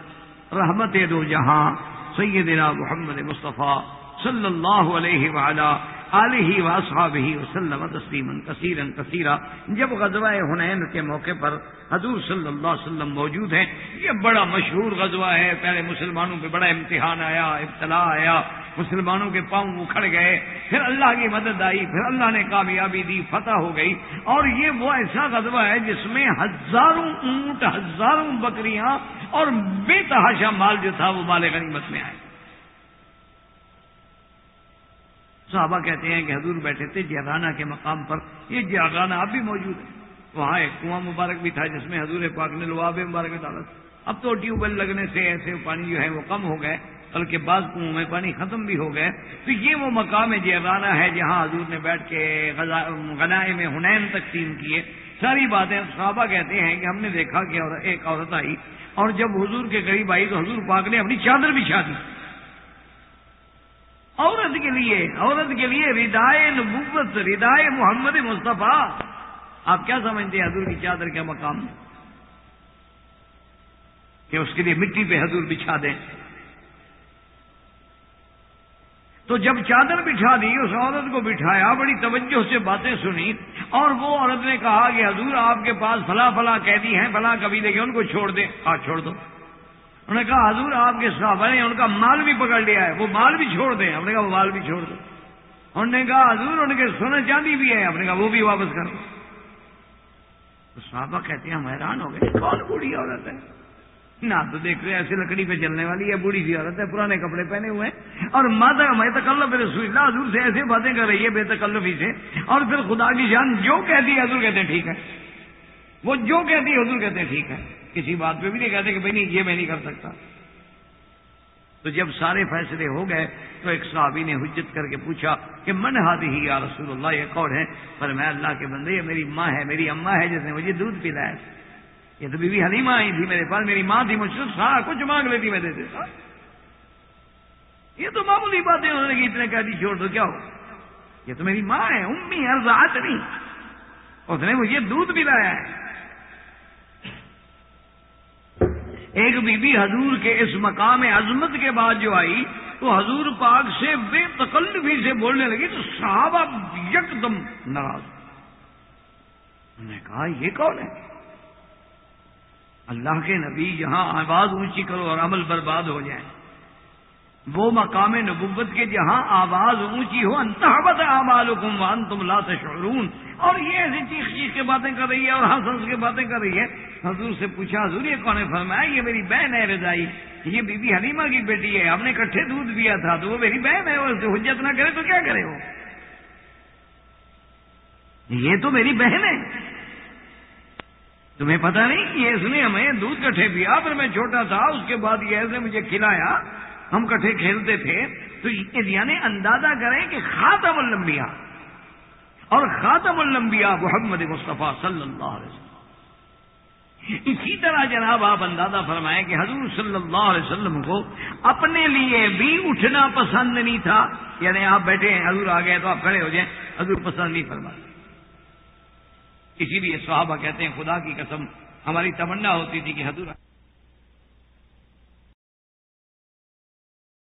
رحمت دو جہاں، سیدنا محمد مصطفیٰ صلی اللہ علیہ وعلا علیہ واصحابہ وسلم تسلیما کثیرا کثیرا جب غزوہ حنین کے موقع پر حضور صلی اللہ علیہ وسلم موجود ہیں، یہ بڑا مشہور غزوہ ہے۔ پہلے مسلمانوں پہ بڑا امتحان آیا، ابتلا آیا۔ مسلمانوں کے پاؤں اکھڑ گئے، پھر اللہ کی مدد آئی، پھر اللہ نے کامیابی دی، فتح ہو گئی۔ اور یہ وہ ایسا غزوہ ہے جس میں ہزاروں اونٹ، ہزاروں بکریاں اور بے تحاشا مال جو تھا وہ مال غنیمت میں آئے۔ صحابہ کہتے ہیں کہ حضور بیٹھے تھے جیرانہ کے مقام پر۔ یہ جیرانہ اب بھی موجود ہے۔ وہاں ایک کنواں مبارک بھی تھا جس میں حضور پاک نے لواب مبارک ڈالا اب تو ٹیوب ویل لگنے سے ایسے پانی جو ہے وہ کم ہو گئے۔ بلکہ بعض کنو میں پانی ختم بھی ہو گئے۔ تو یہ وہ مقام جیرانہ ہے جہاں حضور نے بیٹھ کے غنائے میں ہنین تقسیم کیے۔ ساری باتیں صحابہ کہتے ہیں کہ ہم نے دیکھا کہ ایک عورت آئی اور جب حضور کے قریب آئی تو حضور پاک نے اپنی چادر بچھا دی۔ عورت کے لیے، عورت کے لیے ردائے نبوت، ردائے محمد مصطفیٰ۔ آپ کیا سمجھتے ہیں حضور کی چادر کا مقام کہ اس کے لیے مٹی پہ حضور بچھا دیں۔ تو جب چادر بچھا دی، اس عورت کو بٹھایا، بڑی توجہ سے باتیں سنی، اور وہ عورت نے کہا کہ حضور آپ کے پاس فلاں فلاں قیدی ہیں، فلاں کبھی دیکھے ان کو چھوڑ دیں۔ آ چھوڑ دو۔ انہوں نے کہا، حضور آپ کے صحابہ نے ان کا مال بھی پکڑ لیا ہے، وہ مال بھی چھوڑ دیں۔ ہم نے کہا، وہ مال بھی چھوڑ دو۔ انہوں نے کہا، حضور ان کے سونے چاندی بھی ہے ہم نے کہا، وہ بھی واپس کر دو۔ صحابہ کہتے ہیں، ہم حیران ہو گئے، کون بوڑھی عورت ہے؟ نہ تو دیکھ رہے ایسے لکڑی پہ چلنے والی ہے، بوڑھی سی عورت ہے، پرانے کپڑے پہنے ہوئے ہیں۔ اور ماتا میں تکلف رسول اللہ، حضور سے ایسے باتیں کر رہی ہے بے تکلفی سے۔ اور پھر خدا کی جان جو کہتی ہے، حضور کہتے ہیں ٹھیک ہے۔ وہ جو کہتی ہے، حضور کہتے ہیں ٹھیک ہے۔ کسی بات پہ بھی نہیں کہتے کہ بھائی نہیں، یہ میں نہیں کر سکتا۔ تو جب سارے فیصلے ہو گئے، تو ایک صحابی نے حجت کر کے پوچھا کہ من ہاتھی ہی یا رسول اللہ، یہ کون ہے؟ پر میں اللہ کے بندے، یہ میری ماں ہے، میری اماں ہے، جس نے مجھے دودھ پلایا یہ تو بیوی حلیمہ آئی تھی میرے پاس، میری ماں تھی، مجھ سے سارا کچھ مانگ لیتی میں دے دیتا یہ تو معمولی باتیں انہوں نے کہ اتنے کہہ دی جی چھوڑ دو، کیا ہو؟ یہ تو میری ماں ہے، امی ارزات نہیں اس نے مجھے دودھ بھی لایا ہے۔ ایک بی بی حضور کے اس مقام عظمت کے بعد جو آئی تو حضور پاک سے بے تکلفی سے بولنے لگی، تو صحابہ یک دم ناراض۔ انہوں نے کہا، یہ کون ہے؟ اللہ کے نبی یہاں آواز اونچی کرو اور عمل برباد ہو جائیں۔ وہ مقام نبوت کے جہاں آواز اونچی ہو، انتہبت آباد وان تم لا تشعرون۔ اور یہ ایسی چیخ چیخ کے باتیں کر رہی ہے اور ہنس ہنس کے باتیں کر رہی ہے۔ حضور سے پوچھا، حضور یہ کون ہے؟ فرمایا، یہ میری بہن ہے رضائی۔ یہ بی بی حلیمہ کی بیٹی ہے، ہم نے کٹھے دودھ دیا تھا تو وہ میری بہن ہے اور حجت نہ کرے تو کیا کرے وہ؟ یہ تو میری بہن ہے۔ تمہیں پتا نہیں کہ اس نے ہمیں دودھ کٹھے پیا، پھر میں چھوٹا تھا، اس کے بعد یہ ایسے مجھے کھلایا، ہم کٹھے کھیلتے تھے، تو یعنی اندازہ کریں کہ خاتم الانبیاء۔ اور خاتم الانبیاء محمد مصطفیٰ صلی اللہ علیہ وسلم۔ اسی طرح جناب آپ اندازہ فرمائیں کہ حضور صلی اللہ علیہ وسلم کو اپنے لیے بھی اٹھنا پسند نہیں تھا۔ یعنی آپ بیٹھے ہیں، حضور آ گئے تو آپ کھڑے ہو جائیں، حضور پسند نہیں فرماتے۔ اسی لیے صحابہ کہتے ہیں خدا کی قسم ہماری تمنا ہوتی تھی کہ حضور